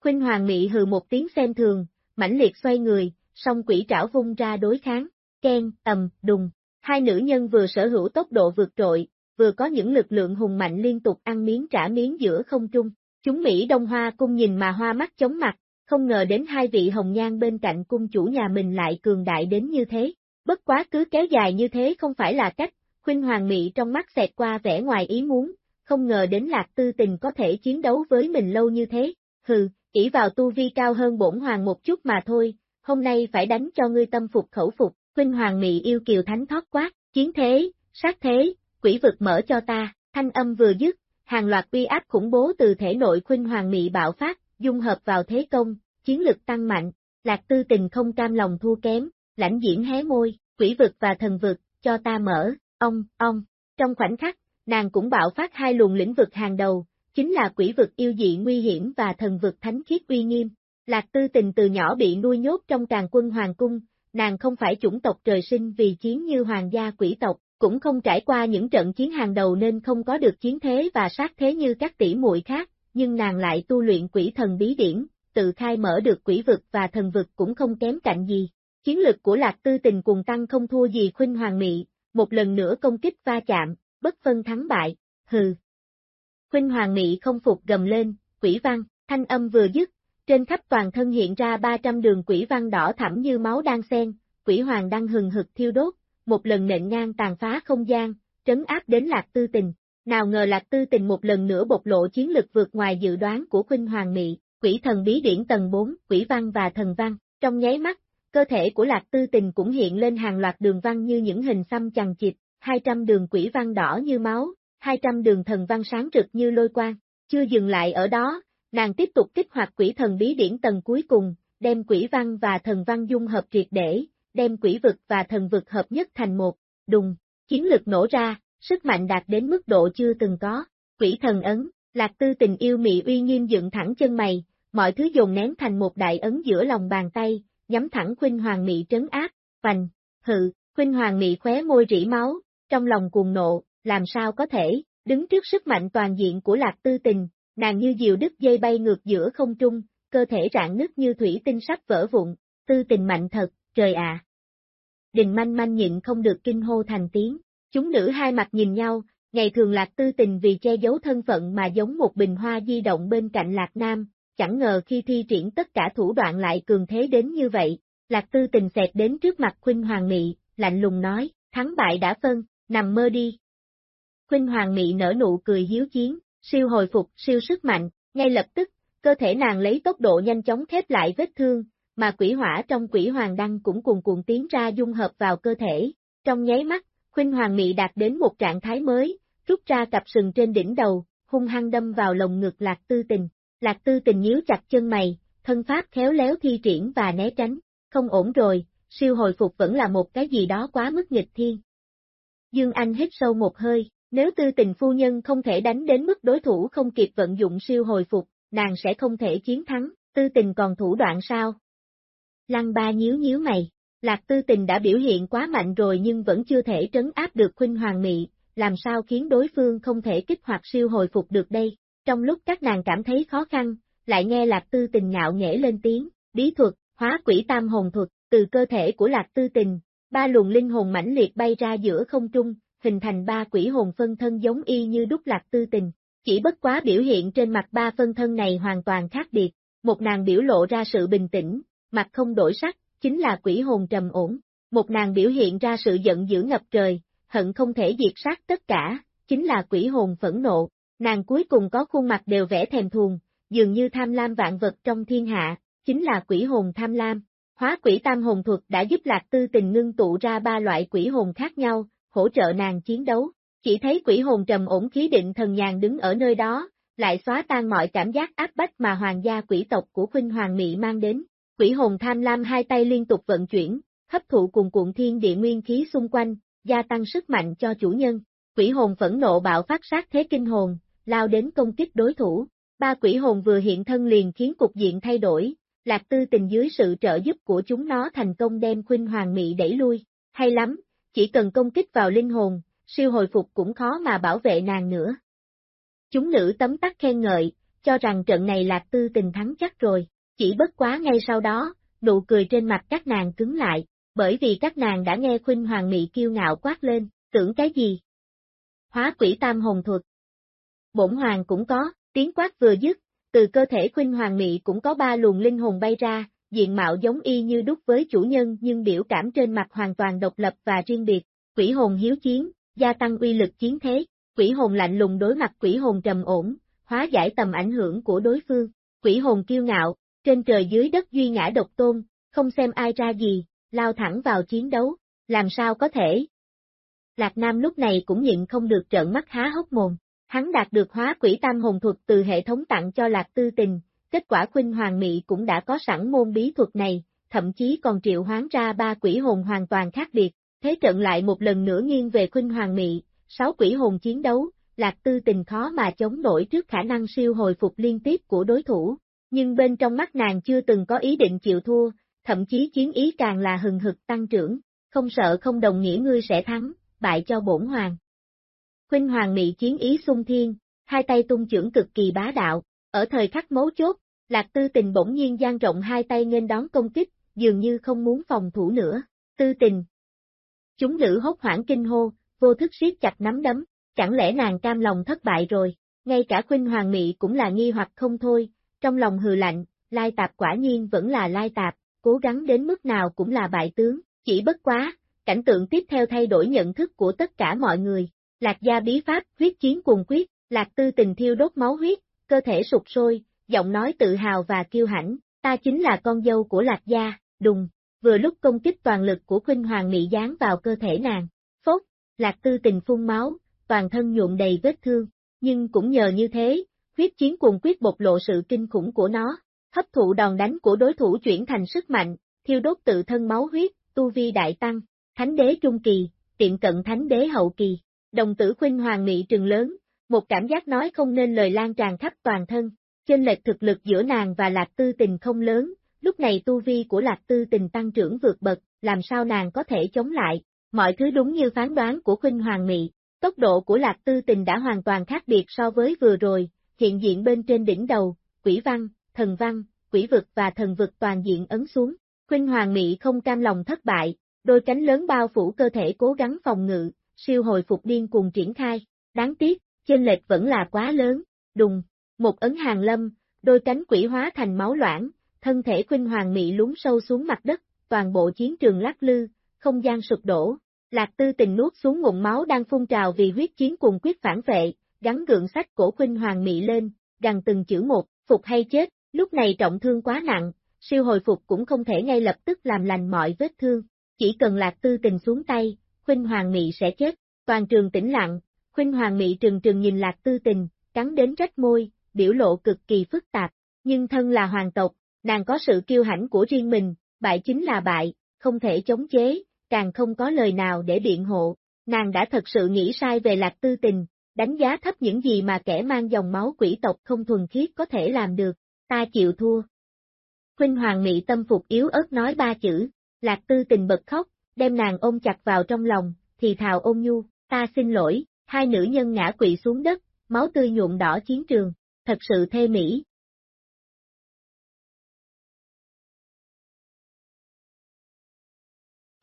Khuynh Hoàng Mị hừ một tiếng xem thường, mãnh liệt xoay người, song quỷ trảo vung ra đối kháng, ken, ầm, đùng. Hai nữ nhân vừa sở hữu tốc độ vượt trội, vừa có những lực lượng hùng mạnh liên tục ăn miếng trả miếng giữa không trung. Chúng Mỹ Đông Hoa cung nhìn mà hoa mắt chóng mặt, không ngờ đến hai vị hồng nhan bên cạnh cung chủ nhà mình lại cường đại đến như thế. Bất quá cứ kéo dài như thế không phải là cách, khuynh hoàng mị trong mắt xẹt qua vẻ ngoài ý muốn, không ngờ đến lạc tư tình có thể chiến đấu với mình lâu như thế, hừ, chỉ vào tu vi cao hơn bổn hoàng một chút mà thôi, hôm nay phải đánh cho ngươi tâm phục khẩu phục, huynh hoàng mị yêu kiều thánh thoát quát, chiến thế, sát thế, quỷ vực mở cho ta, thanh âm vừa dứt, hàng loạt uy áp khủng bố từ thể nội khuynh hoàng mị bạo phát, dung hợp vào thế công, chiến lực tăng mạnh, lạc tư tình không cam lòng thua kém, lãnh diễn hé môi, quỷ vực và thần vực, cho ta mở, ông, ông, trong khoảnh khắc, nàng cũng bạo phát hai luồng lĩnh vực hàng đầu, chính là quỷ vực yêu dị nguy hiểm và thần vực thánh khiết uy nghiêm. Lạc tư tình từ nhỏ bị nuôi nhốt trong càng quân hoàng cung, nàng không phải chủng tộc trời sinh vì chiến như hoàng gia quỷ tộc, cũng không trải qua những trận chiến hàng đầu nên không có được chiến thế và sát thế như các tỷ muội khác, nhưng nàng lại tu luyện quỷ thần bí điển, tự khai mở được quỷ vực và thần vực cũng không kém cạnh gì. Chiến lực của Lạc Tư Tình cùng tăng không thua gì Khuynh Hoàng Mị, một lần nữa công kích va chạm, bất phân thắng bại, hừ. Huynh Hoàng mỹ không phục gầm lên, quỷ văn, thanh âm vừa dứt, trên khắp toàn thân hiện ra 300 đường quỷ văn đỏ thẳm như máu đang xen, quỷ hoàng đang hừng hực thiêu đốt, một lần nện ngang tàn phá không gian, trấn áp đến Lạc Tư Tình. Nào ngờ Lạc Tư Tình một lần nữa bộc lộ chiến lực vượt ngoài dự đoán của Khuynh Hoàng Mị, quỷ thần bí điển tầng 4, quỷ văn và thần văn, trong nháy mắt, cơ thể của Lạc Tư Tình cũng hiện lên hàng loạt đường văn như những hình xăm chằng chịt, 200 đường quỷ văn đỏ như máu, 200 đường thần văn sáng rực như lôi quang. Chưa dừng lại ở đó, nàng tiếp tục kích hoạt quỷ thần bí điển tầng cuối cùng, đem quỷ văn và thần văn dung hợp triệt để, đem quỷ vực và thần vực hợp nhất thành một, đùng, chiến lực nổ ra, sức mạnh đạt đến mức độ chưa từng có, quỷ thần ấn, lạc tư tình yêu mị uy nghiêm dựng thẳng chân mày, mọi thứ dồn nén thành một đại ấn giữa lòng bàn tay, nhắm thẳng khuynh hoàng mị trấn áp, vành, hự, khuynh hoàng mị khóe môi rỉ máu, trong lòng cuồng nộ, làm sao có thể, đứng trước sức mạnh toàn diện của lạc tư tình, nàng như diều đứt dây bay ngược giữa không trung, cơ thể rạn nứt như thủy tinh sắp vỡ vụn, tư tình mạnh thật, trời ạ. Đình manh manh nhịn không được kinh hô thành tiếng, chúng nữ hai mặt nhìn nhau, ngày thường lạc tư tình vì che giấu thân phận mà giống một bình hoa di động bên cạnh lạc nam, chẳng ngờ khi thi triển tất cả thủ đoạn lại cường thế đến như vậy, lạc tư tình xẹt đến trước mặt khuynh hoàng mị, lạnh lùng nói, thắng bại đã phân, nằm mơ đi. Khuynh hoàng mị nở nụ cười hiếu chiến, siêu hồi phục, siêu sức mạnh, ngay lập tức, cơ thể nàng lấy tốc độ nhanh chóng khép lại vết thương, mà quỷ hỏa trong quỷ hoàng đăng cũng cuồn cuộn tiến ra dung hợp vào cơ thể. Trong nháy mắt, khuynh hoàng mị đạt đến một trạng thái mới, rút ra cặp sừng trên đỉnh đầu, hung hăng đâm vào lồng ngực lạc tư tình. Lạc tư tình nhíu chặt chân mày, thân pháp khéo léo thi triển và né tránh. Không ổn rồi, siêu hồi phục vẫn là một cái gì đó quá mức nghịch thiên. Dương Anh hít sâu một hơi, nếu tư tình phu nhân không thể đánh đến mức đối thủ không kịp vận dụng siêu hồi phục, nàng sẽ không thể chiến thắng, tư tình còn thủ đoạn sao? Lăng ba nhíu nhíu mày, lạc tư tình đã biểu hiện quá mạnh rồi nhưng vẫn chưa thể trấn áp được khuynh hoàng mị, làm sao khiến đối phương không thể kích hoạt siêu hồi phục được đây? Trong lúc các nàng cảm thấy khó khăn, lại nghe lạc tư tình ngạo nghễ lên tiếng, bí thuật, hóa quỷ tam hồn thuật, từ cơ thể của lạc tư tình, ba luồng linh hồn mãnh liệt bay ra giữa không trung, hình thành ba quỷ hồn phân thân giống y như đúc lạc tư tình. Chỉ bất quá biểu hiện trên mặt ba phân thân này hoàn toàn khác biệt, một nàng biểu lộ ra sự bình tĩnh, mặt không đổi sắc, chính là quỷ hồn trầm ổn, một nàng biểu hiện ra sự giận dữ ngập trời, hận không thể diệt sát tất cả, chính là quỷ hồn phẫn nộ, nàng cuối cùng có khuôn mặt đều vẽ thèm thuồng, dường như tham lam vạn vật trong thiên hạ, chính là quỷ hồn tham lam. Hóa quỷ tam hồn thuật đã giúp lạc tư tình ngưng tụ ra ba loại quỷ hồn khác nhau, hỗ trợ nàng chiến đấu. Chỉ thấy quỷ hồn trầm ổn khí định thần nhàn đứng ở nơi đó, lại xóa tan mọi cảm giác áp bách mà hoàng gia quỷ tộc của Khuynh Hoàng Mị mang đến. Quỷ hồn tham lam hai tay liên tục vận chuyển, hấp thụ cùng cuộn thiên địa nguyên khí xung quanh, gia tăng sức mạnh cho chủ nhân. Quỷ hồn phẫn nộ bạo phát sát thế kinh hồn, lao đến công kích đối thủ. Ba quỷ hồn vừa hiện thân liền khiến cục diện thay đổi, lạc tư tình dưới sự trợ giúp của chúng nó thành công đem khuynh hoàng mị đẩy lui. Hay lắm, chỉ cần công kích vào linh hồn, siêu hồi phục cũng khó mà bảo vệ nàng nữa. Chúng nữ tấm tắc khen ngợi, cho rằng trận này lạc tư tình thắng chắc rồi, chỉ bất quá ngay sau đó, nụ cười trên mặt các nàng cứng lại, bởi vì các nàng đã nghe khuynh hoàng mị kiêu ngạo quát lên, tưởng cái gì? Hóa quỷ tam hồn thuật. Bổn hoàng cũng có, tiếng quát vừa dứt, từ cơ thể khuynh hoàng mị cũng có ba luồng linh hồn bay ra, diện mạo giống y như đúc với chủ nhân nhưng biểu cảm trên mặt hoàn toàn độc lập và riêng biệt, quỷ hồn hiếu chiến, gia tăng uy lực chiến thế, quỷ hồn lạnh lùng đối mặt quỷ hồn trầm ổn, hóa giải tầm ảnh hưởng của đối phương, quỷ hồn kiêu ngạo, trên trời dưới đất duy ngã độc tôn, không xem ai ra gì, lao thẳng vào chiến đấu, làm sao có thể. Lạc Nam lúc này cũng nhịn không được trợn mắt há hốc mồm, hắn đạt được hóa quỷ tam hồn thuật từ hệ thống tặng cho Lạc Tư Tình, kết quả Khuynh Hoàng Mị cũng đã có sẵn môn bí thuật này, thậm chí còn triệu hoán ra ba quỷ hồn hoàn toàn khác biệt, thế trận lại một lần nữa nghiêng về Khuynh Hoàng Mị, sáu quỷ hồn chiến đấu, Lạc Tư tình khó mà chống nổi trước khả năng siêu hồi phục liên tiếp của đối thủ, nhưng bên trong mắt nàng chưa từng có ý định chịu thua, thậm chí chiến ý càng là hừng hực tăng trưởng, không sợ không đồng nghĩa ngươi sẽ thắng, bại cho bổn hoàng. Khuynh Hoàng Mị chiến ý sung thiên, hai tay tung trưởng cực kỳ bá đạo, ở thời khắc mấu chốt, Lạc Tư Tình bỗng nhiên dang rộng hai tay nghênh đón công kích, dường như không muốn phòng thủ nữa. Tư Tình. Chúng nữ hốt hoảng kinh hô, vô thức siết chặt nắm đấm, chẳng lẽ nàng cam lòng thất bại rồi, ngay cả Khuynh Hoàng Mị cũng là nghi hoặc không thôi, trong lòng hừ lạnh, Lai Tạp quả nhiên vẫn là Lai Tạp, cố gắng đến mức nào cũng là bại tướng, chỉ bất quá, cảnh tượng tiếp theo thay đổi nhận thức của tất cả mọi người. Lạc gia bí pháp, huyết chiến cuồng quyết, lạc tư tình thiêu đốt máu huyết, cơ thể sụp sôi, giọng nói tự hào và kiêu hãnh, ta chính là con dâu của lạc gia, đùng, vừa lúc công kích toàn lực của khuynh hoàng mị dán vào cơ thể nàng, phốt, lạc tư tình phun máu, toàn thân nhuộm đầy vết thương, nhưng cũng nhờ như thế, huyết chiến cuồng quyết bộc lộ sự kinh khủng của nó, hấp thụ đòn đánh của đối thủ chuyển thành sức mạnh, thiêu đốt tự thân máu huyết, tu vi đại tăng, thánh đế trung kỳ, tiện cận thánh đế hậu kỳ, đồng tử khuynh hoàng mị trừng lớn, một cảm giác nói không nên lời lan tràn khắp toàn thân, chênh lệch thực lực giữa nàng và lạc tư tình không lớn, lúc này tu vi của lạc tư tình tăng trưởng vượt bậc, làm sao nàng có thể chống lại, mọi thứ đúng như phán đoán của khuynh hoàng mị, tốc độ của lạc tư tình đã hoàn toàn khác biệt so với vừa rồi, hiện diện bên trên đỉnh đầu, quỷ văn, thần văn, quỷ vực và thần vực toàn diện ấn xuống, khuynh hoàng mị không cam lòng thất bại, đôi cánh lớn bao phủ cơ thể cố gắng phòng ngự, siêu hồi phục điên cùng triển khai, đáng tiếc, chênh lệch vẫn là quá lớn, đùng, một ấn hàng lâm, đôi cánh quỷ hóa thành máu loãng, thân thể khuynh hoàng mị lún sâu xuống mặt đất, toàn bộ chiến trường lắc lư, không gian sụp đổ. Lạc tư tình nuốt xuống ngụm máu đang phun trào vì huyết chiến cùng quyết phản vệ, gắn gượng sách cổ khuynh hoàng mị lên, gần từng chữ một, phục hay chết, lúc này trọng thương quá nặng, siêu hồi phục cũng không thể ngay lập tức làm lành mọi vết thương, chỉ cần lạc tư tình xuống tay, khuynh hoàng mị sẽ chết, toàn trường tĩnh lặng, khuynh hoàng mị trừng trừng nhìn lạc tư tình, cắn đến rách môi, biểu lộ cực kỳ phức tạp, nhưng thân là hoàng tộc, nàng có sự kiêu hãnh của riêng mình, bại chính là bại, không thể chống chế, càng không có lời nào để biện hộ, nàng đã thật sự nghĩ sai về lạc tư tình, đánh giá thấp những gì mà kẻ mang dòng máu quỷ tộc không thuần khiết có thể làm được, ta chịu thua. Khuynh Hoàng Mị tâm phục yếu ớt nói ba chữ, lạc tư tình bật khóc, đem nàng ôm chặt vào trong lòng, thì thào ôm nhu, ta xin lỗi, hai nữ nhân ngã quỵ xuống đất, máu tươi nhuộm đỏ chiến trường, thật sự thê mỹ.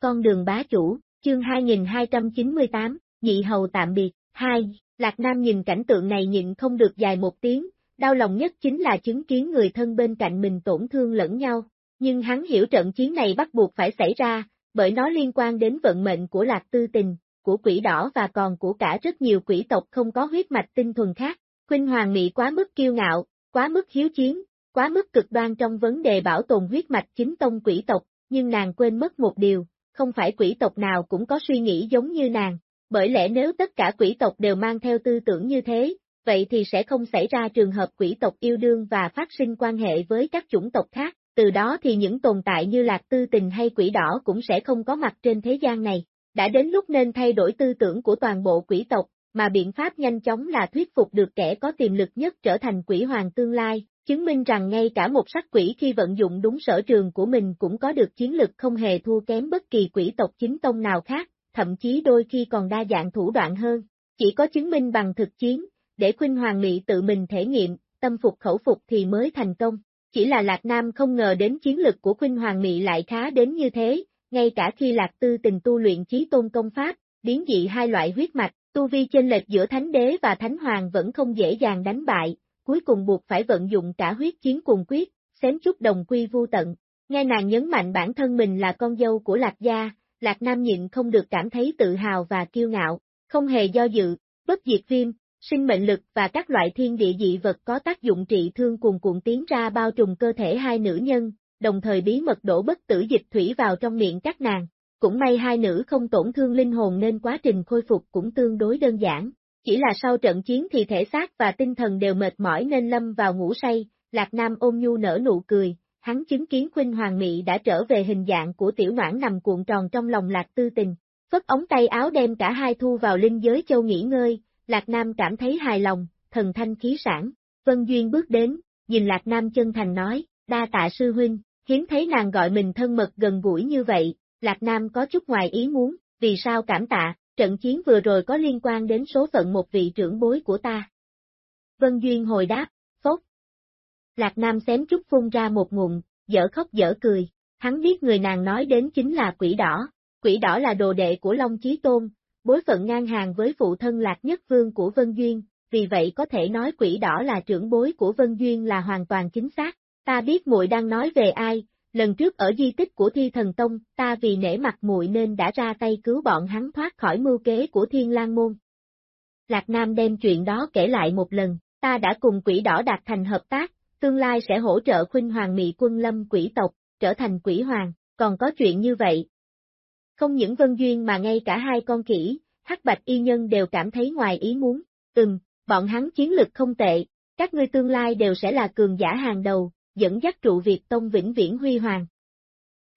Con đường bá chủ, chương 2298, nhị hầu tạm biệt, 2, Lạc Nam nhìn cảnh tượng này nhịn không được dài một tiếng, đau lòng nhất chính là chứng kiến người thân bên cạnh mình tổn thương lẫn nhau, nhưng hắn hiểu trận chiến này bắt buộc phải xảy ra, bởi nó liên quan đến vận mệnh của Lạc Tư Tình, của quỷ đỏ và còn của cả rất nhiều quỷ tộc không có huyết mạch tinh thuần khác. Khuynh Hoàng Mỹ quá mức kiêu ngạo, quá mức hiếu chiến, quá mức cực đoan trong vấn đề bảo tồn huyết mạch chính tông quỷ tộc, nhưng nàng quên mất một điều, không phải quỷ tộc nào cũng có suy nghĩ giống như nàng, bởi lẽ nếu tất cả quỷ tộc đều mang theo tư tưởng như thế, vậy thì sẽ không xảy ra trường hợp quỷ tộc yêu đương và phát sinh quan hệ với các chủng tộc khác, từ đó thì những tồn tại như lạc tư tình hay quỷ đỏ cũng sẽ không có mặt trên thế gian này. Đã đến lúc nên thay đổi tư tưởng của toàn bộ quỷ tộc, mà biện pháp nhanh chóng là thuyết phục được kẻ có tiềm lực nhất trở thành quỷ hoàng tương lai, chứng minh rằng ngay cả một sắc quỷ khi vận dụng đúng sở trường của mình cũng có được chiến lực không hề thua kém bất kỳ quỷ tộc chính tông nào khác, thậm chí đôi khi còn đa dạng thủ đoạn hơn. Chỉ có chứng minh bằng thực chiến, để Khuynh Hoàng mị tự mình thể nghiệm, tâm phục khẩu phục thì mới thành công. Chỉ là Lạc Nam không ngờ đến chiến lực của Khuynh Hoàng Mỹ lại khá đến như thế, ngay cả khi Lạc Tư tình tu luyện chí tôn công pháp, biến dị hai loại huyết mạch, tu vi chênh lệch giữa Thánh Đế và Thánh Hoàng vẫn không dễ dàng đánh bại, cuối cùng buộc phải vận dụng cả huyết chiến cùng quyết, xém chút đồng quy vu tận. Nghe nàng nhấn mạnh bản thân mình là con dâu của Lạc Gia, Lạc Nam nhịn không được cảm thấy tự hào và kiêu ngạo, không hề do dự, bất diệt viêm, sinh mệnh lực và các loại thiên địa dị vật có tác dụng trị thương cùng cuộn tiến ra bao trùm cơ thể hai nữ nhân, đồng thời bí mật đổ bất tử dịch thủy vào trong miệng các nàng. Cũng may hai nữ không tổn thương linh hồn nên quá trình khôi phục cũng tương đối đơn giản. Chỉ là sau trận chiến thì thể xác và tinh thần đều mệt mỏi nên lâm vào ngủ say, Lạc Nam ôm nhu nở nụ cười, hắn chứng kiến Khuynh Hoàng Mị đã trở về hình dạng của tiểu noãn nằm cuộn tròn trong lòng Lạc Tư Tình, phất ống tay áo đem cả hai thu vào linh giới châu nghỉ ngơi, Lạc Nam cảm thấy hài lòng, thần thanh khí sản, Vân Duyên bước đến, nhìn Lạc Nam chân thành nói, đa tạ sư huynh, hiếm thấy nàng gọi mình thân mật gần gũi như vậy, Lạc Nam có chút ngoài ý muốn, vì sao cảm tạ, trận chiến vừa rồi có liên quan đến số phận một vị trưởng bối của ta. Vân Duyên hồi đáp, phốt. Lạc Nam xém chút phun ra một ngụm, dở khóc dở cười, hắn biết người nàng nói đến chính là quỷ đỏ, quỷ đỏ là đồ đệ của Long Chí Tôn, bối phận ngang hàng với phụ thân Lạc Nhất Vương của Vân Duyên, vì vậy có thể nói quỷ đỏ là trưởng bối của Vân Duyên là hoàn toàn chính xác. Ta biết muội đang nói về ai, lần trước ở di tích của Thi Thần Tông, ta vì nể mặt muội nên đã ra tay cứu bọn hắn thoát khỏi mưu kế của Thiên Lang Môn. Lạc Nam đem chuyện đó kể lại một lần, ta đã cùng quỷ đỏ đạt thành hợp tác, tương lai sẽ hỗ trợ khuynh hoàng mị quân lâm quỷ tộc, trở thành quỷ hoàng, còn có chuyện như vậy. Không những Vân Duyên mà ngay cả hai con kỹ, hắc bạch y nhân đều cảm thấy ngoài ý muốn, ừm, bọn hắn chiến lực không tệ, các ngươi tương lai đều sẽ là cường giả hàng đầu, dẫn dắt trụ Việt Tông vĩnh viễn huy hoàng.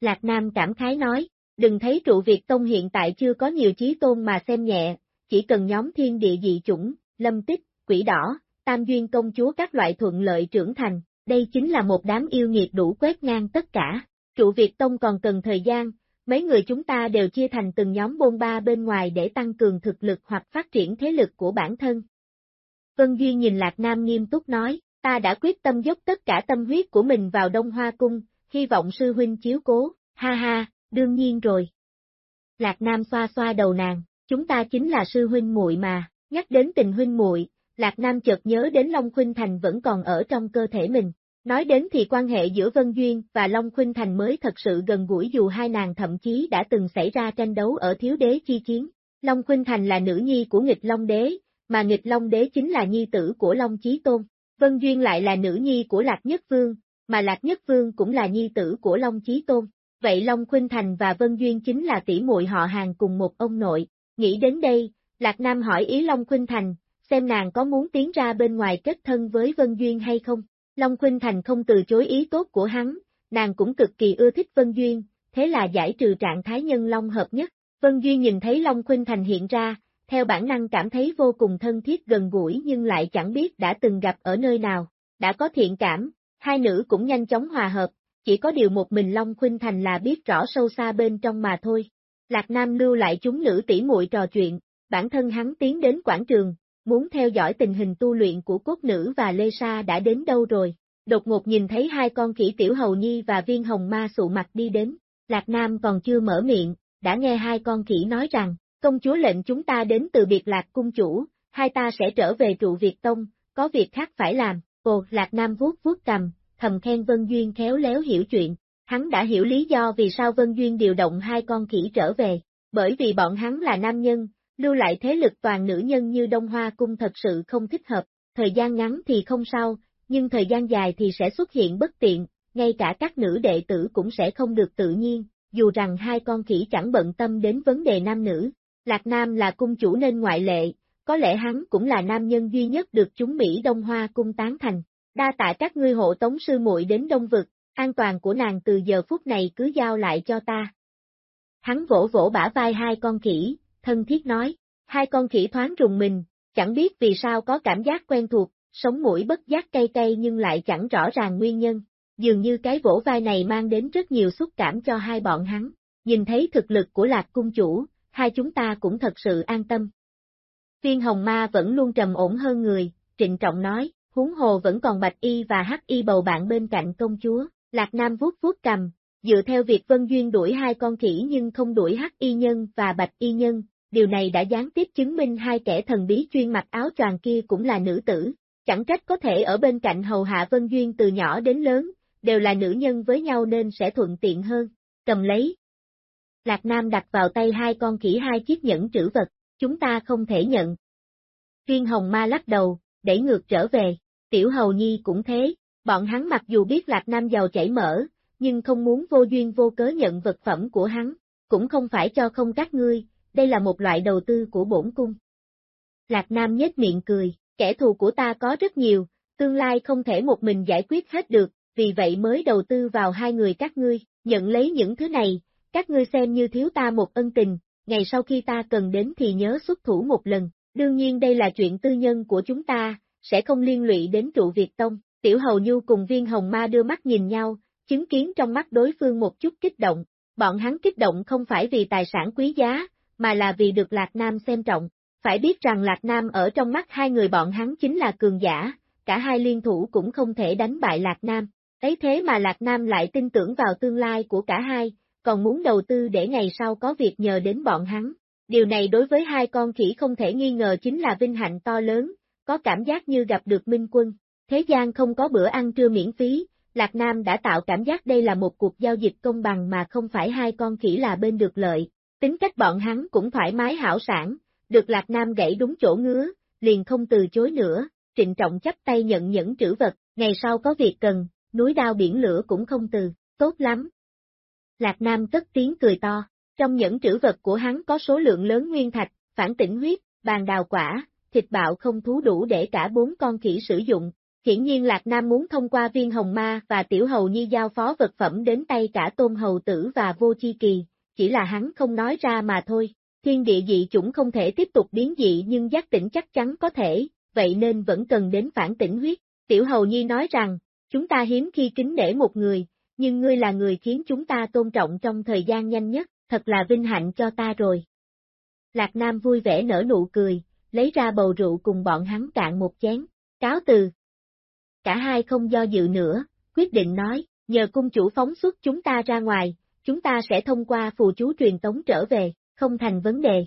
Lạc Nam cảm khái nói, đừng thấy trụ Việt Tông hiện tại chưa có nhiều trí tôn mà xem nhẹ, chỉ cần nhóm thiên địa dị chủng, lâm tích, quỷ đỏ, tam duyên công chúa các loại thuận lợi trưởng thành, đây chính là một đám yêu nghiệt đủ quét ngang tất cả. Trụ Việt Tông còn cần thời gian, mấy người chúng ta đều chia thành từng nhóm bôn ba bên ngoài để tăng cường thực lực hoặc phát triển thế lực của bản thân. Vân Duy nhìn Lạc Nam nghiêm túc nói, ta đã quyết tâm dốc tất cả tâm huyết của mình vào Đông Hoa Cung, hy vọng sư huynh chiếu cố, ha ha, đương nhiên rồi. Lạc Nam xoa xoa đầu nàng, chúng ta chính là sư huynh muội mà, nhắc đến tình huynh muội, Lạc Nam chợt nhớ đến Long Khuynh Thành vẫn còn ở trong cơ thể mình. Nói đến thì quan hệ giữa Vân Duyên và Long Khuynh Thành mới thật sự gần gũi dù hai nàng thậm chí đã từng xảy ra tranh đấu ở thiếu đế chi chiến. Long Khuynh Thành là nữ nhi của nghịch Long Đế, mà nghịch Long Đế chính là nhi tử của Long Chí Tôn. Vân Duyên lại là nữ nhi của Lạc Nhất Vương, mà Lạc Nhất Vương cũng là nhi tử của Long Chí Tôn. Vậy Long Khuynh Thành và Vân Duyên chính là tỷ muội họ hàng cùng một ông nội. Nghĩ đến đây, Lạc Nam hỏi ý Long Khuynh Thành, xem nàng có muốn tiến ra bên ngoài kết thân với Vân Duyên hay không. Long Khuynh Thành không từ chối ý tốt của hắn, nàng cũng cực kỳ ưa thích Vân Duyên, thế là giải trừ trạng thái nhân Long hợp nhất. Vân Duyên nhìn thấy Long Khuynh Thành hiện ra, theo bản năng cảm thấy vô cùng thân thiết gần gũi nhưng lại chẳng biết đã từng gặp ở nơi nào, đã có thiện cảm, hai nữ cũng nhanh chóng hòa hợp, chỉ có điều một mình Long Khuynh Thành là biết rõ sâu xa bên trong mà thôi. Lạc Nam lưu lại chúng nữ tỉ muội trò chuyện, bản thân hắn tiến đến quảng trường, muốn theo dõi tình hình tu luyện của cốt nữ và Lê Sa đã đến đâu rồi. Đột ngột nhìn thấy hai con khỉ tiểu hầu nhi và viên hồng ma sụ mặt đi đến, Lạc Nam còn chưa mở miệng, đã nghe hai con khỉ nói rằng, công chúa lệnh chúng ta đến từ biệt Lạc cung chủ, hai ta sẽ trở về trụ Việt Tông, có việc khác phải làm, ồ, Lạc Nam vuốt vuốt cầm, thầm khen Vân Duyên khéo léo hiểu chuyện, hắn đã hiểu lý do vì sao Vân Duyên điều động hai con khỉ trở về, bởi vì bọn hắn là nam nhân, lưu lại thế lực toàn nữ nhân như Đông Hoa Cung thật sự không thích hợp, thời gian ngắn thì không sao, nhưng thời gian dài thì sẽ xuất hiện bất tiện, ngay cả các nữ đệ tử cũng sẽ không được tự nhiên, dù rằng hai con khỉ chẳng bận tâm đến vấn đề nam nữ. Lạc Nam là cung chủ nên ngoại lệ, có lẽ hắn cũng là nam nhân duy nhất được chúng Mỹ Đông Hoa cung tán thành. Đa tạ các ngươi hộ tống sư muội đến Đông Vực, an toàn của nàng từ giờ phút này cứ giao lại cho ta. Hắn vỗ vỗ bả vai hai con khỉ, thân thiết nói, hai con khỉ thoáng rùng mình, chẳng biết vì sao có cảm giác quen thuộc, sống mũi bất giác cay cay nhưng lại chẳng rõ ràng nguyên nhân, dường như cái vỗ vai này mang đến rất nhiều xúc cảm cho hai bọn hắn, nhìn thấy thực lực của lạc cung chủ, hai chúng ta cũng thật sự an tâm. Viên hồng ma vẫn luôn trầm ổn hơn người, trịnh trọng nói, huống hồ vẫn còn bạch y và hắc y bầu bạn bên cạnh công chúa, lạc nam vuốt vuốt cầm, dựa theo việc Vân Duyên đuổi hai con khỉ nhưng không đuổi hắc y nhân và bạch y nhân, điều này đã gián tiếp chứng minh hai kẻ thần bí chuyên mặc áo choàng kia cũng là nữ tử, chẳng trách có thể ở bên cạnh hầu hạ Vân Duyên từ nhỏ đến lớn, đều là nữ nhân với nhau nên sẽ thuận tiện hơn, cầm lấy. Lạc Nam đặt vào tay hai con khỉ hai chiếc nhẫn trữ vật, chúng ta không thể nhận. Viên hồng ma lắc đầu, đẩy ngược trở về, tiểu hầu nhi cũng thế, bọn hắn mặc dù biết Lạc Nam giàu chảy mỡ, nhưng không muốn vô duyên vô cớ nhận vật phẩm của hắn, cũng không phải cho không các ngươi, đây là một loại đầu tư của bổn cung. Lạc Nam nhếch miệng cười, kẻ thù của ta có rất nhiều, tương lai không thể một mình giải quyết hết được, vì vậy mới đầu tư vào hai người các ngươi, nhận lấy những thứ này, các ngươi xem như thiếu ta một ân tình, ngày sau khi ta cần đến thì nhớ xuất thủ một lần, đương nhiên đây là chuyện tư nhân của chúng ta, sẽ không liên lụy đến trụ Việt Tông. Tiểu Hầu Nhu cùng viên hồng ma đưa mắt nhìn nhau, chứng kiến trong mắt đối phương một chút kích động, bọn hắn kích động không phải vì tài sản quý giá, mà là vì được Lạc Nam xem trọng. Phải biết rằng Lạc Nam ở trong mắt hai người bọn hắn chính là cường giả, cả hai liên thủ cũng không thể đánh bại Lạc Nam. Ấy thế mà Lạc Nam lại tin tưởng vào tương lai của cả hai, còn muốn đầu tư để ngày sau có việc nhờ đến bọn hắn. Điều này đối với hai con khỉ không thể nghi ngờ chính là vinh hạnh to lớn, có cảm giác như gặp được minh quân. Thế gian không có bữa ăn trưa miễn phí, Lạc Nam đã tạo cảm giác đây là một cuộc giao dịch công bằng mà không phải hai con khỉ là bên được lợi. Tính cách bọn hắn cũng thoải mái hảo sản, được Lạc Nam gãy đúng chỗ ngứa, liền không từ chối nữa, trịnh trọng chấp tay nhận những trữ vật, ngày sau có việc cần, núi đao biển lửa cũng không từ, tốt lắm. Lạc Nam cất tiếng cười to, trong những trữ vật của hắn có số lượng lớn nguyên thạch, phản tỉnh huyết, bàn đào quả, thịt bạo không thú đủ để cả bốn con khỉ sử dụng. Hiển nhiên Lạc Nam muốn thông qua viên hồng ma và tiểu hầu nhi giao phó vật phẩm đến tay cả tôn hầu tử và vô chi kỳ, chỉ là hắn không nói ra mà thôi. Thiên địa dị chủng không thể tiếp tục biến dị nhưng giác tỉnh chắc chắn có thể, vậy nên vẫn cần đến phản tỉnh huyết. Tiểu hầu nhi nói rằng, chúng ta hiếm khi kính nể một người, nhưng ngươi là người khiến chúng ta tôn trọng trong thời gian nhanh nhất, thật là vinh hạnh cho ta rồi. Lạc Nam vui vẻ nở nụ cười, lấy ra bầu rượu cùng bọn hắn cạn một chén, cáo từ. Cả hai không do dự nữa, quyết định nói, nhờ cung chủ phóng xuất chúng ta ra ngoài, chúng ta sẽ thông qua phù chú truyền tống trở về, không thành vấn đề.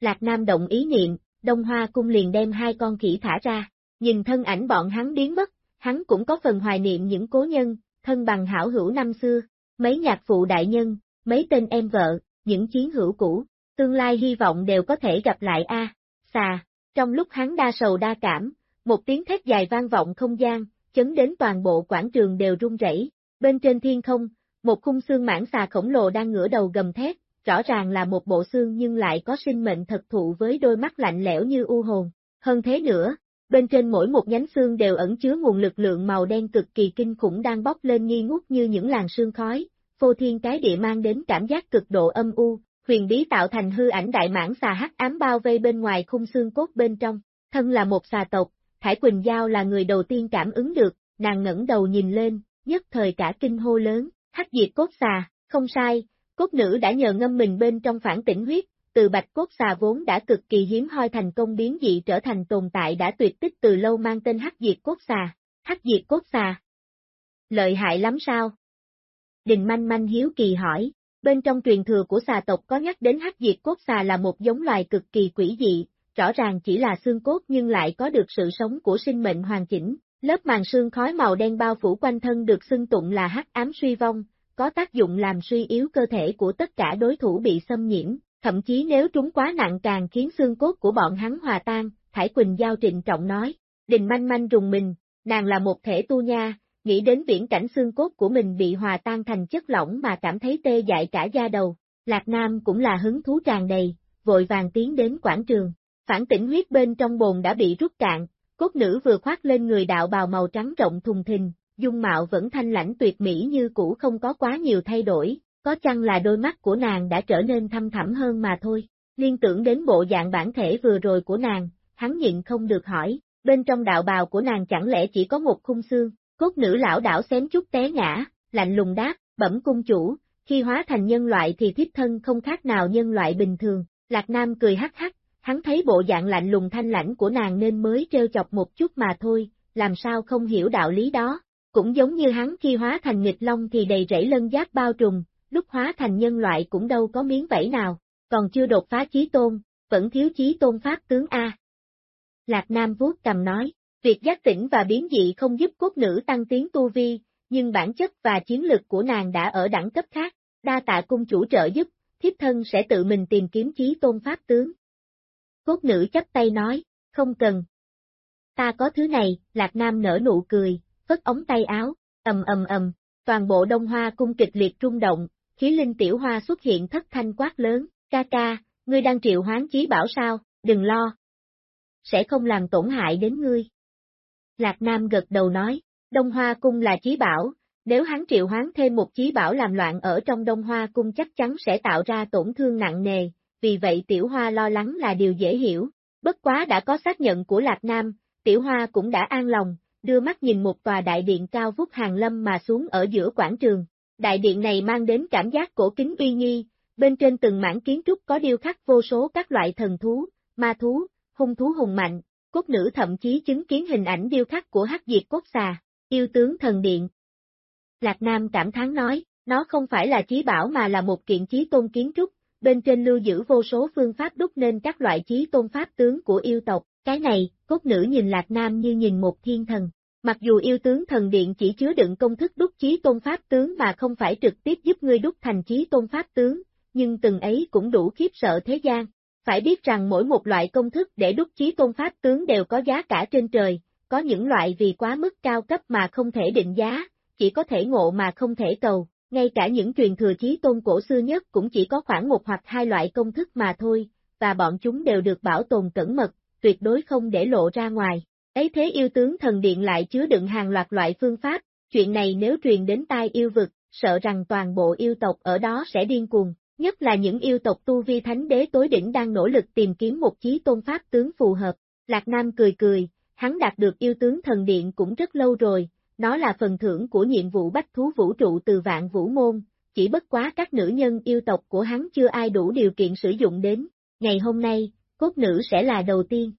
Lạc Nam động ý niệm, Đông Hoa cung liền đem hai con khỉ thả ra, nhìn thân ảnh bọn hắn biến mất, hắn cũng có phần hoài niệm những cố nhân, thân bằng hảo hữu năm xưa, mấy nhạc phụ đại nhân, mấy tên em vợ, những chiến hữu cũ, tương lai hy vọng đều có thể gặp lại a. Xà, trong lúc hắn đa sầu đa cảm, một tiếng thét dài vang vọng không gian, chấn đến toàn bộ quảng trường đều rung rẩy. Bên trên thiên không, một khung xương mãng xà khổng lồ đang ngửa đầu gầm thét, rõ ràng là một bộ xương nhưng lại có sinh mệnh thật thụ với đôi mắt lạnh lẽo như u hồn. Hơn thế nữa, bên trên mỗi một nhánh xương đều ẩn chứa nguồn lực lượng màu đen cực kỳ kinh khủng đang bốc lên nghi ngút như những làn sương khói, phô thiên cái địa mang đến cảm giác cực độ âm u, huyền bí tạo thành hư ảnh đại mãng xà hắc ám bao vây bên ngoài khung xương cốt bên trong, thân là một xà tộc, Thải Quỳnh Giao là người đầu tiên cảm ứng được, nàng ngẩng đầu nhìn lên, nhất thời cả kinh hô lớn, hắc diệt cốt xà, không sai, cốt nữ đã nhờ ngâm mình bên trong phản tỉnh huyết, từ bạch cốt xà vốn đã cực kỳ hiếm hoi thành công biến dị trở thành tồn tại đã tuyệt tích từ lâu mang tên hắc diệt cốt xà, hắc diệt cốt xà. Lợi hại lắm sao? Đình manh manh hiếu kỳ hỏi, bên trong truyền thừa của xà tộc có nhắc đến hắc diệt cốt xà là một giống loài cực kỳ quỷ dị, rõ ràng chỉ là xương cốt nhưng lại có được sự sống của sinh mệnh hoàn chỉnh, lớp màng xương khói màu đen bao phủ quanh thân được xưng tụng là hắc ám suy vong, có tác dụng làm suy yếu cơ thể của tất cả đối thủ bị xâm nhiễm, thậm chí nếu trúng quá nặng càng khiến xương cốt của bọn hắn hòa tan, Thải Quỳnh Giao trịnh trọng nói, đình manh manh rùng mình, nàng là một thể tu nha, nghĩ đến viễn cảnh xương cốt của mình bị hòa tan thành chất lỏng mà cảm thấy tê dại cả da đầu, Lạc Nam cũng là hứng thú tràn đầy, vội vàng tiến đến quảng trường, phản tỉnh huyết bên trong bồn đã bị rút cạn, cốt nữ vừa khoác lên người đạo bào màu trắng rộng thùng thình, dung mạo vẫn thanh lãnh tuyệt mỹ như cũ không có quá nhiều thay đổi, có chăng là đôi mắt của nàng đã trở nên thâm thẳm hơn mà thôi. Liên tưởng đến bộ dạng bản thể vừa rồi của nàng, hắn nhịn không được hỏi, bên trong đạo bào của nàng chẳng lẽ chỉ có một khung xương, cốt nữ lão đảo xém chút té ngã, lạnh lùng đáp, bẩm cung chủ, khi hóa thành nhân loại thì thiếp thân không khác nào nhân loại bình thường, Lạc Nam cười hắc hắc, hắn thấy bộ dạng lạnh lùng thanh lãnh của nàng nên mới trêu chọc một chút mà thôi, làm sao không hiểu đạo lý đó, cũng giống như hắn khi hóa thành nghịch long thì đầy rẫy lân giác bao trùm, lúc hóa thành nhân loại cũng đâu có miếng vảy nào, còn chưa đột phá chí tôn, vẫn thiếu chí tôn pháp tướng A. Lạc Nam vuốt cầm nói, việc giác tỉnh và biến dị không giúp cốt nữ tăng tiến tu vi, nhưng bản chất và chiến lực của nàng đã ở đẳng cấp khác, đa tạ cung chủ trợ giúp, thiếp thân sẽ tự mình tìm kiếm chí tôn pháp tướng. Cốt nữ chấp tay nói, không cần. Ta có thứ này, Lạc Nam nở nụ cười, phất ống tay áo, ầm ầm ầm, toàn bộ đông hoa cung kịch liệt rung động, khí linh tiểu hoa xuất hiện thất thanh quát lớn, ca ca, ngươi đang triệu hoán chí bảo sao, đừng lo. Sẽ không làm tổn hại đến ngươi. Lạc Nam gật đầu nói, Đông Hoa Cung là chí bảo, nếu hắn triệu hoán thêm một chí bảo làm loạn ở trong Đông Hoa Cung chắc chắn sẽ tạo ra tổn thương nặng nề, vì vậy Tiểu Hoa lo lắng là điều dễ hiểu. Bất quá đã có xác nhận của Lạc Nam, Tiểu Hoa cũng đã an lòng, đưa mắt nhìn một tòa đại điện cao vút hàng lâm mà xuống ở giữa quảng trường. Đại điện này mang đến cảm giác cổ kính uy nghi, bên trên từng mảng kiến trúc có điêu khắc vô số các loại thần thú, ma thú, hung thú hùng mạnh, cốt nữ thậm chí chứng kiến hình ảnh điêu khắc của hắc diệt cốt xà, yêu tướng thần điện. Lạc Nam cảm thán nói, nó không phải là chí bảo mà là một kiện chí tôn kiến trúc, bên trên lưu giữ vô số phương pháp đúc nên các loại chí tôn pháp tướng của yêu tộc, Cái này, cốt nữ nhìn Lạc Nam như nhìn một thiên thần. Mặc dù yêu tướng thần điện chỉ chứa đựng công thức đúc chí tôn pháp tướng mà không phải trực tiếp giúp ngươi đúc thành chí tôn pháp tướng, nhưng từng ấy cũng đủ khiếp sợ thế gian. Phải biết rằng mỗi một loại công thức để đúc chí tôn pháp tướng đều có giá cả trên trời, có những loại vì quá mức cao cấp mà không thể định giá, chỉ có thể ngộ mà không thể cầu, ngay cả những truyền thừa chí tôn cổ xưa nhất cũng chỉ có khoảng một hoặc hai loại công thức mà thôi, và bọn chúng đều được bảo tồn cẩn mật, tuyệt đối không để lộ ra ngoài. Ấy thế yêu tướng thần điện lại chứa đựng hàng loạt loại phương pháp, chuyện này nếu truyền đến tai yêu vực, sợ rằng toàn bộ yêu tộc ở đó sẽ điên cuồng, nhất là những yêu tộc tu vi thánh đế tối đỉnh đang nỗ lực tìm kiếm một chí tôn pháp tướng phù hợp. Lạc Nam cười cười, hắn đạt được yêu tướng thần điện cũng rất lâu rồi, nó là phần thưởng của nhiệm vụ bách thú vũ trụ từ vạn vũ môn, chỉ bất quá các nữ nhân yêu tộc của hắn chưa ai đủ điều kiện sử dụng đến, ngày hôm nay, cốt nữ sẽ là đầu tiên.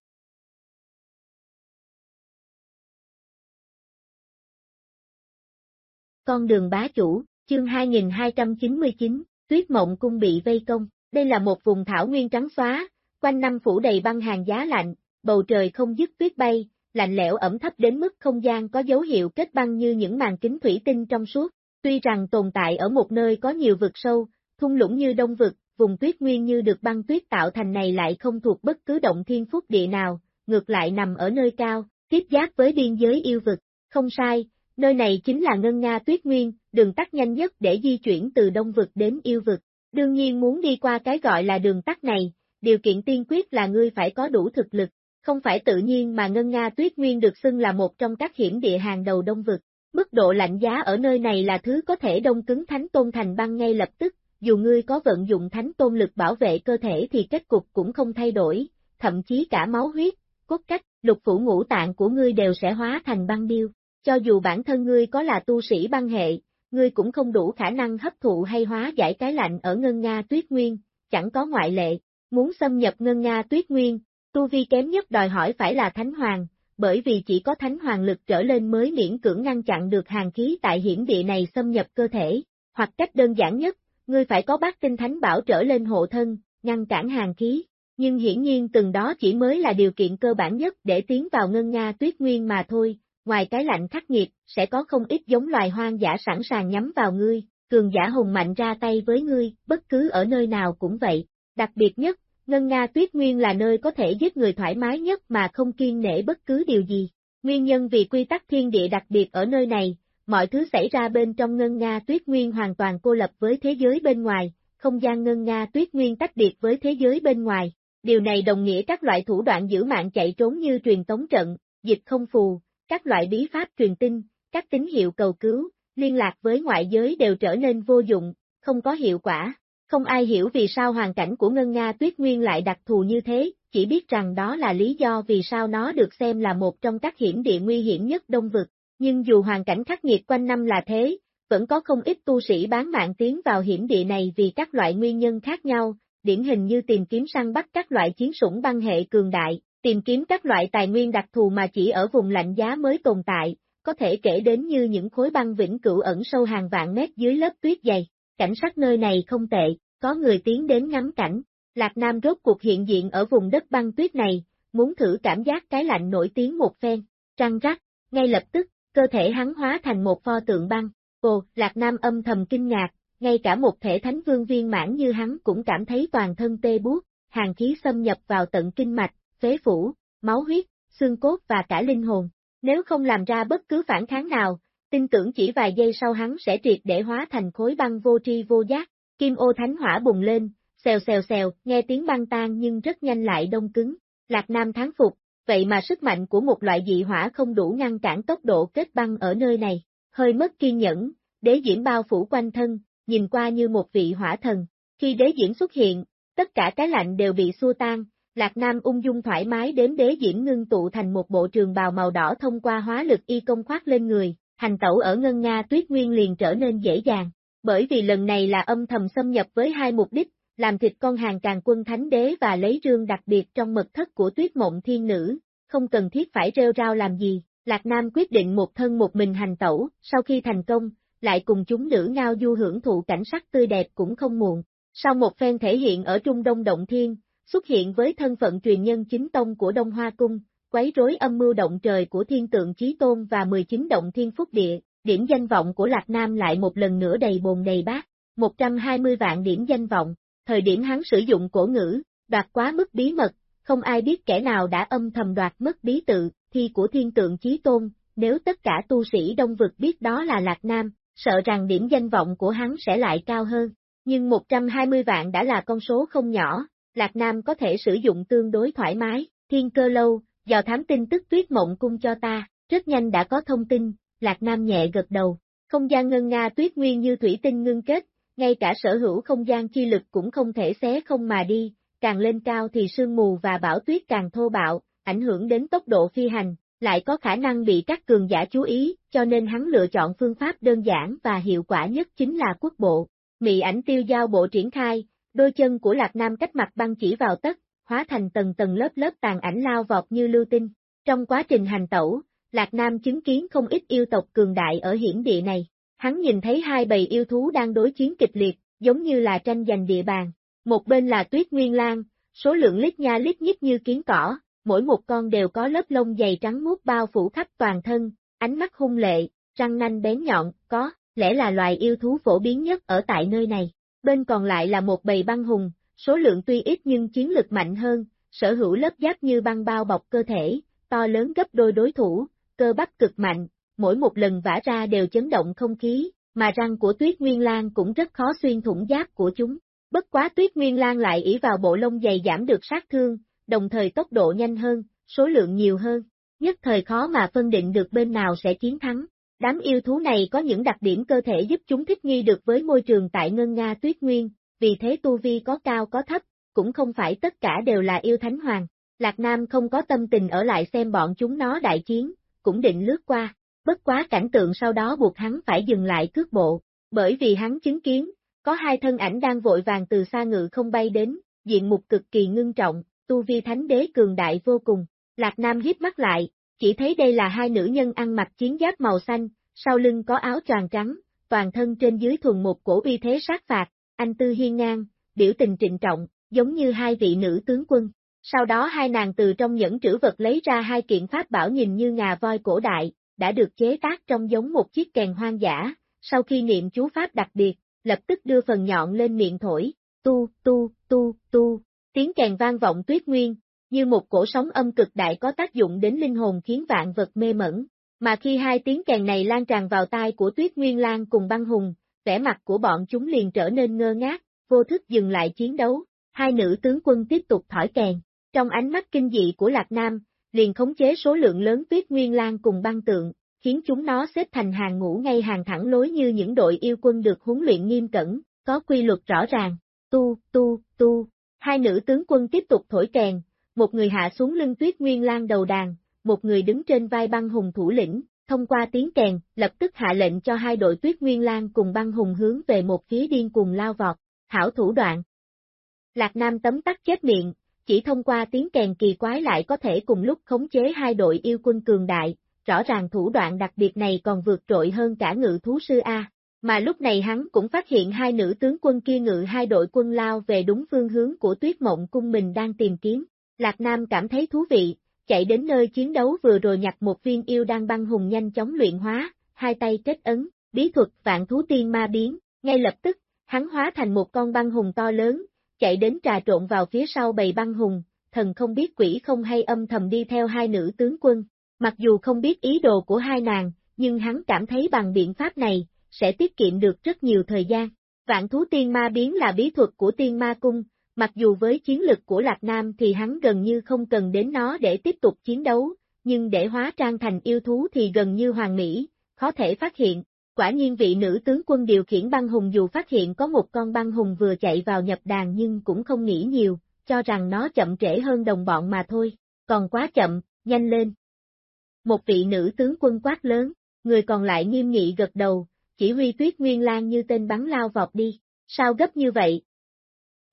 Con đường bá chủ, chương 2299, tuyết mộng cung bị vây công, đây là một vùng thảo nguyên trắng xóa, quanh năm phủ đầy băng hàng giá lạnh, bầu trời không dứt tuyết bay, lạnh lẽo ẩm thấp đến mức không gian có dấu hiệu kết băng như những màn kính thủy tinh trong suốt. Tuy rằng tồn tại ở một nơi có nhiều vực sâu, thung lũng như đông vực, vùng tuyết nguyên như được băng tuyết tạo thành này lại không thuộc bất cứ động thiên phúc địa nào, ngược lại nằm ở nơi cao, tiếp giáp với biên giới yêu vực. Không sai, nơi này chính là Ngân Nga Tuyết Nguyên, đường tắt nhanh nhất để di chuyển từ đông vực đến yêu vực. Đương nhiên muốn đi qua cái gọi là đường tắt này, điều kiện tiên quyết là ngươi phải có đủ thực lực, không phải tự nhiên mà Ngân Nga Tuyết Nguyên được xưng là một trong các hiểm địa hàng đầu đông vực. Mức độ lạnh giá ở nơi này là thứ có thể đông cứng thánh tôn thành băng ngay lập tức, dù ngươi có vận dụng thánh tôn lực bảo vệ cơ thể thì kết cục cũng không thay đổi, thậm chí cả máu huyết, cốt cách, lục phủ ngũ tạng của ngươi đều sẽ hóa thành băng điêu. Cho dù bản thân ngươi có là tu sĩ băng hệ, ngươi cũng không đủ khả năng hấp thụ hay hóa giải cái lạnh ở Ngân Nga Tuyết Nguyên, chẳng có ngoại lệ. Muốn xâm nhập Ngân Nga Tuyết Nguyên, Tu vi kém nhất đòi hỏi phải là Thánh Hoàng, bởi vì chỉ có Thánh Hoàng lực trở lên mới miễn cưỡng ngăn chặn được hàng khí tại hiểm địa này xâm nhập cơ thể, hoặc cách đơn giản nhất, ngươi phải có bát tinh Thánh Bảo trở lên hộ thân, ngăn cản hàng khí. Nhưng hiển nhiên từng đó chỉ mới là điều kiện cơ bản nhất để tiến vào ngân nga tuyết nguyên mà thôi, ngoài cái lạnh khắc nghiệt, sẽ có không ít giống loài hoang dã sẵn sàng nhắm vào ngươi, cường giả hùng mạnh ra tay với ngươi, bất cứ ở nơi nào cũng vậy. Đặc biệt nhất, Ngân Nga Tuyết Nguyên là nơi có thể giết người thoải mái nhất mà không kiên nể bất cứ điều gì. Nguyên nhân vì quy tắc thiên địa đặc biệt ở nơi này, mọi thứ xảy ra bên trong Ngân Nga Tuyết Nguyên hoàn toàn cô lập với thế giới bên ngoài, không gian Ngân Nga Tuyết Nguyên tách biệt với thế giới bên ngoài. Điều này đồng nghĩa các loại thủ đoạn giữ mạng chạy trốn như truyền tống trận, dịch không phù, các loại bí pháp truyền tin, các tín hiệu cầu cứu, liên lạc với ngoại giới đều trở nên vô dụng, không có hiệu quả. Không ai hiểu vì sao hoàn cảnh của Ngân Nga Tuyết Nguyên lại đặc thù như thế, chỉ biết rằng đó là lý do vì sao nó được xem là một trong các hiểm địa nguy hiểm nhất đông vực. Nhưng dù hoàn cảnh khắc nghiệt quanh năm là thế, vẫn có không ít tu sĩ bán mạng tiến vào hiểm địa này vì các loại nguyên nhân khác nhau, điển hình như tìm kiếm săn bắt các loại chiến sủng băng hệ cường đại, tìm kiếm các loại tài nguyên đặc thù mà chỉ ở vùng lạnh giá mới tồn tại, có thể kể đến như những khối băng vĩnh cửu ẩn sâu hàng vạn mét dưới lớp tuyết dày. Cảnh sát nơi này không tệ, có người tiến đến ngắm cảnh. Lạc Nam rốt cuộc hiện diện ở vùng đất băng tuyết này, muốn thử cảm giác cái lạnh nổi tiếng một phen. Trăng rắc, ngay lập tức, cơ thể hắn hóa thành một pho tượng băng. Ồ, Lạc Nam âm thầm kinh ngạc, ngay cả một thể thánh vương viên mãn như hắn cũng cảm thấy toàn thân tê buốt, hàng khí xâm nhập vào tận kinh mạch, phế phủ, máu huyết, xương cốt và cả linh hồn. Nếu không làm ra bất cứ phản kháng nào, tin tưởng chỉ vài giây sau hắn sẽ triệt để hóa thành khối băng vô tri vô giác. Kim ô thánh hỏa bùng lên, xèo xèo xèo, nghe tiếng băng tan nhưng rất nhanh lại đông cứng. Lạc Nam thắng phục, vậy mà sức mạnh của một loại dị hỏa không đủ ngăn cản tốc độ kết băng ở nơi này. Hơi mất kiên nhẫn, đế diễm bao phủ quanh thân, nhìn qua như một vị hỏa thần. Khi đế diễm xuất hiện, tất cả cái lạnh đều bị xua tan, Lạc Nam ung dung thoải mái đến đế diễm ngưng tụ thành một bộ trường bào màu đỏ thông qua hóa lực y công khoát lên người, hành tẩu ở ngân Nga tuyết nguyên liền trở nên dễ dàng bởi vì lần này là âm thầm xâm nhập với hai mục đích, làm thịt con hàng càng quân thánh đế và lấy rương đặc biệt trong mật thất của tuyết mộng thiên nữ, không cần thiết phải rêu rao làm gì, Lạc Nam quyết định một thân một mình hành tẩu, sau khi thành công, lại cùng chúng nữ ngao du hưởng thụ cảnh sắc tươi đẹp cũng không muộn. Sau một phen thể hiện ở Trung Đông Động Thiên, xuất hiện với thân phận truyền nhân chính tông của Đông Hoa Cung, quấy rối âm mưu động trời của thiên tượng Chí Tôn và 19 động thiên phúc địa, điểm danh vọng của Lạc Nam lại một lần nữa đầy bồn đầy bát, 120 vạn điểm danh vọng, thời điểm hắn sử dụng cổ ngữ, đoạt quá mức bí mật, không ai biết kẻ nào đã âm thầm đoạt mất bí tự, thi của thiên tượng Chí Tôn, nếu tất cả tu sĩ Đông Vực biết đó là Lạc Nam, sợ rằng điểm danh vọng của hắn sẽ lại cao hơn. Nhưng 120 vạn đã là con số không nhỏ, Lạc Nam có thể sử dụng tương đối thoải mái, thiên cơ lâu, dò thám tin tức tuyết mộng cung cho ta, rất nhanh đã có thông tin, Lạc Nam nhẹ gật đầu, không gian ngân nga tuyết nguyên như thủy tinh ngưng kết, ngay cả sở hữu không gian chi lực cũng không thể xé không mà đi, càng lên cao thì sương mù và bão tuyết càng thô bạo, ảnh hưởng đến tốc độ phi hành, lại có khả năng bị các cường giả chú ý, cho nên hắn lựa chọn phương pháp đơn giản và hiệu quả nhất chính là quốc bộ. Mị ảnh tiêu giao bộ triển khai, đôi chân của Lạc Nam cách mặt băng chỉ vào tất, hóa thành tầng tầng lớp lớp tàn ảnh lao vọt như lưu tinh. Trong quá trình hành tẩu, Lạc Nam chứng kiến không ít yêu tộc cường đại ở hiển địa này. Hắn nhìn thấy hai bầy yêu thú đang đối chiến kịch liệt, giống như là tranh giành địa bàn. Một bên là tuyết nguyên lang, số lượng lít nha lít nhít như kiến cỏ, mỗi một con đều có lớp lông dày trắng muốt bao phủ khắp toàn thân, ánh mắt hung lệ, răng nanh bén nhọn, có, lẽ là loài yêu thú phổ biến nhất ở tại nơi này. Bên còn lại là một bầy băng hùng, số lượng tuy ít nhưng chiến lực mạnh hơn, sở hữu lớp giáp như băng bao bọc cơ thể, to lớn gấp đôi đối thủ, cơ bắp cực mạnh, mỗi một lần vả ra đều chấn động không khí, mà răng của tuyết nguyên lan cũng rất khó xuyên thủng giáp của chúng. Bất quá tuyết nguyên lan lại ỷ vào bộ lông dày giảm được sát thương, đồng thời tốc độ nhanh hơn, số lượng nhiều hơn, nhất thời khó mà phân định được bên nào sẽ chiến thắng. Đám yêu thú này có những đặc điểm cơ thể giúp chúng thích nghi được với môi trường tại Ngân Nga Tuyết Nguyên, vì thế tu vi có cao có thấp, cũng không phải tất cả đều là yêu thánh hoàng. Lạc Nam không có tâm tình ở lại xem bọn chúng nó đại chiến, cũng định lướt qua, bất quá cảnh tượng sau đó buộc hắn phải dừng lại cước bộ, bởi vì hắn chứng kiến, có hai thân ảnh đang vội vàng từ xa ngự không bay đến, diện mục cực kỳ ngưng trọng, tu vi thánh đế cường đại vô cùng. Lạc Nam hiếp mắt lại, chỉ thấy đây là hai nữ nhân ăn mặc chiến giáp màu xanh, sau lưng có áo choàng trắng, toàn thân trên dưới thuần một cổ uy thế sát phạt, anh tư hiên ngang, biểu tình trịnh trọng, giống như hai vị nữ tướng quân. Sau đó hai nàng từ trong những trữ vật lấy ra hai kiện pháp bảo nhìn như ngà voi cổ đại, đã được chế tác trong giống một chiếc kèn hoang dã, sau khi niệm chú pháp đặc biệt, lập tức đưa phần nhọn lên miệng thổi, tu, tu, tu, tu, tiếng kèn vang vọng tuyết nguyên, như một cổ sóng âm cực đại có tác dụng đến linh hồn khiến vạn vật mê mẩn. Mà khi hai tiếng kèn này lan tràn vào tai của Tuyết Nguyên Lan cùng băng hùng, vẻ mặt của bọn chúng liền trở nên ngơ ngác, vô thức dừng lại chiến đấu, hai nữ tướng quân tiếp tục thổi kèn. Trong ánh mắt kinh dị của Lạc Nam, liền khống chế số lượng lớn Tuyết Nguyên Lan cùng băng tượng, khiến chúng nó xếp thành hàng ngũ ngay hàng thẳng lối như những đội yêu quân được huấn luyện nghiêm cẩn, có quy luật rõ ràng. Tu, tu, tu, Hai nữ tướng quân tiếp tục thổi kèn, một người hạ xuống lưng tuyết nguyên lan đầu đàn, một người đứng trên vai băng hùng thủ lĩnh, thông qua tiếng kèn, lập tức hạ lệnh cho hai đội tuyết nguyên lan cùng băng hùng hướng về một phía điên cuồng lao vọt, hảo thủ đoạn. Lạc Nam tấm tắc chết miệng, chỉ thông qua tiếng kèn kỳ quái lại có thể cùng lúc khống chế hai đội yêu quân cường đại, rõ ràng thủ đoạn đặc biệt này còn vượt trội hơn cả ngự thú sư A. Mà lúc này hắn cũng phát hiện hai nữ tướng quân kia ngự hai đội quân lao về đúng phương hướng của tuyết mộng cung mình đang tìm kiếm. Lạc Nam cảm thấy thú vị, chạy đến nơi chiến đấu vừa rồi nhặt một viên yêu đang băng hùng nhanh chóng luyện hóa, hai tay kết ấn, bí thuật vạn thú tiên ma biến, ngay lập tức, hắn hóa thành một con băng hùng to lớn, chạy đến trà trộn vào phía sau bầy băng hùng, thần không biết quỷ không hay âm thầm đi theo hai nữ tướng quân. Mặc dù không biết ý đồ của hai nàng, nhưng hắn cảm thấy bằng biện pháp này, sẽ tiết kiệm được rất nhiều thời gian. Vạn thú tiên ma biến là bí thuật của tiên ma cung, mặc dù với chiến lực của Lạc Nam thì hắn gần như không cần đến nó để tiếp tục chiến đấu, nhưng để hóa trang thành yêu thú thì gần như hoàn mỹ, khó thể phát hiện. Quả nhiên vị nữ tướng quân điều khiển băng hùng dù phát hiện có một con băng hùng vừa chạy vào nhập đàn nhưng cũng không nghĩ nhiều, cho rằng nó chậm trễ hơn đồng bọn mà thôi, còn quá chậm, nhanh lên. Một vị nữ tướng quân quát lớn, người còn lại nghiêm nghị gật đầu, chỉ huy tuyết nguyên lan như tên bắn lao vọt đi, sao gấp như vậy?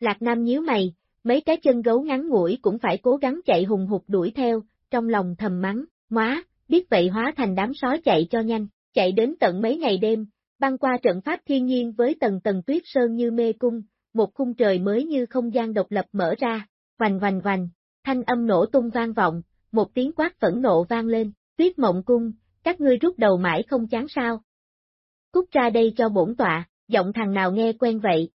Lạc Nam nhíu mày, mấy cái chân gấu ngắn ngủi cũng phải cố gắng chạy hùng hục đuổi theo, trong lòng thầm mắng, móa, biết vậy hóa thành đám sói chạy cho nhanh, chạy đến tận mấy ngày đêm, băng qua trận pháp thiên nhiên với tầng tầng tuyết sơn như mê cung, một khung trời mới như không gian độc lập mở ra, vành vành vành, thanh âm nổ tung vang vọng, một tiếng quát phẫn nộ vang lên, tuyết mộng cung, các ngươi rút đầu mãi không chán sao. Cút ra đây cho bổn tọa, giọng thằng nào nghe quen vậy.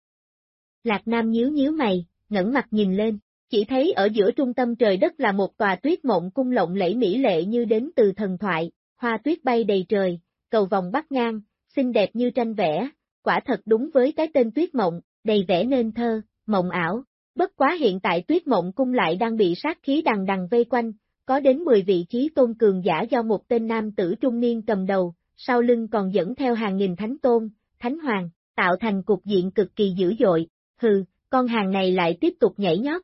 Lạc Nam nhíu nhíu mày, ngẩng mặt nhìn lên, chỉ thấy ở giữa trung tâm trời đất là một tòa tuyết mộng cung lộng lẫy mỹ lệ như đến từ thần thoại, hoa tuyết bay đầy trời, cầu vòng bắt ngang, xinh đẹp như tranh vẽ, quả thật đúng với cái tên tuyết mộng, đầy vẻ nên thơ, mộng ảo. Bất quá hiện tại tuyết mộng cung lại đang bị sát khí đằng đằng vây quanh, có đến 10 vị trí tôn cường giả do một tên nam tử trung niên cầm đầu, sau lưng còn dẫn theo hàng nghìn thánh tôn, thánh hoàng, tạo thành cục diện cực kỳ dữ dội, hừ, con hàng này lại tiếp tục nhảy nhót.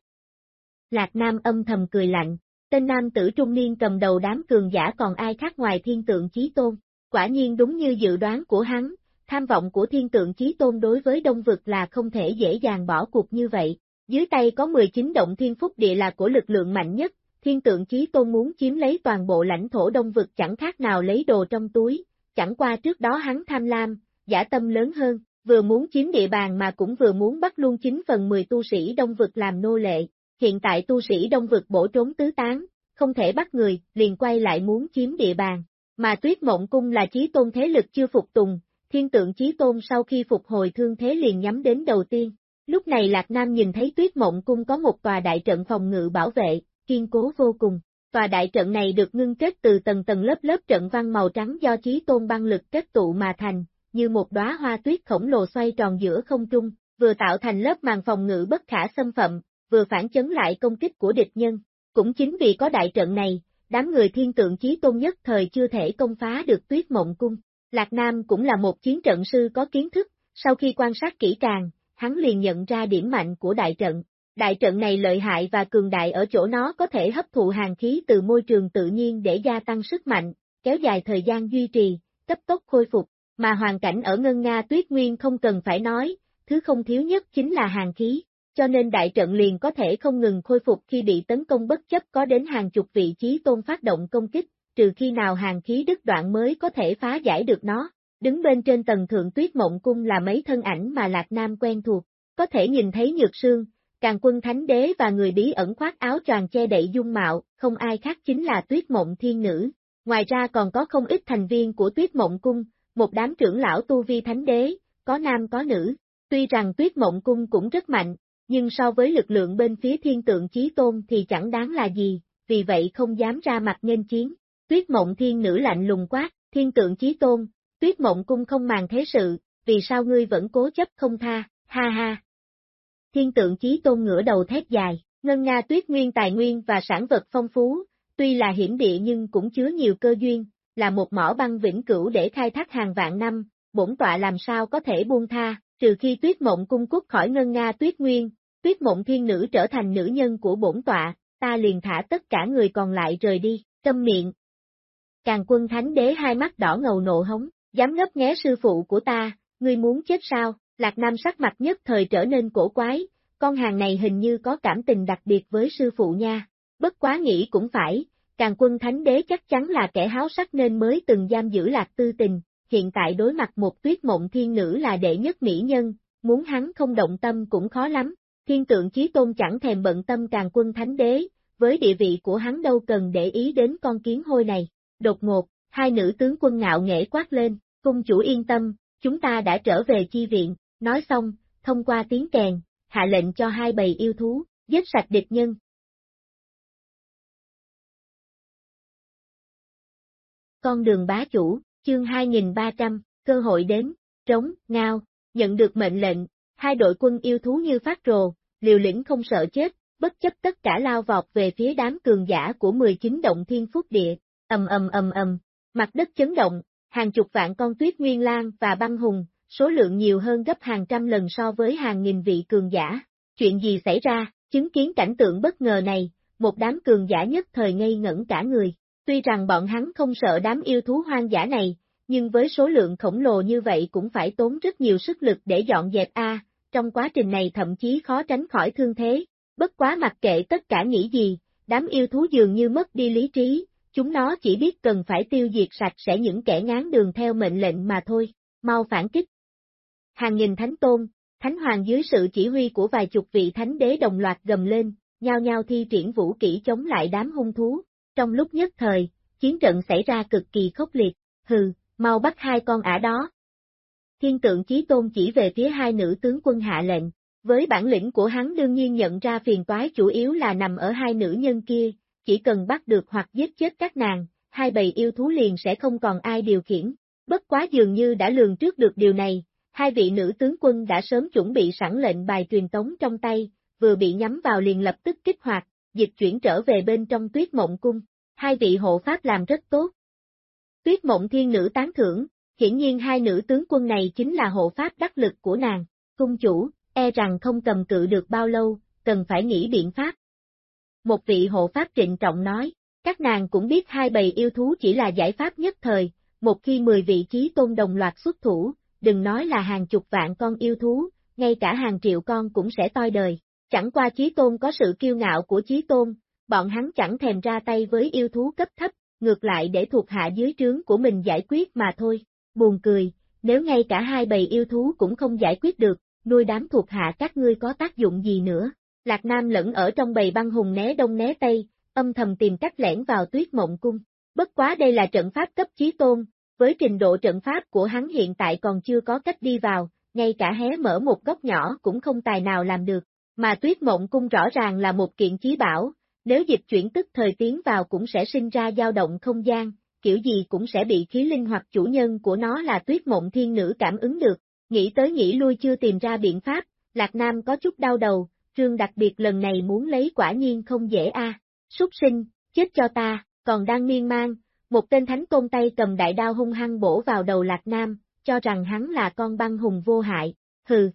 Lạc Nam âm thầm cười lạnh, tên nam tử trung niên cầm đầu đám cường giả còn ai khác ngoài thiên tượng chí tôn, quả nhiên đúng như dự đoán của hắn, tham vọng của thiên tượng chí tôn đối với đông vực là không thể dễ dàng bỏ cuộc như vậy, dưới tay có 19 động thiên phúc địa là của lực lượng mạnh nhất, thiên tượng chí tôn muốn chiếm lấy toàn bộ lãnh thổ đông vực chẳng khác nào lấy đồ trong túi, chẳng qua trước đó hắn tham lam, giả tâm lớn hơn, vừa muốn chiếm địa bàn mà cũng vừa muốn bắt luôn 9 phần 10 tu sĩ đông vực làm nô lệ, hiện tại tu sĩ đông vực bổ trốn tứ tán, không thể bắt người, liền quay lại muốn chiếm địa bàn, mà tuyết mộng cung là trí tôn thế lực chưa phục tùng, thiên tượng trí tôn sau khi phục hồi thương thế liền nhắm đến đầu tiên. Lúc này Lạc Nam nhìn thấy tuyết mộng cung có một tòa đại trận phòng ngự bảo vệ, kiên cố vô cùng. Tòa đại trận này được ngưng kết từ tầng tầng lớp lớp trận văn màu trắng do trí tôn băng lực kết tụ mà thành, như một đóa hoa tuyết khổng lồ xoay tròn giữa không trung, vừa tạo thành lớp màn phòng ngự bất khả xâm phạm, vừa phản chấn lại công kích của địch nhân. Cũng chính vì có đại trận này, đám người thiên tượng chí tôn nhất thời chưa thể công phá được tuyết mộng cung. Lạc Nam cũng là một chiến trận sư có kiến thức, sau khi quan sát kỹ càng, hắn liền nhận ra điểm mạnh của đại trận. Đại trận này lợi hại và cường đại ở chỗ nó có thể hấp thụ hàng khí từ môi trường tự nhiên để gia tăng sức mạnh, kéo dài thời gian duy trì, cấp tốc khôi phục, mà hoàn cảnh ở Ngân Nga Tuyết Nguyên không cần phải nói, thứ không thiếu nhất chính là hàng khí, cho nên đại trận liền có thể không ngừng khôi phục khi bị tấn công bất chấp có đến hàng chục vị trí tôn phát động công kích, trừ khi nào hàng khí đứt đoạn mới có thể phá giải được nó. Đứng bên trên tầng thượng tuyết mộng cung là mấy thân ảnh mà Lạc Nam quen thuộc, có thể nhìn thấy nhược sương, càng quân thánh đế và người bí ẩn khoác áo tròn che đậy dung mạo, không ai khác chính là tuyết mộng thiên nữ. Ngoài ra còn có không ít thành viên của tuyết mộng cung, một đám trưởng lão tu vi thánh đế, có nam có nữ. Tuy rằng tuyết mộng cung cũng rất mạnh, nhưng so với lực lượng bên phía thiên tượng chí tôn thì chẳng đáng là gì, vì vậy không dám ra mặt nghênh chiến. Tuyết mộng thiên nữ lạnh lùng quát, thiên tượng chí tôn, tuyết mộng cung không màng thế sự, vì sao ngươi vẫn cố chấp không tha, ha ha. Thiên tượng chí tôn ngửa đầu thét dài, ngân nga tuyết nguyên tài nguyên và sản vật phong phú, tuy là hiểm địa nhưng cũng chứa nhiều cơ duyên, là một mỏ băng vĩnh cửu để khai thác hàng vạn năm, bổn tọa làm sao có thể buông tha, trừ khi tuyết mộng cung cút khỏi ngân nga tuyết nguyên, tuyết mộng thiên nữ trở thành nữ nhân của bổn tọa, ta liền thả tất cả người còn lại rời đi, câm miệng. Càng quân thánh đế hai mắt đỏ ngầu nộ hống, dám ngấp nghé sư phụ của ta, ngươi muốn chết sao, lạc nam sắc mặt nhất thời trở nên cổ quái, con hàng này hình như có cảm tình đặc biệt với sư phụ nha, bất quá nghĩ cũng phải, càng quân thánh đế chắc chắn là kẻ háo sắc nên mới từng giam giữ lạc tư tình, hiện tại đối mặt một tuyết mộng thiên nữ là đệ nhất mỹ nhân, muốn hắn không động tâm cũng khó lắm, thiên tượng chí tôn chẳng thèm bận tâm càng quân thánh đế, với địa vị của hắn đâu cần để ý đến con kiến hôi này, đột ngột, hai nữ tướng quân ngạo nghễ quát lên, cung chủ yên tâm, chúng ta đã trở về chi viện, nói xong, thông qua tiếng kèn, hạ lệnh cho hai bầy yêu thú, giết sạch địch nhân. Con đường bá chủ, chương 2300, cơ hội đến, trống, ngao, nhận được mệnh lệnh, hai đội quân yêu thú như phát rồ, liều lĩnh không sợ chết, bất chấp tất cả lao vọt về phía đám cường giả của 19 động thiên phúc địa, ầm ầm ầm ầm, mặt đất chấn động, hàng chục vạn con tuyết nguyên lang và băng hùng, số lượng nhiều hơn gấp hàng trăm lần so với hàng nghìn vị cường giả. Chuyện gì xảy ra, chứng kiến cảnh tượng bất ngờ này, một đám cường giả nhất thời ngây ngẩn cả người. Tuy rằng bọn hắn không sợ đám yêu thú hoang dã này, nhưng với số lượng khổng lồ như vậy cũng phải tốn rất nhiều sức lực để dọn dẹp A, trong quá trình này thậm chí khó tránh khỏi thương thế. Bất quá mặc kệ tất cả nghĩ gì, đám yêu thú dường như mất đi lý trí, chúng nó chỉ biết cần phải tiêu diệt sạch sẽ những kẻ ngán đường theo mệnh lệnh mà thôi, mau phản kích. Hàng nghìn thánh tôn, thánh hoàng dưới sự chỉ huy của vài chục vị thánh đế đồng loạt gầm lên, nhao nhao thi triển vũ kỹ chống lại đám hung thú. Trong lúc nhất thời, chiến trận xảy ra cực kỳ khốc liệt, hừ, mau bắt hai con ả đó. Thiên tượng chí tôn chỉ về phía hai nữ tướng quân hạ lệnh, với bản lĩnh của hắn đương nhiên nhận ra phiền toái chủ yếu là nằm ở hai nữ nhân kia, chỉ cần bắt được hoặc giết chết các nàng, hai bầy yêu thú liền sẽ không còn ai điều khiển. Bất quá dường như đã lường trước được điều này, hai vị nữ tướng quân đã sớm chuẩn bị sẵn lệnh bài truyền tống trong tay, vừa bị nhắm vào liền lập tức kích hoạt, dịch chuyển trở về bên trong tuyết mộng cung. Hai vị hộ pháp làm rất tốt. Tuyết mộng thiên nữ tán thưởng, hiển nhiên hai nữ tướng quân này chính là hộ pháp đắc lực của nàng. Cung chủ, e rằng không cầm cự được bao lâu, cần phải nghĩ biện pháp. Một vị hộ pháp trịnh trọng nói, các nàng cũng biết hai bầy yêu thú chỉ là giải pháp nhất thời, một khi 10 vị trí tôn đồng loạt xuất thủ, đừng nói là hàng chục vạn con yêu thú, ngay cả hàng triệu con cũng sẽ toi đời. Chẳng qua Chí Tôn có sự kiêu ngạo của Chí Tôn, bọn hắn chẳng thèm ra tay với yêu thú cấp thấp, ngược lại để thuộc hạ dưới trướng của mình giải quyết mà thôi. Buồn cười, nếu ngay cả hai bầy yêu thú cũng không giải quyết được, nuôi đám thuộc hạ các ngươi có tác dụng gì nữa. Lạc Nam lẫn ở trong bầy băng hùng né đông né tây, âm thầm tìm cách lẻn vào tuyết mộng cung. Bất quá đây là trận pháp cấp chí tôn, với trình độ trận pháp của hắn hiện tại còn chưa có cách đi vào, ngay cả hé mở một góc nhỏ cũng không tài nào làm được, mà tuyết mộng cung rõ ràng là một kiện chí bảo, nếu dịch chuyển tức thời tiến vào cũng sẽ sinh ra dao động không gian, kiểu gì cũng sẽ bị khí linh hoặc chủ nhân của nó là tuyết mộng thiên nữ cảm ứng được, nghĩ tới nghĩ lui chưa tìm ra biện pháp, Lạc Nam có chút đau đầu, trương đặc biệt lần này muốn lấy quả nhiên không dễ a. À. Súc sinh, chết cho ta, còn đang miên man, một tên thánh công tay cầm đại đao hung hăng bổ vào đầu Lạc Nam, cho rằng hắn là con băng hùng vô hại, hừ.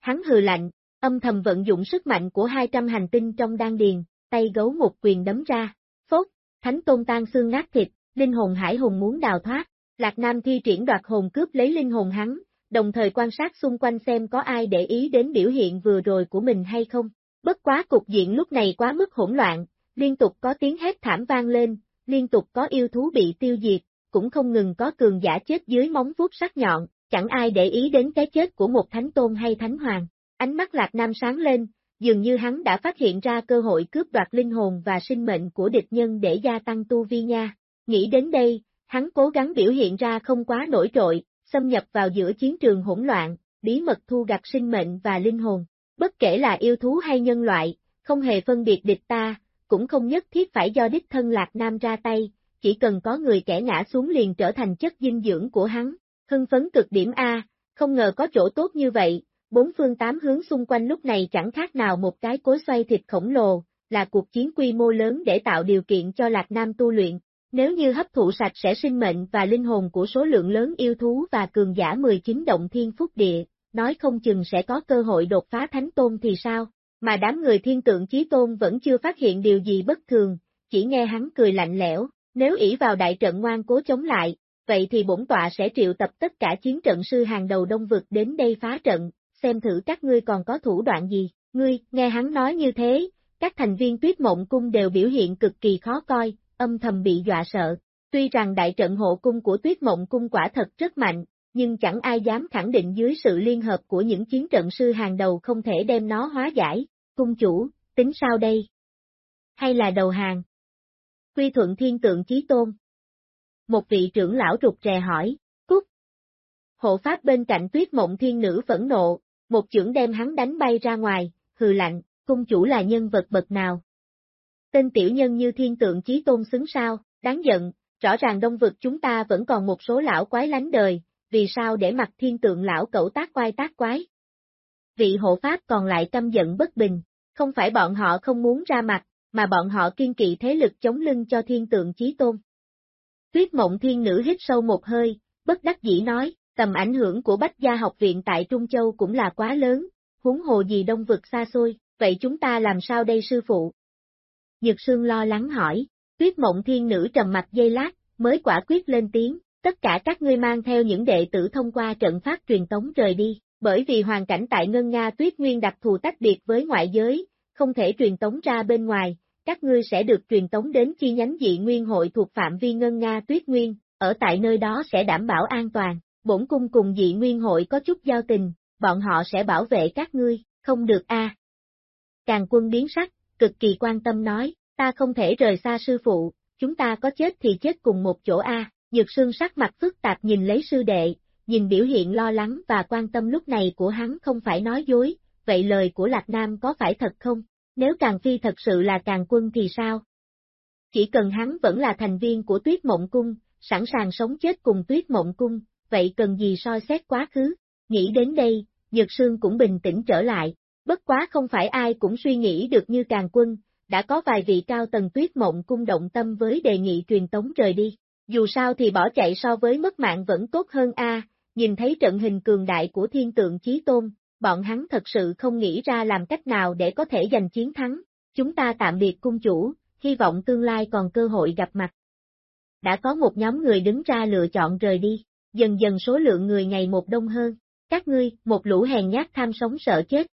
Hắn hừ lạnh, âm thầm vận dụng sức mạnh của 200 hành tinh trong đan điền, tay gấu một quyền đấm ra, phốt, thánh tôn tan xương nát thịt, linh hồn hải hùng muốn đào thoát, Lạc Nam thi triển đoạt hồn cướp lấy linh hồn hắn, đồng thời quan sát xung quanh xem có ai để ý đến biểu hiện vừa rồi của mình hay không. Bất quá cục diện lúc này quá mức hỗn loạn, liên tục có tiếng hét thảm vang lên, liên tục có yêu thú bị tiêu diệt, cũng không ngừng có cường giả chết dưới móng vuốt sắc nhọn, chẳng ai để ý đến cái chết của một thánh tôn hay thánh hoàng. Ánh mắt Lạc Nam sáng lên, dường như hắn đã phát hiện ra cơ hội cướp đoạt linh hồn và sinh mệnh của địch nhân để gia tăng tu vi nha. Nghĩ đến đây, hắn cố gắng biểu hiện ra không quá nổi trội, xâm nhập vào giữa chiến trường hỗn loạn, bí mật thu gặt sinh mệnh và linh hồn. Bất kể là yêu thú hay nhân loại, không hề phân biệt địch ta, cũng không nhất thiết phải do đích thân Lạc Nam ra tay, chỉ cần có người kẻ ngã xuống liền trở thành chất dinh dưỡng của hắn. Hưng phấn cực điểm A, không ngờ có chỗ tốt như vậy, bốn phương tám hướng xung quanh lúc này chẳng khác nào một cái cối xoay thịt khổng lồ, là cuộc chiến quy mô lớn để tạo điều kiện cho Lạc Nam tu luyện. Nếu như hấp thụ sạch sẽ sinh mệnh và linh hồn của số lượng lớn yêu thú và cường giả 19 động thiên phúc địa, nói không chừng sẽ có cơ hội đột phá thánh tôn thì sao? Mà đám người thiên tượng chí tôn vẫn chưa phát hiện điều gì bất thường, chỉ nghe hắn cười lạnh lẽo, nếu ỷ vào đại trận ngoan cố chống lại, vậy thì bổn tọa sẽ triệu tập tất cả chiến trận sư hàng đầu đông vực đến đây phá trận, xem thử các ngươi còn có thủ đoạn gì, ngươi, nghe hắn nói như thế, các thành viên tuyết mộng cung đều biểu hiện cực kỳ khó coi, âm thầm bị dọa sợ. Tuy rằng đại trận hộ cung của tuyết mộng cung quả thật rất mạnh, nhưng chẳng ai dám khẳng định dưới sự liên hợp của những chiến trận sư hàng đầu không thể đem nó hóa giải. Cung chủ, tính sao đây? Hay là đầu hàng? Quy thuận thiên tượng chí tôn. Một vị trưởng lão rụt rè hỏi, cút. Hộ pháp bên cạnh tuyết mộng thiên nữ phẫn nộ, một chưởng đem hắn đánh bay ra ngoài, hừ lạnh, cung chủ là nhân vật bậc nào? Tên tiểu nhân như thiên tượng chí tôn xứng sao, đáng giận, rõ ràng đông vực chúng ta vẫn còn một số lão quái lánh đời, vì sao để mặc thiên tượng lão cẩu tác quai tác quái? Vị hộ pháp còn lại căm giận bất bình, không phải bọn họ không muốn ra mặt, mà bọn họ kiên kỵ thế lực chống lưng cho thiên tượng chí tôn. Tuyết mộng thiên nữ hít sâu một hơi, bất đắc dĩ nói, tầm ảnh hưởng của Bách Gia học viện tại Trung Châu cũng là quá lớn, huống hồ gì đông vực xa xôi, vậy chúng ta làm sao đây sư phụ? Nhược Sương lo lắng hỏi, tuyết mộng thiên nữ trầm mặt dây lát, mới quả quyết lên tiếng, tất cả các ngươi mang theo những đệ tử thông qua trận pháp truyền tống rời đi, bởi vì hoàn cảnh tại Ngân Nga tuyết nguyên đặc thù tách biệt với ngoại giới, không thể truyền tống ra bên ngoài, các ngươi sẽ được truyền tống đến chi nhánh dị nguyên hội thuộc phạm vi Ngân Nga tuyết nguyên, ở tại nơi đó sẽ đảm bảo an toàn, bổn cung cùng dị nguyên hội có chút giao tình, bọn họ sẽ bảo vệ các ngươi, không được a. Càng quân biến sắc, cực kỳ quan tâm nói, ta không thể rời xa sư phụ, chúng ta có chết thì chết cùng một chỗ a. Nhược Sương sắc mặt phức tạp nhìn lấy sư đệ, nhìn biểu hiện lo lắng và quan tâm lúc này của hắn không phải nói dối, vậy lời của Lạc Nam có phải thật không? Nếu Càng Phi thật sự là Càng Quân thì sao? Chỉ cần hắn vẫn là thành viên của Tuyết Mộng Cung, sẵn sàng sống chết cùng Tuyết Mộng Cung, vậy cần gì so xét quá khứ? Nghĩ đến đây, Nhược Sương cũng bình tĩnh trở lại, bất quá không phải ai cũng suy nghĩ được như Càng Quân, đã có vài vị cao tầng Tuyết Mộng Cung động tâm với đề nghị truyền tống rời đi. Dù sao thì bỏ chạy so với mất mạng vẫn tốt hơn a. nhìn thấy trận hình cường đại của thiên tượng chí tôn, bọn hắn thật sự không nghĩ ra làm cách nào để có thể giành chiến thắng. Chúng ta tạm biệt cung chủ, hy vọng tương lai còn cơ hội gặp mặt. Đã có một nhóm người đứng ra lựa chọn rời đi, dần dần số lượng người ngày một đông hơn. Các ngươi, một lũ hèn nhát tham sống sợ chết.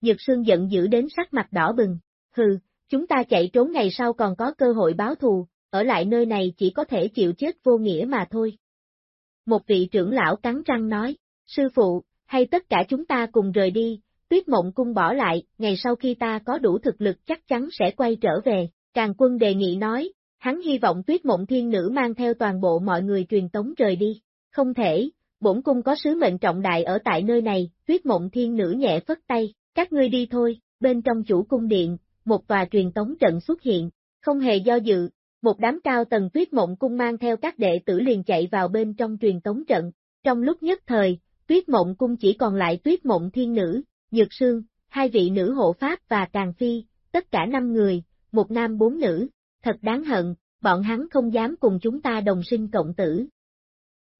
Dược Sương giận dữ đến sắc mặt đỏ bừng, hừ, chúng ta chạy trốn ngày sau còn có cơ hội báo thù, ở lại nơi này chỉ có thể chịu chết vô nghĩa mà thôi. Một vị trưởng lão cắn răng nói, sư phụ, hay tất cả chúng ta cùng rời đi, tuyết mộng cung bỏ lại, ngày sau khi ta có đủ thực lực chắc chắn sẽ quay trở về, càng quân đề nghị nói, hắn hy vọng tuyết mộng thiên nữ mang theo toàn bộ mọi người truyền tống rời đi, không thể, bổn cung có sứ mệnh trọng đại ở tại nơi này, tuyết mộng thiên nữ nhẹ phất tay, các ngươi đi thôi, bên trong chủ cung điện, một tòa truyền tống trận xuất hiện, không hề do dự, một đám cao tầng tuyết mộng cung mang theo các đệ tử liền chạy vào bên trong truyền tống trận, trong lúc nhất thời, tuyết mộng cung chỉ còn lại tuyết mộng thiên nữ, Nhược Sương, hai vị nữ hộ pháp và Càng Phi, tất cả năm người, một nam bốn nữ, thật đáng hận, bọn hắn không dám cùng chúng ta đồng sinh cộng tử.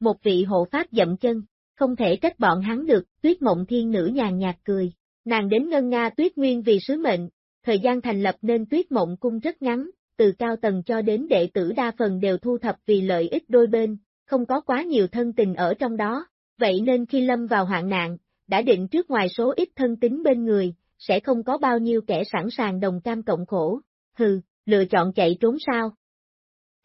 Một vị hộ pháp dậm chân, không thể trách bọn hắn được, tuyết mộng thiên nữ nhàn nhạt cười, nàng đến ngân Nga tuyết nguyên vì sứ mệnh, thời gian thành lập nên tuyết mộng cung rất ngắn, từ cao tầng cho đến đệ tử đa phần đều thu thập vì lợi ích đôi bên, không có quá nhiều thân tình ở trong đó, vậy nên khi lâm vào hoạn nạn, đã định trước ngoài số ít thân tính bên người, sẽ không có bao nhiêu kẻ sẵn sàng đồng cam cộng khổ, hừ, lựa chọn chạy trốn sao.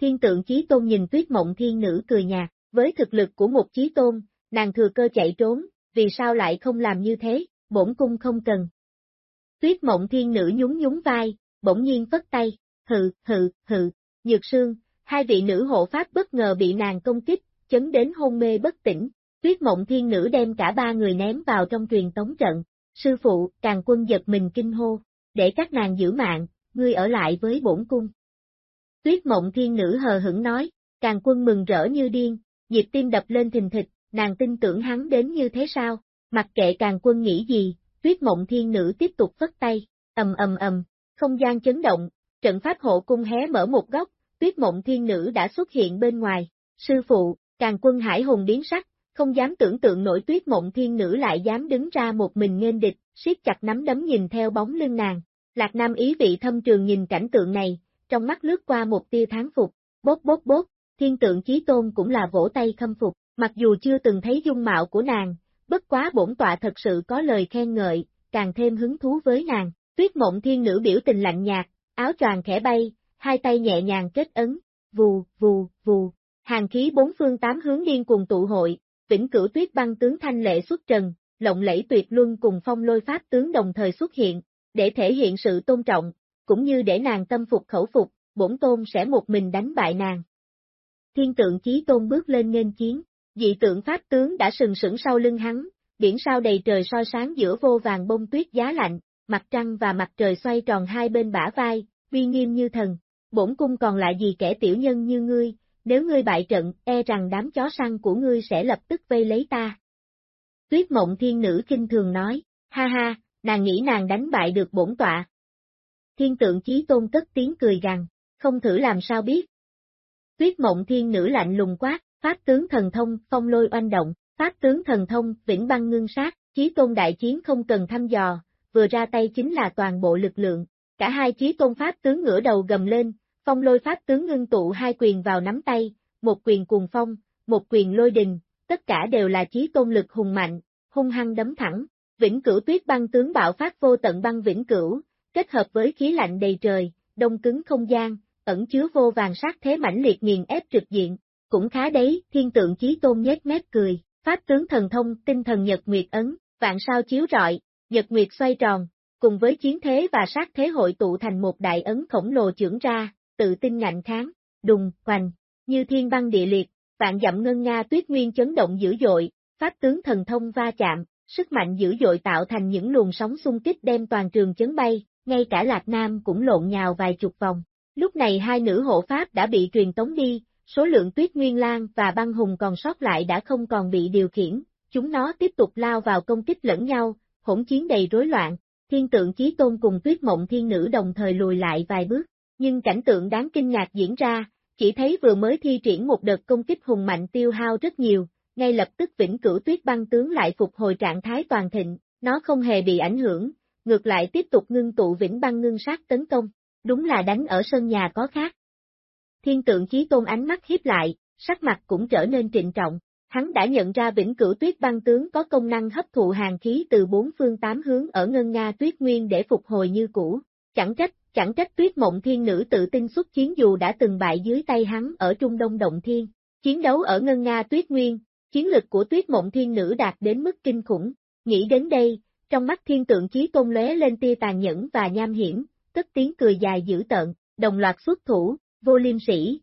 Thiên tượng chí tôn nhìn tuyết mộng thiên nữ cười nhạt, với thực lực của một chí tôn, nàng thừa cơ chạy trốn, vì sao lại không làm như thế, bổn cung không cần. Tuyết mộng thiên nữ nhún nhún vai, bỗng nhiên vất tay, hừ, hừ, hừ, nhược sương, hai vị nữ hộ pháp bất ngờ bị nàng công kích, chấn đến hôn mê bất tỉnh, tuyết mộng thiên nữ đem cả ba người ném vào trong truyền tống trận, sư phụ, càng quân giật mình kinh hô, để các nàng giữ mạng, ngươi ở lại với bổn cung. Tuyết mộng thiên nữ hờ hững nói, càng quân mừng rỡ như điên, nhịp tim đập lên thình thịch, nàng tin tưởng hắn đến như thế sao, mặc kệ càng quân nghĩ gì, tuyết mộng thiên nữ tiếp tục phất tay, ầm ầm ầm, không gian chấn động, trận pháp hộ cung hé mở một góc, tuyết mộng thiên nữ đã xuất hiện bên ngoài, sư phụ, càng quân hải hùng biến sắc, không dám tưởng tượng nổi tuyết mộng thiên nữ lại dám đứng ra một mình nghênh địch, siết chặt nắm đấm nhìn theo bóng lưng nàng. Lạc Nam ý vị thâm trường nhìn cảnh tượng này, trong mắt lướt qua một tia tháng phục, bốt bốt bốt, thiên tượng chí tôn cũng là vỗ tay khâm phục, mặc dù chưa từng thấy dung mạo của nàng, bất quá bổn tọa thật sự có lời khen ngợi, càng thêm hứng thú với nàng. Tuyết mộng thiên nữ biểu tình lạnh nhạt, áo choàng khẽ bay, hai tay nhẹ nhàng kết ấn, vù, vù, vù, hàng khí bốn phương tám hướng điên cùng tụ hội, vĩnh cửu tuyết băng tướng thanh lệ xuất trần, lộng lẫy tuyệt luân cùng phong lôi pháp tướng đồng thời xuất hiện, để thể hiện sự tôn trọng, cũng như để nàng tâm phục khẩu phục, bổn tôn sẽ một mình đánh bại nàng. Thiên tượng chí tôn bước lên nghênh chiến, dị tượng pháp tướng đã sừng sững sau lưng hắn, biển sao đầy trời soi sáng giữa vô vàng bông tuyết giá lạnh, mặt trăng và mặt trời xoay tròn hai bên bả vai, uy nghiêm như thần. Bổn cung còn lại gì kẻ tiểu nhân như ngươi, nếu ngươi bại trận, e rằng đám chó săn của ngươi sẽ lập tức vây lấy ta. Tuyết mộng thiên nữ kinh thường nói, ha ha, nàng nghĩ nàng đánh bại được bổn tọa. Thiên tượng chí tôn cất tiếng cười gằn, không thử làm sao biết. Tuyết mộng thiên nữ lạnh lùng quát, pháp tướng thần thông, phong lôi oanh động, pháp tướng thần thông, vĩnh băng ngưng sát, chí tôn đại chiến không cần thăm dò, vừa ra tay chính là toàn bộ lực lượng. Cả hai chí tôn pháp tướng ngửa đầu gầm lên, phong lôi pháp tướng ngưng tụ hai quyền vào nắm tay, một quyền cuồng phong, một quyền lôi đình, tất cả đều là chí tôn lực hùng mạnh, hung hăng đấm thẳng. Vĩnh cửu tuyết băng tướng bạo phát vô tận băng vĩnh cửu, kết hợp với khí lạnh đầy trời, đông cứng không gian, ẩn chứa vô vàng sát thế mãnh liệt nghiền ép trực diện. Cũng khá đấy, thiên tượng chí tôn nhếch mép cười, pháp tướng thần thông, tinh thần nhật nguyệt ấn, vạn sao chiếu rọi, nhật nguyệt xoay tròn, cùng với chiến thế và sát thế hội tụ thành một đại ấn khổng lồ trưởng ra, tự tin ngạnh kháng, đùng, hoành, như thiên băng địa liệt, vạn dặm ngân nga tuyết nguyên chấn động dữ dội, pháp tướng thần thông va chạm, sức mạnh dữ dội tạo thành những luồng sóng xung kích đem toàn trường chấn bay, ngay cả Lạc Nam cũng lộn nhào vài chục vòng. Lúc này hai nữ hộ pháp đã bị truyền tống đi, số lượng tuyết nguyên lan và băng hùng còn sót lại đã không còn bị điều khiển, chúng nó tiếp tục lao vào công kích lẫn nhau, hỗn chiến đầy rối loạn, thiên tượng chí tôn cùng tuyết mộng thiên nữ đồng thời lùi lại vài bước, nhưng cảnh tượng đáng kinh ngạc diễn ra, chỉ thấy vừa mới thi triển một đợt công kích hùng mạnh tiêu hao rất nhiều, ngay lập tức vĩnh cửu tuyết băng tướng lại phục hồi trạng thái toàn thịnh, nó không hề bị ảnh hưởng, ngược lại tiếp tục ngưng tụ vĩnh băng ngưng sát tấn công, đúng là đánh ở sân nhà có khác. Thiên tượng chí tôn ánh mắt hiếp lại, sắc mặt cũng trở nên trịnh trọng, hắn đã nhận ra vĩnh cửu tuyết băng tướng có công năng hấp thụ hàng khí từ bốn phương tám hướng ở ngân Nga tuyết nguyên để phục hồi như cũ, chẳng trách, chẳng trách tuyết mộng thiên nữ tự tin xuất chiến dù đã từng bại dưới tay hắn ở Trung Đông Động Thiên, chiến đấu ở ngân Nga tuyết nguyên, chiến lực của tuyết mộng thiên nữ đạt đến mức kinh khủng, nghĩ đến đây, trong mắt thiên tượng chí tôn lóe lên tia tàn nhẫn và nham hiểm, tức tiếng cười dài dữ tợn, đồng loạt xuất thủ, vô liêm sĩ.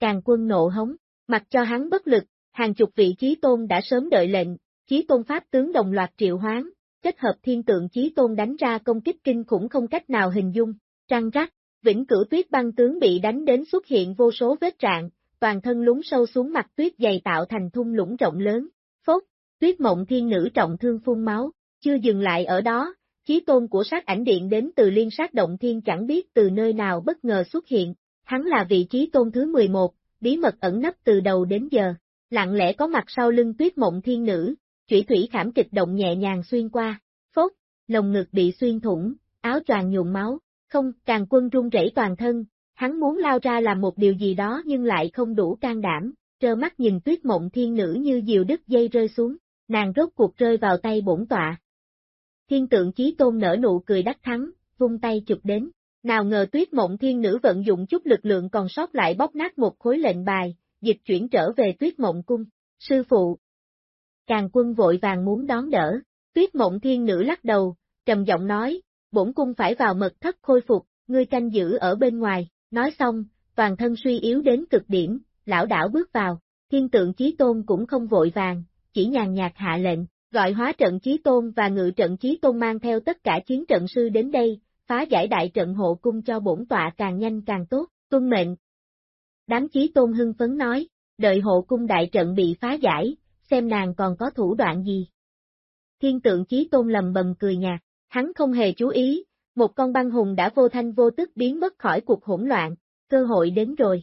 Càng quân nộ hống, mặc cho hắn bất lực, hàng chục vị trí tôn đã sớm đợi lệnh, chí tôn pháp tướng đồng loạt triệu hoán, kết hợp thiên tượng chí tôn đánh ra công kích kinh khủng không cách nào hình dung, trăng rắc, vĩnh cửu tuyết băng tướng bị đánh đến xuất hiện vô số vết trạng, toàn thân lún sâu xuống mặt tuyết dày tạo thành thung lũng rộng lớn, phốt, tuyết mộng thiên nữ trọng thương phun máu, chưa dừng lại ở đó, chí tôn của sát ảnh điện đến từ liên sát động thiên chẳng biết từ nơi nào bất ngờ xuất hiện, hắn là vị trí tôn thứ 11, bí mật ẩn nấp từ đầu đến giờ, lặng lẽ có mặt sau lưng tuyết mộng thiên nữ, chủy thủy khảm kịch động nhẹ nhàng xuyên qua, phốt, lồng ngực bị xuyên thủng, áo choàng nhuộm máu, không, càng quân run rẩy toàn thân, hắn muốn lao ra làm một điều gì đó nhưng lại không đủ can đảm, trơ mắt nhìn tuyết mộng thiên nữ như diều đứt dây rơi xuống, nàng rốt cuộc rơi vào tay bổn tọa. Thiên tượng chí tôn nở nụ cười đắc thắng, vung tay chụp đến, nào ngờ tuyết mộng thiên nữ vận dụng chút lực lượng còn sót lại bóp nát một khối lệnh bài, dịch chuyển trở về tuyết mộng cung, sư phụ. Càng quân vội vàng muốn đón đỡ, tuyết mộng thiên nữ lắc đầu, trầm giọng nói, bổn cung phải vào mật thất khôi phục, ngươi canh giữ ở bên ngoài, nói xong, toàn thân suy yếu đến cực điểm, lão đảo bước vào, thiên tượng chí tôn cũng không vội vàng, chỉ nhàn nhạt hạ lệnh, gọi hóa trận chí tôn và ngự trận chí tôn mang theo tất cả chiến trận sư đến đây, phá giải đại trận hộ cung cho bổn tọa càng nhanh càng tốt, tuân mệnh. Đám chí tôn hưng phấn nói, đợi hộ cung đại trận bị phá giải, xem nàng còn có thủ đoạn gì. Thiên tượng chí tôn lầm bầm cười nhạt, hắn không hề chú ý, một con băng hùng đã vô thanh vô tức biến mất khỏi cuộc hỗn loạn, cơ hội đến rồi.